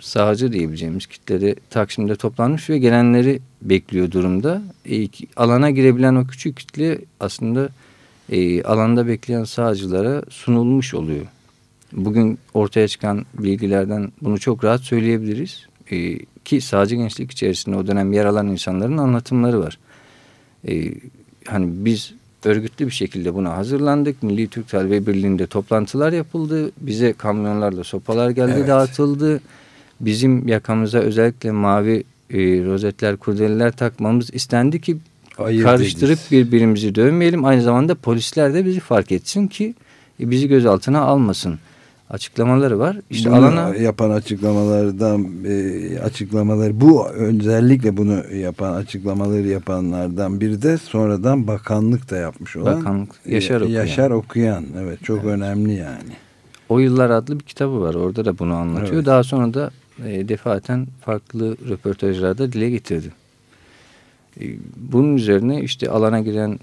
sağcı diyebileceğimiz kitlede Taksim'de toplanmış ve gelenleri bekliyor durumda. E, alana girebilen o küçük kitle aslında e, alanda bekleyen sağcılara sunulmuş oluyor. Bugün ortaya çıkan bilgilerden bunu çok rahat söyleyebiliriz. E, ki sağcı gençlik içerisinde o dönem yer alan insanların anlatımları var. E, hani biz örgütlü bir şekilde buna hazırlandık. Milli Türk Talebe Birliği'nde toplantılar yapıldı. Bize kamyonlarla sopalar geldi evet. dağıtıldı. Bizim yakamıza özellikle mavi e, rozetler, kurdeleler takmamız istendi ki Ayırt karıştırıp ediz. birbirimizi dövmeyelim. Aynı zamanda polisler de bizi fark etsin ki e, bizi gözaltına almasın açıklamaları var. İşte bunu alana yapan açıklamalardan e, açıklamaları bu özellikle bunu yapan açıklamaları yapanlardan biri de sonradan bakanlık da yapmış olan bakanlık Yaşar Okuyan. Yaşar Okuyan. Evet çok evet. önemli yani. O yıllar adlı bir kitabı var. Orada da bunu anlatıyor. Evet. Daha sonra da e, defaten farklı röportajlarda dile getirdi. E, bunun üzerine işte alana giren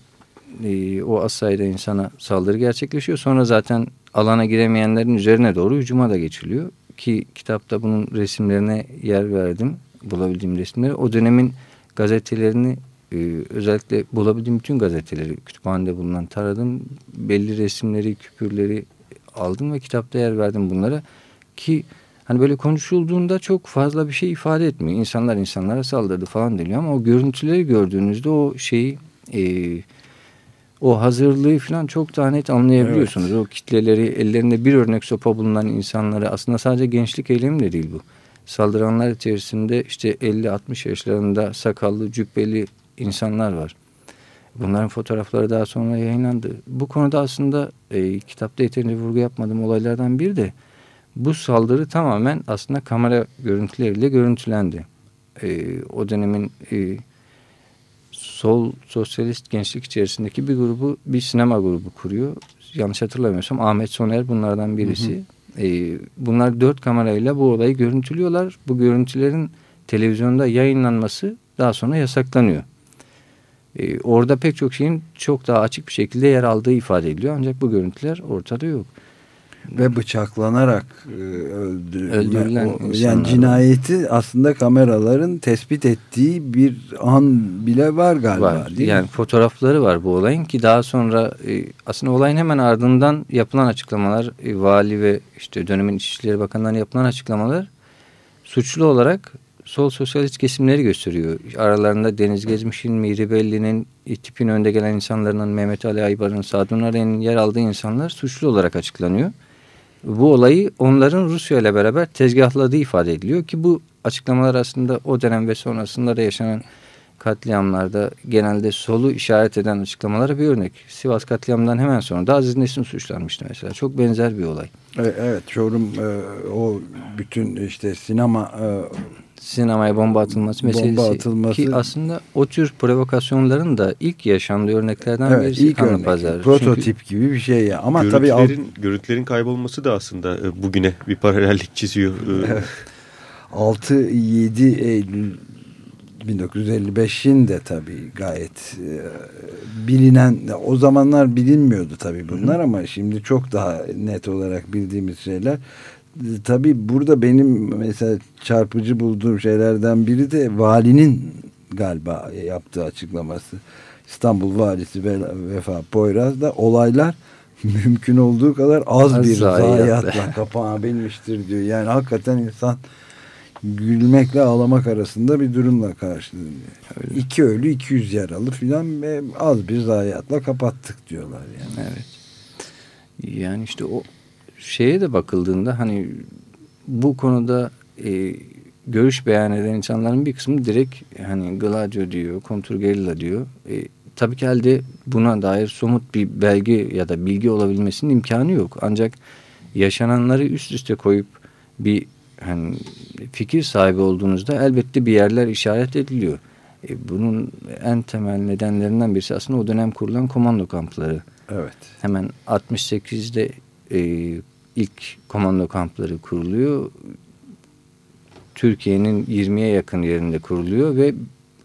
e, o az sayıda insana saldırı gerçekleşiyor. Sonra zaten alana giremeyenlerin üzerine doğru hücuma da geçiliyor. Ki kitapta bunun resimlerine yer verdim. Bulabildiğim resimleri. O dönemin gazetelerini e, özellikle bulabildiğim bütün gazeteleri kütüphanede bulunan taradım. Belli resimleri, küpürleri aldım ve kitapta yer verdim bunlara. Ki hani böyle konuşulduğunda çok fazla bir şey ifade etmiyor. İnsanlar insanlara saldırdı falan deniyor ama o görüntüleri gördüğünüzde o şeyi... E, o hazırlığı falan çok daha net anlayabiliyorsunuz. Evet. O kitleleri ellerinde bir örnek sopa bulunan insanları aslında sadece gençlik eylemi de değil bu. Saldıranlar içerisinde işte 50-60 yaşlarında sakallı cübbeli insanlar var. Bunların fotoğrafları daha sonra yayınlandı. Bu konuda aslında e, kitapta yeterince vurgu yapmadığım olaylardan bir de bu saldırı tamamen aslında kamera görüntüleriyle görüntülendi. E, o dönemin e, sol sosyalist gençlik içerisindeki bir grubu bir sinema grubu kuruyor. Yanlış hatırlamıyorsam Ahmet Soner bunlardan birisi. Hı hı. E, bunlar dört kamerayla bu olayı görüntülüyorlar. Bu görüntülerin televizyonda yayınlanması daha sonra yasaklanıyor. E, orada pek çok şeyin çok daha açık bir şekilde yer aldığı ifade ediliyor. Ancak bu görüntüler ortada yok ve bıçaklanarak e, öldürülen o, yani cinayeti aslında kameraların tespit ettiği bir an bile var galiba var. değil yani mi? fotoğrafları var bu olayın ki daha sonra e, aslında olayın hemen ardından yapılan açıklamalar e, vali ve işte dönemin İçişleri Bakanlığı'na yapılan açıklamalar suçlu olarak sol sosyalist kesimleri gösteriyor. Aralarında Deniz Gezmiş'in, Miri Belli'nin, tipin önde gelen insanların Mehmet Ali Aybar'ın, Sadun Aren'in yer aldığı insanlar suçlu olarak açıklanıyor bu olayı onların Rusya ile beraber tezgahladığı ifade ediliyor ki bu açıklamalar aslında o dönem ve sonrasında da yaşanan katliamlarda genelde solu işaret eden açıklamalara bir örnek. Sivas katliamından hemen sonra da Aziz Nesin suçlanmıştı mesela. Çok benzer bir olay. Evet, evet Çorum e, o bütün işte sinema e, sinemaya bomba atılması meselesi bomba atılması. ki aslında o tür provokasyonların da ilk yaşandığı örneklerden evet, birisi ilk örnek, Pazar. Prototip Çünkü, gibi bir şey ya. Ama görüntülerin, tabii görüntülerin kaybolması da aslında e, bugüne bir paralellik çiziyor. Evet. 6-7 Eylül 1955'in de tabii gayet e, bilinen o zamanlar bilinmiyordu tabii bunlar Hı. ama şimdi çok daha net olarak bildiğimiz şeyler. E, tabii burada benim mesela çarpıcı bulduğum şeylerden biri de valinin galiba yaptığı açıklaması. İstanbul valisi Vefa Poyraz da olaylar mümkün olduğu kadar az, az bir zayiatla kapanabilmiştir diyor. Yani hakikaten insan gülmekle ağlamak arasında bir durumla karşılanıyor. Öyle. İki ölü 200 yaralı filan ve az bir zayiatla kapattık diyorlar yani. Evet. Yani işte o şeye de bakıldığında hani bu konuda e, görüş beyan eden insanların bir kısmı direkt hani Gladio diyor, kontrgerilla diyor. E, tabii ki elde buna dair somut bir belge ya da bilgi olabilmesinin imkanı yok. Ancak yaşananları üst üste koyup bir hani fikir sahibi olduğunuzda elbette bir yerler işaret ediliyor. E, bunun en temel nedenlerinden birisi aslında o dönem kurulan komando kampları. Evet. Hemen 68'de e, ilk komando kampları kuruluyor. Türkiye'nin 20'ye yakın yerinde kuruluyor ve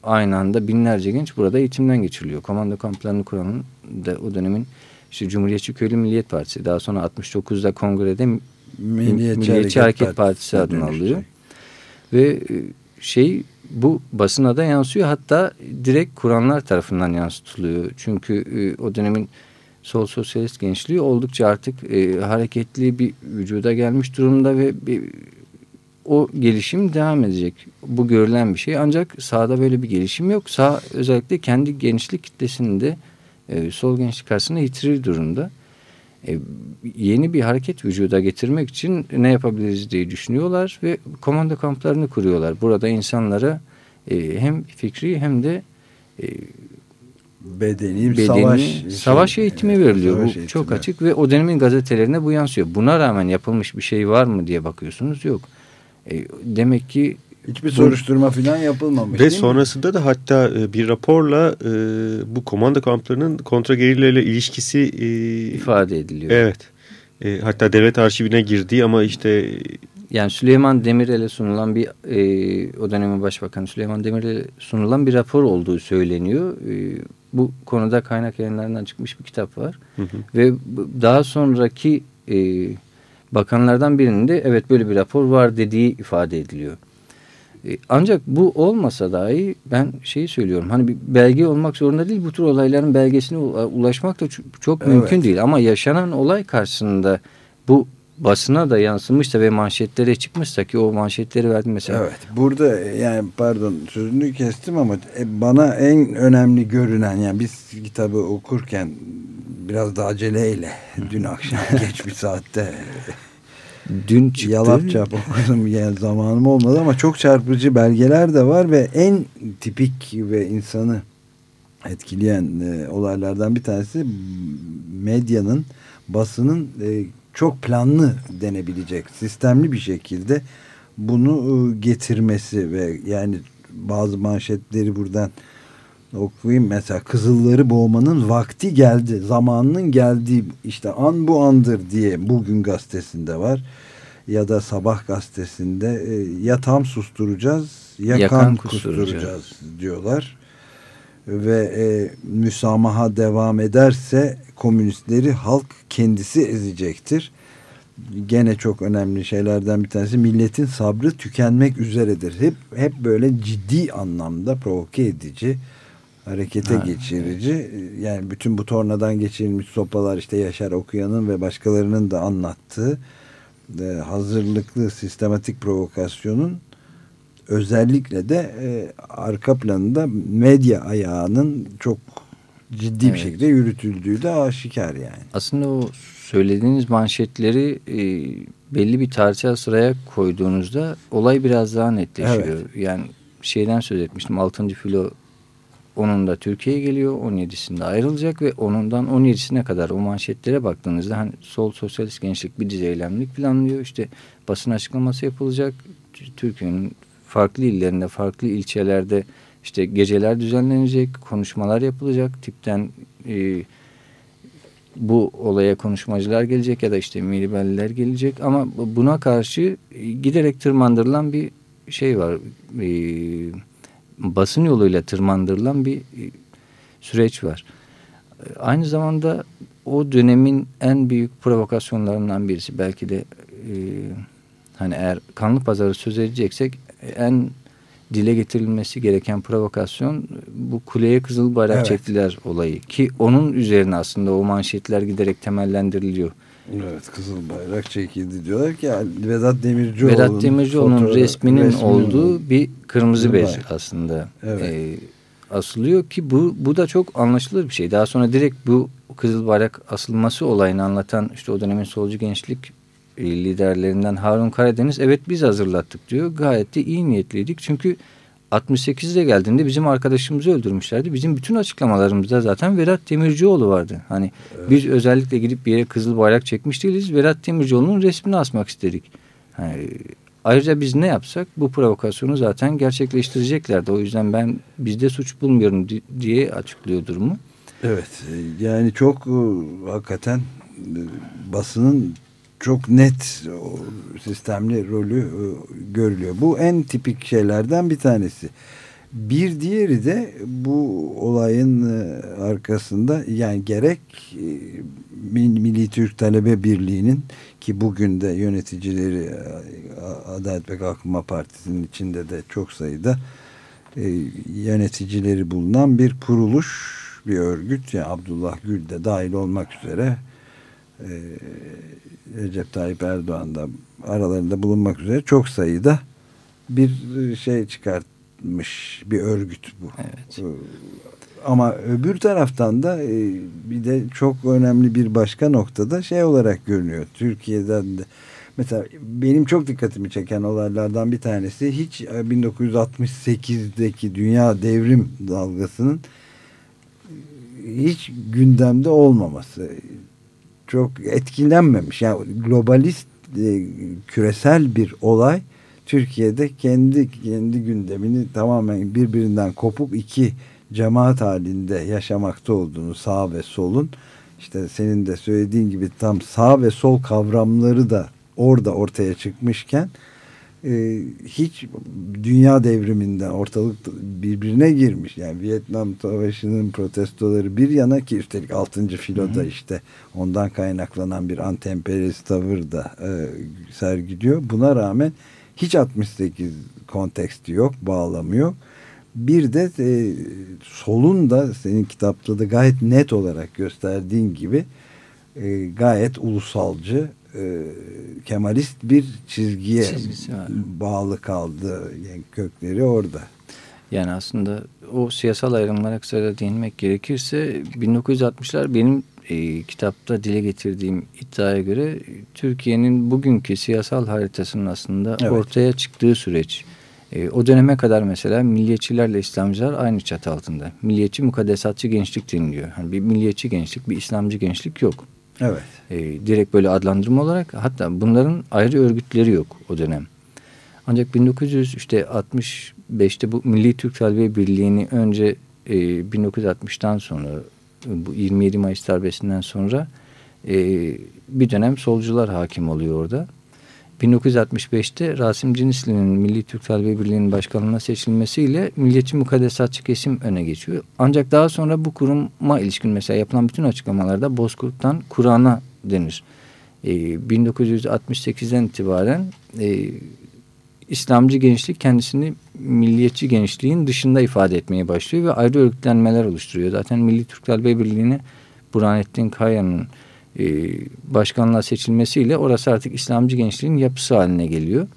aynı anda binlerce genç burada eğitimden geçiriliyor. Komando kamplarını kuranın da o dönemin işte Cumhuriyetçi Köylü Milliyet Partisi daha sonra 69'da kongrede Milliyetçi, Milliyetçi Hareket, Hareket Partisi, Partisi adını alıyor. Ve e, şey bu basına da yansıyor hatta direkt kuranlar tarafından yansıtılıyor. Çünkü e, o dönemin sol sosyalist gençliği oldukça artık e, hareketli bir vücuda gelmiş durumda ve bir, o gelişim devam edecek. Bu görülen bir şey ancak sağda böyle bir gelişim yok. Sağ özellikle kendi gençlik kitlesini de e, sol gençlik karşısında yitirir durumda. E, yeni bir hareket vücuda getirmek için ne yapabiliriz diye düşünüyorlar ve komando kamplarını kuruyorlar. Burada insanlara e, hem fikri hem de e, bedeni, bedeni savaş, savaş şey, eğitimi veriliyor. Savaş bu eğitimi. çok açık ve o dönemin gazetelerine bu yansıyor. Buna rağmen yapılmış bir şey var mı diye bakıyorsunuz yok. E, demek ki Hiçbir soruşturma falan yapılmamış. Ve sonrasında mi? da hatta e, bir raporla e, bu komando kamplarının kontra ile ilişkisi e, ifade ediliyor. Evet. E, hatta devlet arşivine girdiği ama işte yani Süleyman Demirel'e sunulan bir e, o dönemin başbakanı Süleyman Demirel'e sunulan bir rapor olduğu söyleniyor. E, bu konuda kaynak yayınlarından çıkmış bir kitap var. Hı hı. Ve daha sonraki e, bakanlardan birinin de evet böyle bir rapor var dediği ifade ediliyor. E, ancak bu olmasa dahi ben şeyi söylüyorum. Hani bir belge olmak zorunda değil. Bu tür olayların belgesine ulaşmak da çok mümkün evet. değil. Ama yaşanan olay karşısında bu basına da yansımışsa ve manşetlere çıkmışsa ki o manşetleri verdim mesela. Evet burada yani pardon sözünü kestim ama e, bana en önemli görünen yani biz kitabı okurken biraz da aceleyle dün akşam geç bir saatte Dün çıktı. Yalap çap yani zamanım olmadı ama çok çarpıcı belgeler de var ve en tipik ve insanı etkileyen e, olaylardan bir tanesi medyanın, basının e, çok planlı denebilecek, sistemli bir şekilde bunu e, getirmesi ve yani bazı manşetleri buradan okuyayım mesela Kızılları boğmanın vakti geldi zamanının geldiği işte an bu andır diye bugün gazetesinde var ya da sabah gazetesinde e, ya tam susturacağız ya Yakan kan kusturacağız. kusturacağız diyorlar ve e, müsamaha devam ederse komünistleri halk kendisi ezecektir. Gene çok önemli şeylerden bir tanesi milletin sabrı tükenmek üzeredir. Hep hep böyle ciddi anlamda provoke edici harekete ha, geçirici. Evet. Yani bütün bu tornadan geçirilmiş sopalar işte Yaşar Okuyan'ın ve başkalarının da anlattığı e, hazırlıklı sistematik provokasyonun özellikle de e, arka planında medya ayağının çok ciddi evet. bir şekilde yürütüldüğü de aşikar yani. Aslında o söylediğiniz manşetleri e, belli bir tarihsel sıraya koyduğunuzda olay biraz daha netleşiyor. Evet. Yani şeyden söz etmiştim 6. filo Onunda Türkiye'ye geliyor. 17'sinde ayrılacak ve onundan 17'sine kadar o manşetlere baktığınızda hani sol sosyalist gençlik bir dizi eylemlik planlıyor. İşte basın açıklaması yapılacak. Türkiye'nin farklı illerinde, farklı ilçelerde işte geceler düzenlenecek, konuşmalar yapılacak. Tipten e, bu olaya konuşmacılar gelecek ya da işte milibelliler gelecek ama buna karşı giderek tırmandırılan bir şey var. E, basın yoluyla tırmandırılan bir e, süreç var. Aynı zamanda o dönemin en büyük provokasyonlarından birisi belki de e, hani eğer kanlı pazarı söz edeceksek en dile getirilmesi gereken provokasyon bu kuleye kızıl bayrak evet. çektiler olayı ki onun üzerine aslında o manşetler giderek temellendiriliyor. Evet Kızıl Bayrak çekildi diyorlar ki Vedat Demircioğlu'nun Vedat Demircioğlu'nun resminin, resminin olduğu bir kırmızı bez aslında evet. e, asılıyor ki bu bu da çok anlaşılır bir şey. Daha sonra direkt bu Kızıl Bayrak asılması olayını anlatan işte o dönemin solcu gençlik e, liderlerinden Harun Karadeniz evet biz hazırlattık diyor. Gayet de iyi niyetliydik çünkü 68'de geldiğinde bizim arkadaşımızı öldürmüşlerdi. Bizim bütün açıklamalarımızda zaten Vedat Demircioğlu vardı. Hani evet. biz özellikle gidip bir yere kızıl bayrak çekmiş değiliz. Vedat Demircioğlu'nun resmini asmak istedik. Yani, ayrıca biz ne yapsak bu provokasyonu zaten gerçekleştireceklerdi. O yüzden ben bizde suç bulmuyorum diye açıklıyor durumu. Evet yani çok e, hakikaten e, basının çok net o sistemli rolü e, görülüyor. Bu en tipik şeylerden bir tanesi. Bir diğeri de bu olayın e, arkasında yani gerek e, Milli Türk Talebe Birliği'nin ki bugün de yöneticileri Adalet ve Kalkınma Partisi'nin içinde de çok sayıda yöneticileri bulunan bir kuruluş, bir örgüt yani Abdullah Gül de dahil olmak üzere Recep Tayyip Erdoğan da aralarında bulunmak üzere çok sayıda bir şey çıkartmış bir örgüt bu. Evet. Ee, ama öbür taraftan da e, bir de çok önemli bir başka noktada şey olarak görünüyor. Türkiye'den de mesela benim çok dikkatimi çeken olaylardan bir tanesi hiç 1968'deki e, dünya devrim dalgasının hiç gündemde olmaması çok etkilenmemiş. Yani globalist e, küresel bir olay Türkiye'de kendi kendi gündemini tamamen birbirinden kopuk iki cemaat halinde yaşamakta olduğunu sağ ve solun işte senin de söylediğin gibi tam sağ ve sol kavramları da orada ortaya çıkmışken e, hiç dünya devriminden ortalık birbirine girmiş. Yani Vietnam Savaşı'nın protestoları bir yana ki üstelik 6. filoda işte ondan kaynaklanan bir antemperyalist tavır da e, sergiliyor. Buna rağmen hiç 68 konteksti yok, bağlamı yok. Bir de e, solun da senin kitapta da gayet net olarak gösterdiğin gibi e, gayet ulusalcı e, Kemalist bir çizgiye bağlı kaldı. Yani kökleri orada. Yani aslında o siyasal ayrımlara kısaca değinmek gerekirse 1960'lar benim e, kitapta dile getirdiğim iddiaya göre Türkiye'nin bugünkü siyasal haritasının aslında evet. ortaya çıktığı süreç. E, o döneme kadar mesela milliyetçilerle İslamcılar aynı çatı altında. Milliyetçi mukaddesatçı gençlik deniliyor. Yani bir milliyetçi gençlik, bir İslamcı gençlik yok. Evet. E, direkt böyle adlandırma olarak hatta bunların ayrı örgütleri yok o dönem. Ancak 1965'te bu Milli Türk Talebe Birliği'ni önce e, 1960'tan sonra bu 27 Mayıs darbesinden sonra e, bir dönem solcular hakim oluyor orada. 1965'te Rasim Cinisli'nin Milli Türk Talebe Birliği'nin başkanlığına seçilmesiyle Milliyetçi Mukaddesatçı kesim öne geçiyor. Ancak daha sonra bu kuruma ilişkin mesela yapılan bütün açıklamalarda Bozkurt'tan Kur'an'a denir. Ee, 1968'den itibaren e, İslamcı gençlik kendisini milliyetçi gençliğin dışında ifade etmeye başlıyor ve ayrı örgütlenmeler oluşturuyor. Zaten Milli Türk Talebe Birliği'ni Burhanettin Kaya'nın e, başkanlığa seçilmesiyle orası artık İslamcı gençliğin yapısı haline geliyor.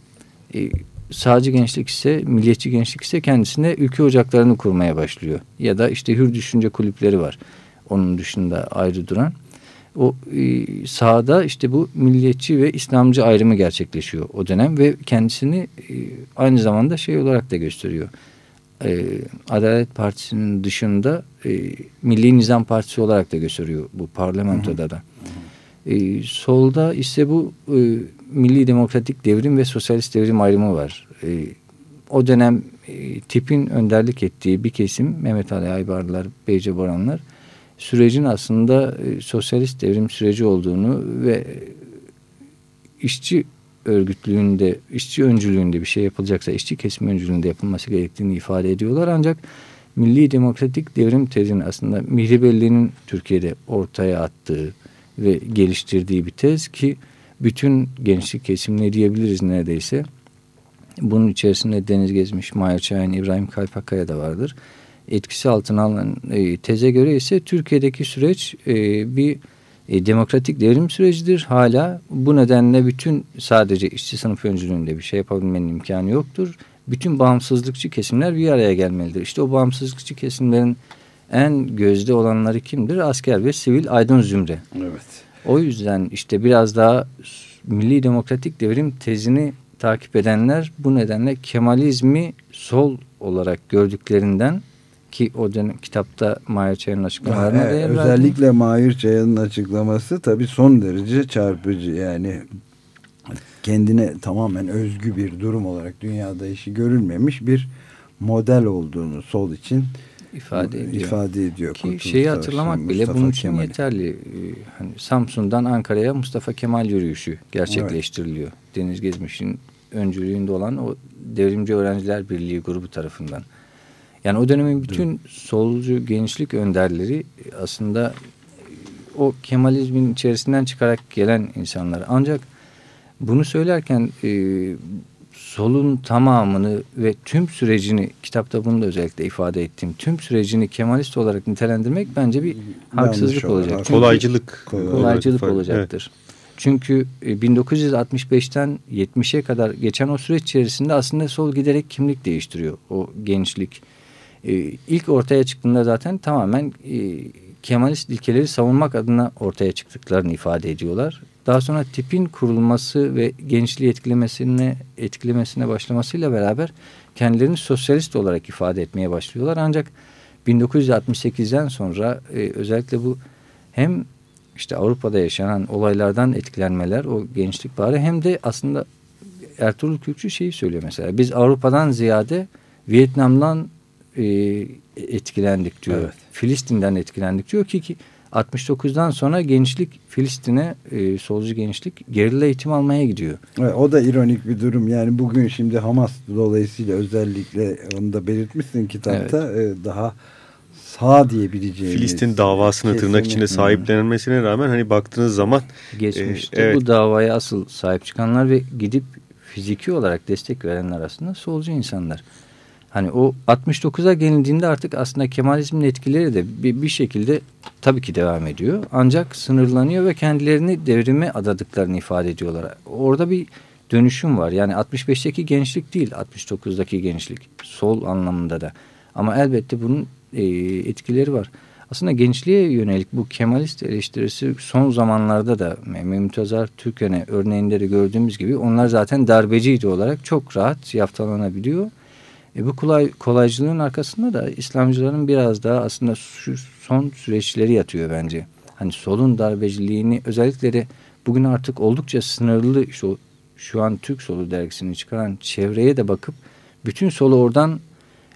E, sağcı gençlik ise, milliyetçi gençlik ise kendisine ülke ocaklarını kurmaya başlıyor. Ya da işte hür düşünce kulüpleri var. Onun dışında ayrı duran. O e, sağda işte bu milliyetçi ve İslamcı ayrımı gerçekleşiyor o dönem ve kendisini e, aynı zamanda şey olarak da gösteriyor. e, Adalet Partisi'nin dışında e, Milli Nizam Partisi olarak da gösteriyor bu parlamentoda da. E, solda ise bu e, Milli Demokratik Devrim ve Sosyalist Devrim ayrımı var. E, o dönem e, tipin önderlik ettiği bir kesim Mehmet Ali Aybarlar, Beyce Boranlar sürecin aslında e, sosyalist devrim süreci olduğunu ve işçi örgütlüğünde, işçi öncülüğünde bir şey yapılacaksa işçi kesim öncülüğünde yapılması gerektiğini ifade ediyorlar. Ancak Milli Demokratik Devrim tezini aslında Mihri Belli'nin Türkiye'de ortaya attığı ve geliştirdiği bir tez ki bütün gençlik kesimine diyebiliriz neredeyse. Bunun içerisinde Deniz Gezmiş, Mahir Çayan, İbrahim Kalpakaya da vardır. Etkisi altına alınan e, teze göre ise Türkiye'deki süreç e, bir e, demokratik devrim sürecidir. Hala bu nedenle bütün sadece işçi sınıf öncülüğünde bir şey yapabilmenin imkanı yoktur. Bütün bağımsızlıkçı kesimler bir araya gelmelidir. İşte o bağımsızlıkçı kesimlerin en gözde olanları kimdir? Asker ve sivil aydın zümre. Evet. O yüzden işte biraz daha milli demokratik devrim tezini takip edenler bu nedenle Kemalizmi sol olarak gördüklerinden ki o dönem kitapta Mahir Çayan'ın açıklamalarına evet, Özellikle Mahir Çayan'ın açıklaması tabii son derece çarpıcı yani kendine tamamen özgü bir durum olarak dünyada işi görülmemiş bir model olduğunu sol için ifade ediyor. ifade ediyor. Ki şeyi hatırlamak Mustafa bile bunun için Kemal. yeterli. Ee, hani Samsun'dan Ankara'ya Mustafa Kemal yürüyüşü gerçekleştiriliyor. Evet. Deniz Gezmiş'in öncülüğünde olan o Devrimci Öğrenciler Birliği grubu tarafından. Yani o dönemin bütün evet. solcu gençlik önderleri aslında o Kemalizmin içerisinden çıkarak gelen insanlar. Ancak bunu söylerken e, solun tamamını ve tüm sürecini kitapta bunu da özellikle ifade ettiğim tüm sürecini Kemalist olarak nitelendirmek bence bir haksızlık olacak. Çünkü, kolaycılık. Kolaycılık olacaktır. Evet. Çünkü 1965'ten e, 70'e kadar geçen o süreç içerisinde aslında sol giderek kimlik değiştiriyor o gençlik. E, ilk ortaya çıktığında zaten tamamen e, Kemalist ilkeleri savunmak adına ortaya çıktıklarını ifade ediyorlar. Daha sonra tipin kurulması ve gençliği etkilemesine, etkilemesine başlamasıyla beraber kendilerini sosyalist olarak ifade etmeye başlıyorlar. Ancak 1968'den sonra e, özellikle bu hem işte Avrupa'da yaşanan olaylardan etkilenmeler o gençlik bağrı hem de aslında Ertuğrul Kürkçü şeyi söylüyor mesela biz Avrupa'dan ziyade Vietnam'dan e, etkilendik diyor. Evet. Filistin'den etkilendik diyor ki, ki 69'dan sonra gençlik Filistin'e e, solcu gençlik gerilla eğitim almaya gidiyor. Evet, o da ironik bir durum. Yani bugün şimdi Hamas dolayısıyla özellikle onu da belirtmişsin kitapta evet. e, daha sağ diyebileceğimiz. Filistin davasını kesinlikle. tırnak içinde sahiplenmesine rağmen hani baktığınız zaman. Geçmişte e, evet. bu davaya asıl sahip çıkanlar ve gidip fiziki olarak destek verenler aslında solcu insanlar. Hani o 69'a gelindiğinde artık aslında Kemalizmin etkileri de bir, bir şekilde tabii ki devam ediyor. Ancak sınırlanıyor ve kendilerini devrime adadıklarını ifade ediyorlar. Orada bir dönüşüm var. Yani 65'teki gençlik değil 69'daki gençlik. Sol anlamında da. Ama elbette bunun e, etkileri var. Aslında gençliğe yönelik bu Kemalist eleştirisi son zamanlarda da Mehmet Azar Türkön'e örneğinde de gördüğümüz gibi onlar zaten darbeciydi olarak çok rahat yaftalanabiliyor. E bu kolay, kolaycılığın arkasında da İslamcıların biraz daha aslında şu son süreçleri yatıyor bence. Hani solun darbeciliğini özellikle de bugün artık oldukça sınırlı şu, şu an Türk Solu dergisini çıkaran çevreye de bakıp bütün solu oradan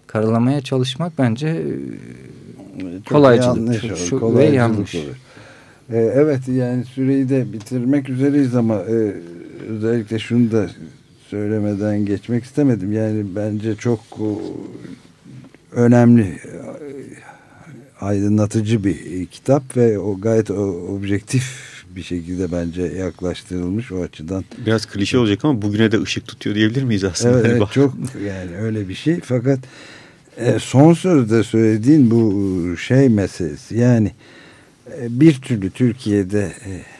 karalamaya çalışmak bence e, kolaycılık. Yanlış Şu, kolaycılık ve yanlış. Olur. Ee, evet yani süreyi de bitirmek üzereyiz ama e, özellikle şunu da söylemeden geçmek istemedim. Yani bence çok önemli aydınlatıcı bir kitap ve o gayet objektif bir şekilde bence yaklaştırılmış o açıdan. Biraz klişe olacak ama bugüne de ışık tutuyor diyebilir miyiz aslında? Evet, evet çok yani öyle bir şey. Fakat e, son sözde söylediğin bu şey meselesi yani e, bir türlü Türkiye'de e,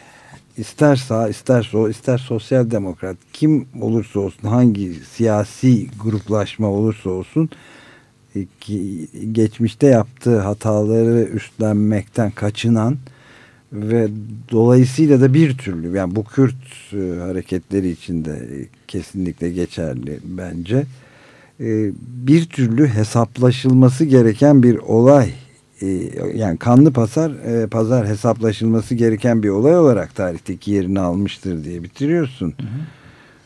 ister sağ ister sol ister sosyal demokrat kim olursa olsun hangi siyasi gruplaşma olursa olsun e, ki geçmişte yaptığı hataları üstlenmekten kaçınan ve dolayısıyla da bir türlü yani bu Kürt e, hareketleri içinde kesinlikle geçerli bence. E, bir türlü hesaplaşılması gereken bir olay e, yani kanlı pazar e, pazar hesaplaşılması gereken bir olay olarak tarihteki yerini almıştır diye bitiriyorsun. Hı hı.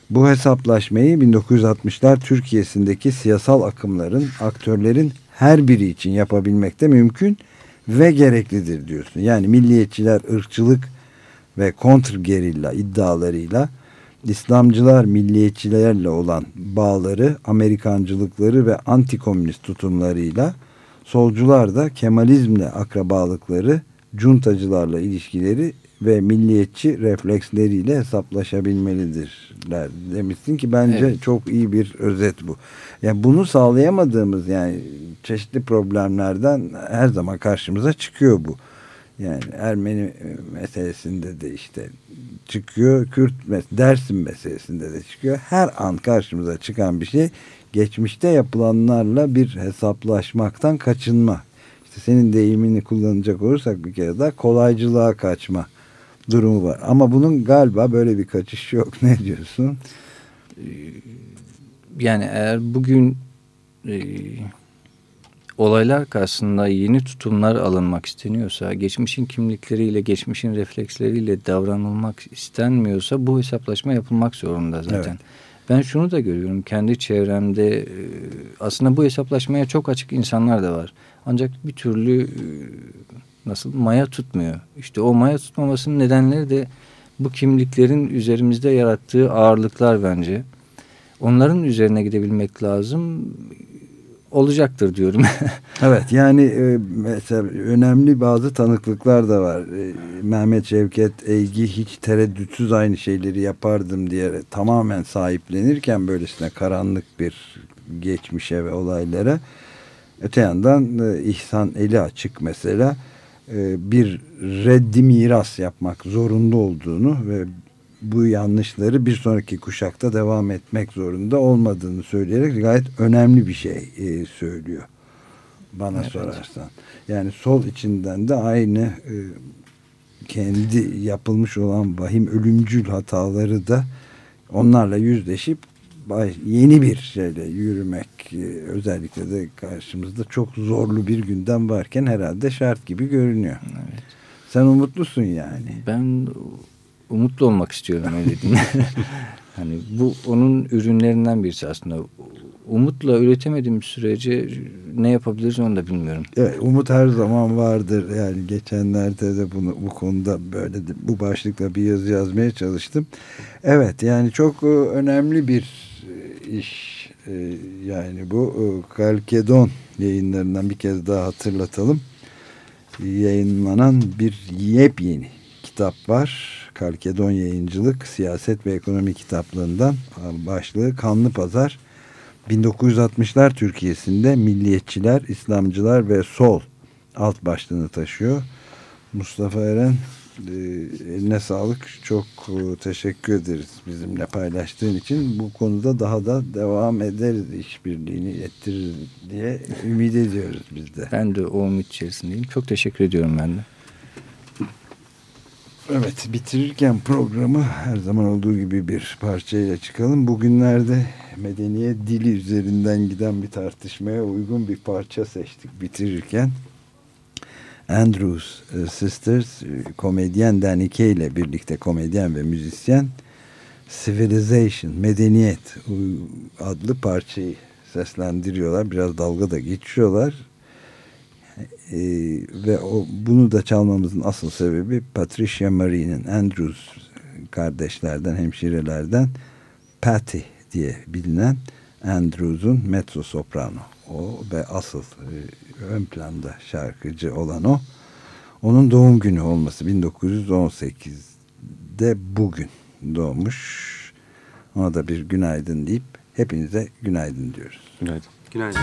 Bu hesaplaşmayı 1960'lar Türkiye'sindeki siyasal akımların, aktörlerin her biri için yapabilmekte mümkün ve gereklidir diyorsun. Yani milliyetçiler ırkçılık ve kontrgerilla iddialarıyla İslamcılar milliyetçilerle olan bağları, Amerikancılıkları ve antikomünist tutumlarıyla solcular da Kemalizmle akrabalıkları, cuntacılarla ilişkileri ve milliyetçi refleksleriyle hesaplaşabilmelidirler demişsin ki bence evet. çok iyi bir özet bu. Yani bunu sağlayamadığımız yani çeşitli problemlerden her zaman karşımıza çıkıyor bu. Yani Ermeni meselesinde de işte çıkıyor. Kürt Dersim meselesinde de çıkıyor. Her an karşımıza çıkan bir şey geçmişte yapılanlarla bir hesaplaşmaktan kaçınma. İşte senin deyimini kullanacak olursak bir kere daha kolaycılığa kaçma durumu var. Ama bunun galiba böyle bir kaçış yok. Ne diyorsun? Yani eğer bugün e, olaylar karşısında yeni tutumlar alınmak isteniyorsa, geçmişin kimlikleriyle, geçmişin refleksleriyle davranılmak istenmiyorsa bu hesaplaşma yapılmak zorunda zaten. Evet. Ben şunu da görüyorum kendi çevremde e, aslında bu hesaplaşmaya çok açık insanlar da var. Ancak bir türlü e, nasıl maya tutmuyor. İşte o maya tutmamasının nedenleri de bu kimliklerin üzerimizde yarattığı ağırlıklar bence. Onların üzerine gidebilmek lazım olacaktır diyorum. evet yani e, mesela önemli bazı tanıklıklar da var. E, Mehmet Şevket Eygi hiç tereddütsüz aynı şeyleri yapardım diye tamamen sahiplenirken böylesine karanlık bir geçmişe ve olaylara öte yandan e, İhsan Eli Açık mesela bir reddi miras yapmak zorunda olduğunu ve bu yanlışları bir sonraki kuşakta devam etmek zorunda olmadığını söyleyerek gayet önemli bir şey e, söylüyor. Bana evet. sorarsan. Yani sol içinden de aynı e, kendi yapılmış olan vahim ölümcül hataları da onlarla yüzleşip yeni bir şeyle yürümek e, özellikle de karşımızda çok zorlu bir gündem varken herhalde şart gibi görünüyor. Evet. Sen umutlusun yani. Ben umutlu olmak istiyorum öyle hani bu onun ürünlerinden birisi aslında. Umutla üretemediğim sürece ne yapabiliriz onu da bilmiyorum. Evet, umut her zaman vardır. Yani geçenlerde de bunu bu konuda böyle de, bu başlıkla bir yazı yazmaya çalıştım. Evet yani çok e, önemli bir e, iş. E, yani bu Kalkedon yayınlarından bir kez daha hatırlatalım. Yayınlanan bir yepyeni kitap var Kalkedon Yayıncılık Siyaset ve Ekonomi kitaplığından başlığı Kanlı Pazar 1960'lar Türkiye'sinde milliyetçiler, İslamcılar ve sol alt başlığını taşıyor. Mustafa Eren e, eline sağlık. Çok e, teşekkür ederiz bizimle paylaştığın için. Bu konuda daha da devam ederiz işbirliğini ettiririz diye ümit ediyoruz biz de. Ben de o ümit içerisindeyim. Çok teşekkür ediyorum ben de. Evet bitirirken programı her zaman olduğu gibi bir parçayla çıkalım. Bugünlerde medeniyet dili üzerinden giden bir tartışmaya uygun bir parça seçtik bitirirken. Andrews e, Sisters e, komedyen Danike ile birlikte komedyen ve müzisyen Civilization, Medeniyet adlı parçayı seslendiriyorlar. Biraz dalga da geçiyorlar e, ve o, bunu da çalmamızın asıl sebebi Patricia Marie'nin Andrews kardeşlerden, hemşirelerden Patty diye bilinen Andrews'un mezzo soprano. O ve asıl e, ön planda şarkıcı olan o. Onun doğum günü olması 1918'de bugün doğmuş. Ona da bir günaydın deyip hepinize günaydın diyoruz. Günaydın. Günaydın.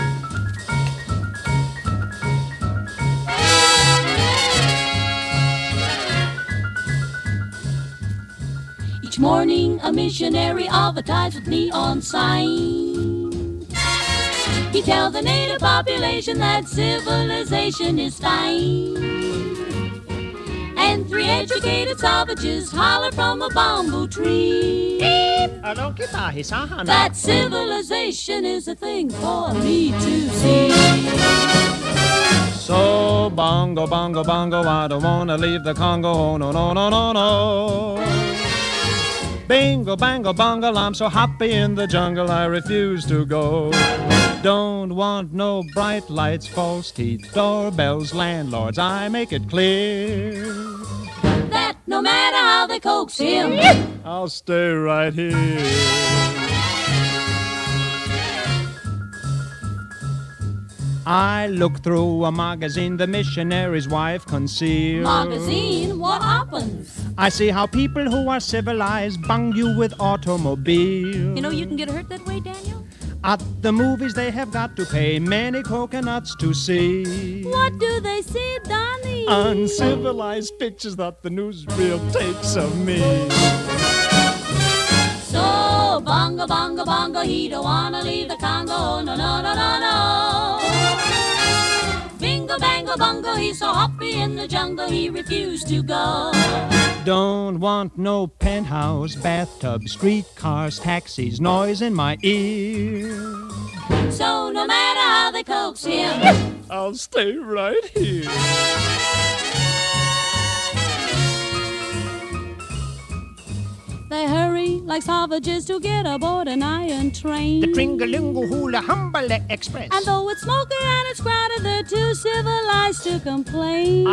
Morning a missionary advertised with neon sign. He tells the native population that civilization is fine. and three educated savages holler from a bamboo tree. That civilization is a thing for me to see. So bongo, bongo, bongo, I don't wanna leave the Congo. Oh, no, no, no, no, no. Bingo, bango, bongo, I'm so happy in the jungle, I refuse to go. Don't want no bright lights, false teeth, doorbells, landlords, I make it clear. That no matter how they coax him, I'll stay right here. I look through a magazine the missionary's wife concealed. magazine, what happens? I see how people who are civilized bung you with automobiles. You know you can get hurt that way, Daniel? At the movies they have got to pay many coconuts to see. What do they see, Donnie? Uncivilized pictures that the newsreel takes of me. So bongo, bongo, bongo, he don't wanna leave the Congo. No, no, no, no, no. Bingo, bango, bongo, he's so happy in the jungle, he refused to go. Don't want no penthouse, bathtub, streetcars, taxis, noise in my ear. So no matter how they coax him, I'll stay right here. They hurry like savages to get aboard an iron train. The Tringalingo Hula Humbale Express. And though it's smoky and it's crowded, they're too civilized to complain.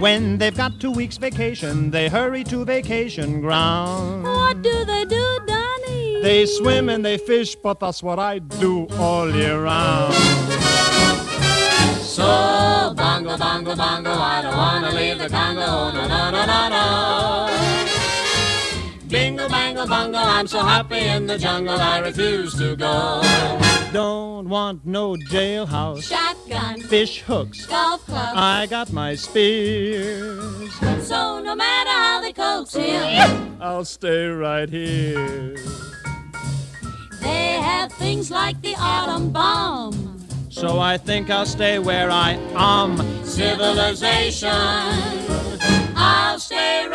When they've got two weeks vacation, they hurry to vacation ground. What do they do, Donnie? They swim and they fish, but that's what I do all year round. So bongo, bongo, bongo, I don't wanna leave the Congo. No, no, no, no, no. Bingo, bango, bongo, I'm so happy in the jungle, I refuse to go. Don't want no jailhouse, Shotgun, fish hooks. golf club. I got my spears. So no matter how they coax him, I'll stay right here. they have things like the autumn bomb. So I think I'll stay where I am. Civilization, I'll stay